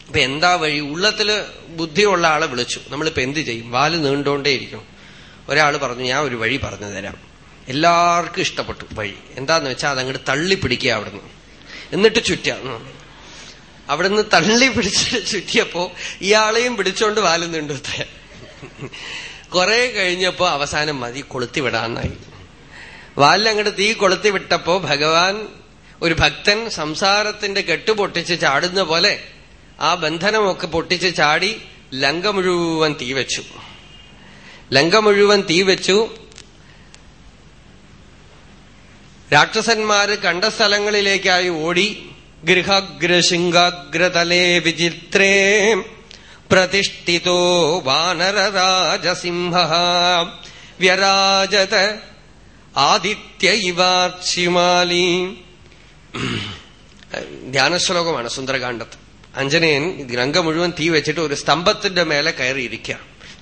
അപ്പൊ എന്താ വഴി? ഉള്ളത്തിൽ ബുദ്ധിയുള്ള ആളെ വിളിച്ചു. നമ്മളിപ്പോ എന്ത് ചെയ്യും? വാൽ നീണ്ടോണ്ടേ ഇരിക്കണം. ഒരാൾ പറഞ്ഞു ഞാൻ ഒരു വഴി പറഞ്ഞു തരാം. എല്ലാവർക്കും ഇഷ്ടപ്പെട്ടു വഴി. എന്താന്ന് വെച്ചാൽ അതങ്ങോട്ട് തള്ളി പിടിക്കുക അവിടുന്ന്. എന്നിട്ട് ചുറ്റുക അവിടുന്ന് തള്ളി പിടിച്ച് ചുറ്റിയപ്പോ ഇയാളെയും പിടിച്ചോണ്ട് വാൽ നീണ്ടുത്ത കുറെ കഴിഞ്ഞപ്പോ അവസാനം മതി കൊളുത്തി വിടാന്നായി. വാലിലങ്ങോട്ട് തീ കൊളുത്തി വിട്ടപ്പോ ഭഗവാൻ ഒരു ഭക്തൻ സംസാരത്തിന്റെ കെട്ട് പൊട്ടിച്ച് ചാടുന്ന പോലെ ആ ബന്ധനമൊക്കെ പൊട്ടിച്ച് ചാടി ലങ്ക മുഴുവൻ തീവച്ചു ലങ്ക മുഴുവൻ തീവച്ചു രാക്ഷസന്മാര് കണ്ട സ്ഥലങ്ങളിലേക്കായി ഓടി. ഗൃഹഗ്രശിംഗാഗ്രതലേ വിചിത്രേ പ്രതിഷ്ഠിതോ വാനരരാജസിംഹ വ്യരാജത ആദിത്യ ഇവാർഷിമാലി ധ്യാനശ്ലോകമാണ് സുന്ദരകാന്ഡത്ത്. അഞ്ജനയൻ രംഗം മുഴുവൻ തീ വെച്ചിട്ട് ഒരു സ്തംഭത്തിന്റെ മേലെ കയറിയിരിക്കുക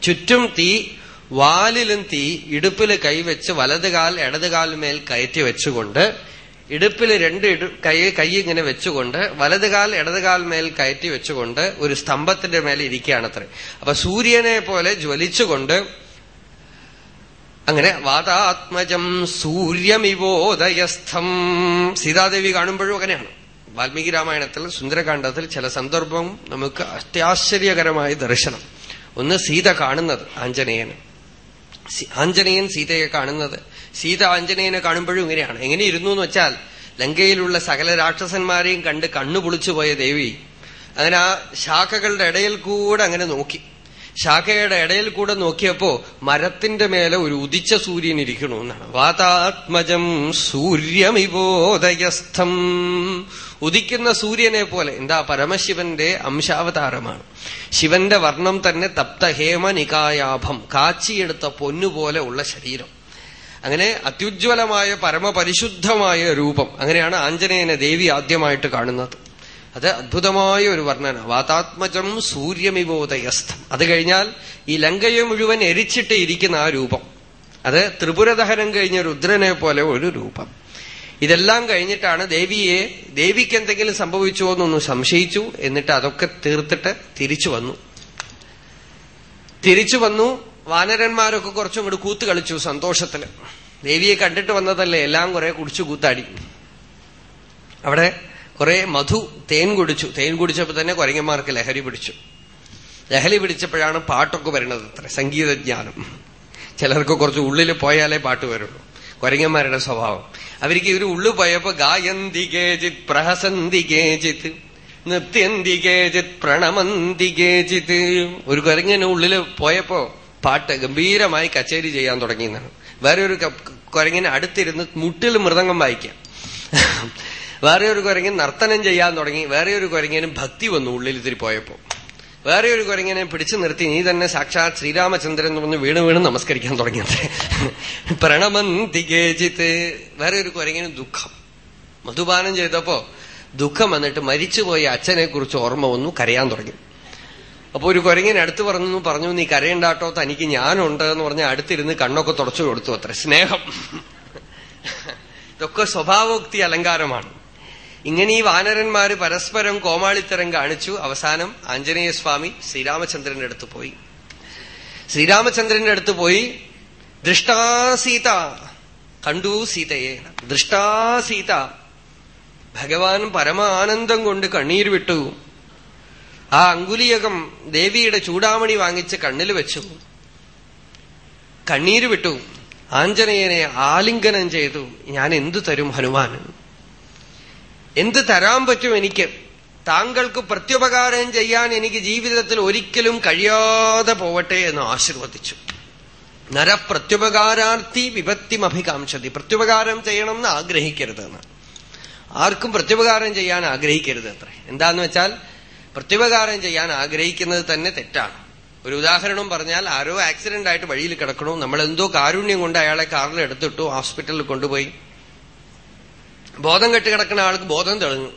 ചുറ്റും തീ വാലിലും തീ ഇടുപ്പിൽ കൈവച്ച് വലതുകാൽ ഇടതുകാലുമേൽ കയറ്റി വെച്ചുകൊണ്ട് ഇടുപ്പിൽ രണ്ട് കൈ കൈ ഇങ്ങനെ വെച്ചുകൊണ്ട് വലതുകാൽ ഇടതുകാൽമേൽ കയറ്റി വെച്ചുകൊണ്ട് ഒരു സ്തംഭത്തിന്റെ മേലെ ഇരിക്കുകയാണത്രേ. അപ്പൊ സൂര്യനെ പോലെ ജ്വലിച്ചുകൊണ്ട് അങ്ങനെ വാതാത്മജം സൂര്യമിവോദയസ്ഥം. സീതാദേവി കാണുമ്പോഴും അങ്ങനെയാണ്. വാൽമീകി രാമായണത്തിൽ സുന്ദരകാന്ഡത്തിൽ ചില സന്ദർഭം നമുക്ക് അത്യാശ്ചര്യകരമായ ദർശനം. ഒന്ന് സീത കാണുന്നത് ആഞ്ജനേയന്. ആഞ്ജനേയൻ സീതയെ കാണുന്നത്. സീത ആഞ്ജനേയനെ കാണുമ്പോഴും ഇങ്ങനെയാണ്. എങ്ങനെ ഇരുന്നു എന്ന് വെച്ചാൽ ലങ്കയിലുള്ള സകല രാക്ഷസന്മാരെയും കണ്ട് കണ്ണു പൊളിച്ചുപോയ ദേവി അങ്ങനെ ആ ശാഖകളുടെ ഇടയിൽ കൂടെ അങ്ങനെ നോക്കി. ശാഖയുടെ ഇടയിൽ കൂടെ നോക്കിയപ്പോ മരത്തിന്റെ മേലെ ഒരു ഉദിച്ച സൂര്യൻ ഇരിക്കണു എന്നാണ്. വാതാത്മജം സൂര്യമിവോദയസ്ഥം ഉദിക്കുന്ന സൂര്യനെ പോലെ എന്താ പരമശിവന്റെ അംശാവതാരമാണ്. ശിവന്റെ വർണം തന്നെ തപ്തഹേമ നികായാഭം കാച്ചിയെടുത്ത പൊന്നുപോലെ ഉള്ള ശരീരം. അങ്ങനെ അത്യുജ്വലമായ പരമപരിശുദ്ധമായ രൂപം. അങ്ങനെയാണ് ആഞ്ജനേയനെ ദേവി ആദ്യമായിട്ട് കാണുന്നത്. അത് അദ്ഭുതമായ ഒരു വർണന. വാതാത്മജം സൂര്യമിവോദയസ്ഥം. അത് കഴിഞ്ഞാൽ ഈ ലങ്കയെ മുഴുവൻ എരിച്ചിട്ട് ഇരിക്കുന്ന ആ രൂപം. അത് ത്രിപുരദഹനം കഴിഞ്ഞ രുദ്രനെ പോലെ ഒരു രൂപം. ഇതെല്ലാം കഴിഞ്ഞിട്ടാണ് ദേവിയെ ദേവിക്ക് എന്തെങ്കിലും സംഭവിച്ചോ എന്നൊന്ന് സംശയിച്ചു. എന്നിട്ട് അതൊക്കെ തീർത്തിട്ട് തിരിച്ചു വന്നു. തിരിച്ചു വന്നു. വാനരന്മാരൊക്കെ കുറച്ചും കൂടി കൂത്ത് കളിച്ചു സന്തോഷത്തിൽ ദേവിയെ കണ്ടിട്ട് വന്നതല്ലേ? എല്ലാം കുറെ കുടിച്ചു കൂത്താടി. അവിടെ കുറെ മധു തേൻ കുടിച്ചു. തേൻ കുടിച്ചപ്പോ തന്നെ കുരങ്ങന്മാർക്ക് ലഹരി പിടിച്ചു. ലഹരി പിടിച്ചപ്പോഴാണ് പാട്ടൊക്കെ വരുന്നത് അത്ര സംഗീതജ്ഞാനം. ചിലർക്ക് കുറച്ച് ഉള്ളിൽ പോയാലേ പാട്ട് വരുള്ളൂ. കുരങ്ങന്മാരുടെ സ്വഭാവം. അവർക്ക് ഇവർ ഉള്ളു പോയപ്പോ ഗായന്തി കേജിത് പ്രഹസന്തി കേജിത് നൃത്യന്തി കേജിത് പ്രണമന്തി കേജിത് ഒരു കുരങ്ങിന് ഉള്ളിൽ പോയപ്പോ പാട്ട് ഗംഭീരമായി കച്ചേരി ചെയ്യാൻ തുടങ്ങിയെന്നാണ്. വേറെ ഒരു കുരങ്ങിന് അടുത്തിരുന്ന് മുട്ടിൽ മൃദംഗം വായിക്കാം. വേറെ ഒരു കുരങ്ങൻ നർത്തനം ചെയ്യാൻ തുടങ്ങി വേറെ ഒരു കുരങ്ങനും ഭക്തി വന്നു ഉള്ളിൽ ഇത്തിരി പോയപ്പോ. വേറെ ഒരു കുരങ്ങനെ പിടിച്ചു നിർത്തി നീ തന്നെ സാക്ഷാത് ശ്രീരാമചന്ദ്രൻ എന്ന് പറഞ്ഞ് വീണ് വീണ് നമസ്കരിക്കാൻ തുടങ്ങിയത് പ്രണമന്തി കേജിത്ത് വേറെ ഒരു കുരങ്ങിനും ദുഃഖം. മധുപാനം ചെയ്തപ്പോ ദുഃഖം വന്നിട്ട് മരിച്ചുപോയ അച്ഛനെ കുറിച്ച് ഓർമ്മ വന്നു കരയാൻ തുടങ്ങി. അപ്പൊ ഒരു കുരങ്ങിന് അടുത്ത് പറഞ്ഞു പറഞ്ഞു നീ കരയണ്ടാട്ടോ തനിക്ക് ഞാനുണ്ട് എന്ന് പറഞ്ഞ അടുത്തിരുന്ന് കണ്ണൊക്കെ തുടച്ചു കൊടുത്തു അത്ര. സ്നേഹം. ഇതൊക്കെ സ്വഭാവോക്തി അലങ്കാരമാണ്. ഇങ്ങനെ ഈ വാനരന്മാര് പരസ്പരം കോമാളിത്തരം കാണിച്ചു. അവസാനം ആഞ്ജനേയസ്വാമി ശ്രീരാമചന്ദ്രന്റെ അടുത്ത് പോയി. ശ്രീരാമചന്ദ്രന്റെ അടുത്ത് പോയി. ദൃഷ്ടാസീത. കണ്ടു സീതയെ. ദൃഷ്ടാസീത. ഭഗവാൻ പരമാനന്ദം കൊണ്ട് കണ്ണീർ വിട്ടു. ആ അങ്കുലിയകം ദേവിയുടെ ചൂടാമണി വാങ്ങിച്ച് കണ്ണിൽ വെച്ചു. കണ്ണീര് വിട്ടു. ആഞ്ജനേയനെ ആലിംഗനം ചെയ്തു. ഞാൻ എന്തു തരും ഹനുമാൻ എന്ത് തരാൻ പറ്റും എനിക്ക്? താങ്കൾക്ക് പ്രത്യുപകാരം ചെയ്യാൻ എനിക്ക് ജീവിതത്തിൽ ഒരിക്കലും കഴിയാതെ പോവട്ടെ എന്ന് ആശീർവദിച്ചു. നരപ്രത്യുപകാരാർത്ഥി വിപത്തിമഭികാംക്ഷതി പ്രത്യുപകാരം ചെയ്യണം എന്ന് ആഗ്രഹിക്കരുത് എന്ന്. ആർക്കും പ്രത്യുപകാരം ചെയ്യാൻ ആഗ്രഹിക്കരുത് അത്ര. എന്താന്ന് വെച്ചാൽ പ്രത്യുപകാരം ചെയ്യാൻ ആഗ്രഹിക്കുന്നത് തന്നെ തെറ്റാണ്. ഒരു ഉദാഹരണം പറഞ്ഞാൽ ആരോ ആക്സിഡന്റ് ആയിട്ട് വഴിയിൽ കിടക്കണു. നമ്മൾ എന്തോ കാരുണ്യം കൊണ്ട് അയാളെ കാറിൽ എടുത്തിട്ടു ഹോസ്പിറ്റലിൽ കൊണ്ടുപോയി. ബോധം കെട്ട് കിടക്കുന്ന ആൾക്ക് ബോധം തെളിഞ്ഞു.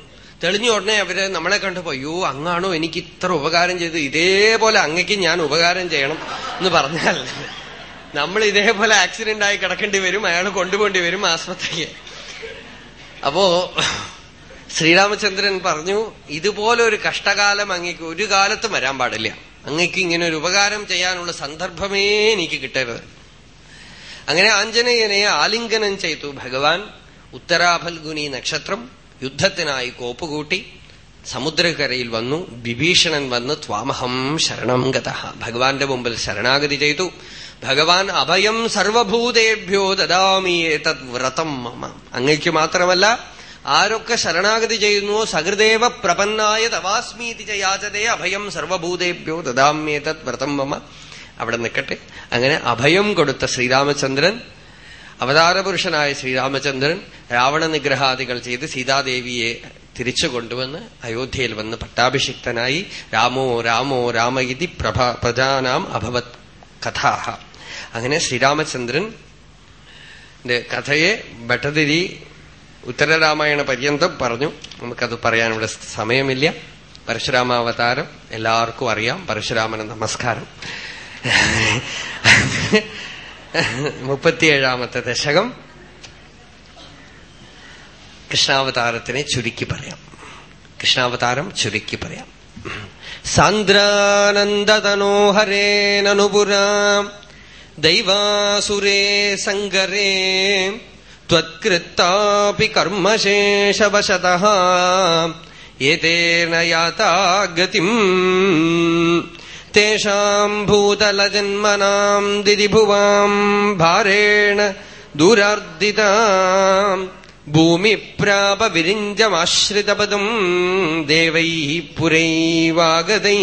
തെളിഞ്ഞ ഉടനെ അവർ നമ്മളെ കണ്ടപ്പോ അയ്യോ അങ്ങാണോ എനിക്ക് ഇത്ര ഉപകാരം ചെയ്ത് ഇതേപോലെ അങ്ങയ്ക്ക് ഞാൻ ഉപകാരം ചെയ്യണം എന്ന് പറഞ്ഞാൽ നമ്മൾ ഇതേപോലെ ആക്സിഡന്റ് ആയി കിടക്കേണ്ടി വരും അയാൾ കൊണ്ടുപോകേണ്ടി വരും ആസ്പത്രിക്ക് അപ്പോ ശ്രീരാമചന്ദ്രൻ പറഞ്ഞു ഇതുപോലെ ഒരു കഷ്ടകാലം അങ്ങേക്ക് ഒരു കാലത്തും വരാൻ പാടില്ല. അങ്ങേക്ക് ഇങ്ങനെ ഒരു ഉപകാരം ചെയ്യാനുള്ള സന്ദർഭമേ എനിക്ക് കിട്ടരുത്. അങ്ങനെ ആഞ്ജനേയനെ ആലിംഗനം ചെയ്തു ഭഗവാൻ. ഉത്തരാഫൽഗുനി നക്ഷത്രം യുദ്ധത്തിനായി കോപ്പുകൂട്ടി സമുദ്രകരയിൽ വന്നു വിഭീഷണൻ വന്ന് ത്വാമഹം ശരണം ഗത. ഭഗവാന്റെ മുമ്പിൽ ശരണാഗതി ചെയ്തു. ഭഗവാൻ അഭയം സർവഭൂതേഭ്യോ ദദാമി തത് വ്രതം മമ. അങ്ങയ്ക്ക് മാത്രമല്ല ആരൊക്കെ ശരണാഗതി ചെയ്യുന്നുവോ സഹൃദേവ പ്രപന്നായ തവാസ്മീതി ചയാചതേ അഭയം സർവഭൂതേഭ്യോ ദദാമ്യേതത് വ്രതം മമ. അവിടെ നിൽക്കട്ടെ അങ്ങനെ അഭയം കൊടുത്ത ശ്രീരാമചന്ദ്രൻ അവതാരപുരുഷനായ ശ്രീരാമചന്ദ്രൻ രാവണ നിഗ്രഹാദികൾ ചെയ്ത് സീതാദേവിയെ തിരിച്ചു കൊണ്ടുവന്ന് അയോധ്യയിൽ വന്ന് പട്ടാഭിഷിക്തനായി രാമോ രാമോ രാമ ഇതി പ്രഭ പ്രജാനാം അഭവത് കഥാഹ. അങ്ങനെ ശ്രീരാമചന്ദ്രൻ കഥയെ ഭട്ടതിരി ഉത്തരരാമായണ പര്യന്തം പറഞ്ഞു. നമുക്കത് പറയാൻ സമയമില്ല. പരശുരാമാവതാരം എല്ലാവർക്കും അറിയാം. പരശുരാമന നമസ്കാരം. മുപ്പത്തിയേഴാമത്തെ ദശകം കൃഷ്ണാവതാരത്തിനെ ചുരുക്കി പറയാം കൃഷ്ണാവതാരം ചുരുക്കി പറയാം സാന്ദ്രാനന്ദതനോഹരേനനുപുരാം ദൈവാസുരേ സങ്കരേ त्वत्कृत्तापि कर्मशेषवशतः एतेन याता गतिम् തേഷാം ഭൂതലജന്മനാം ദിരിഭുവാം ഭാരേണ ദുരാർദിതാം ഭൂമിപ്രാപ വിരിഞ്ചമാശ്രിതപദം ദേവൈ പുരൈവാഗതൈ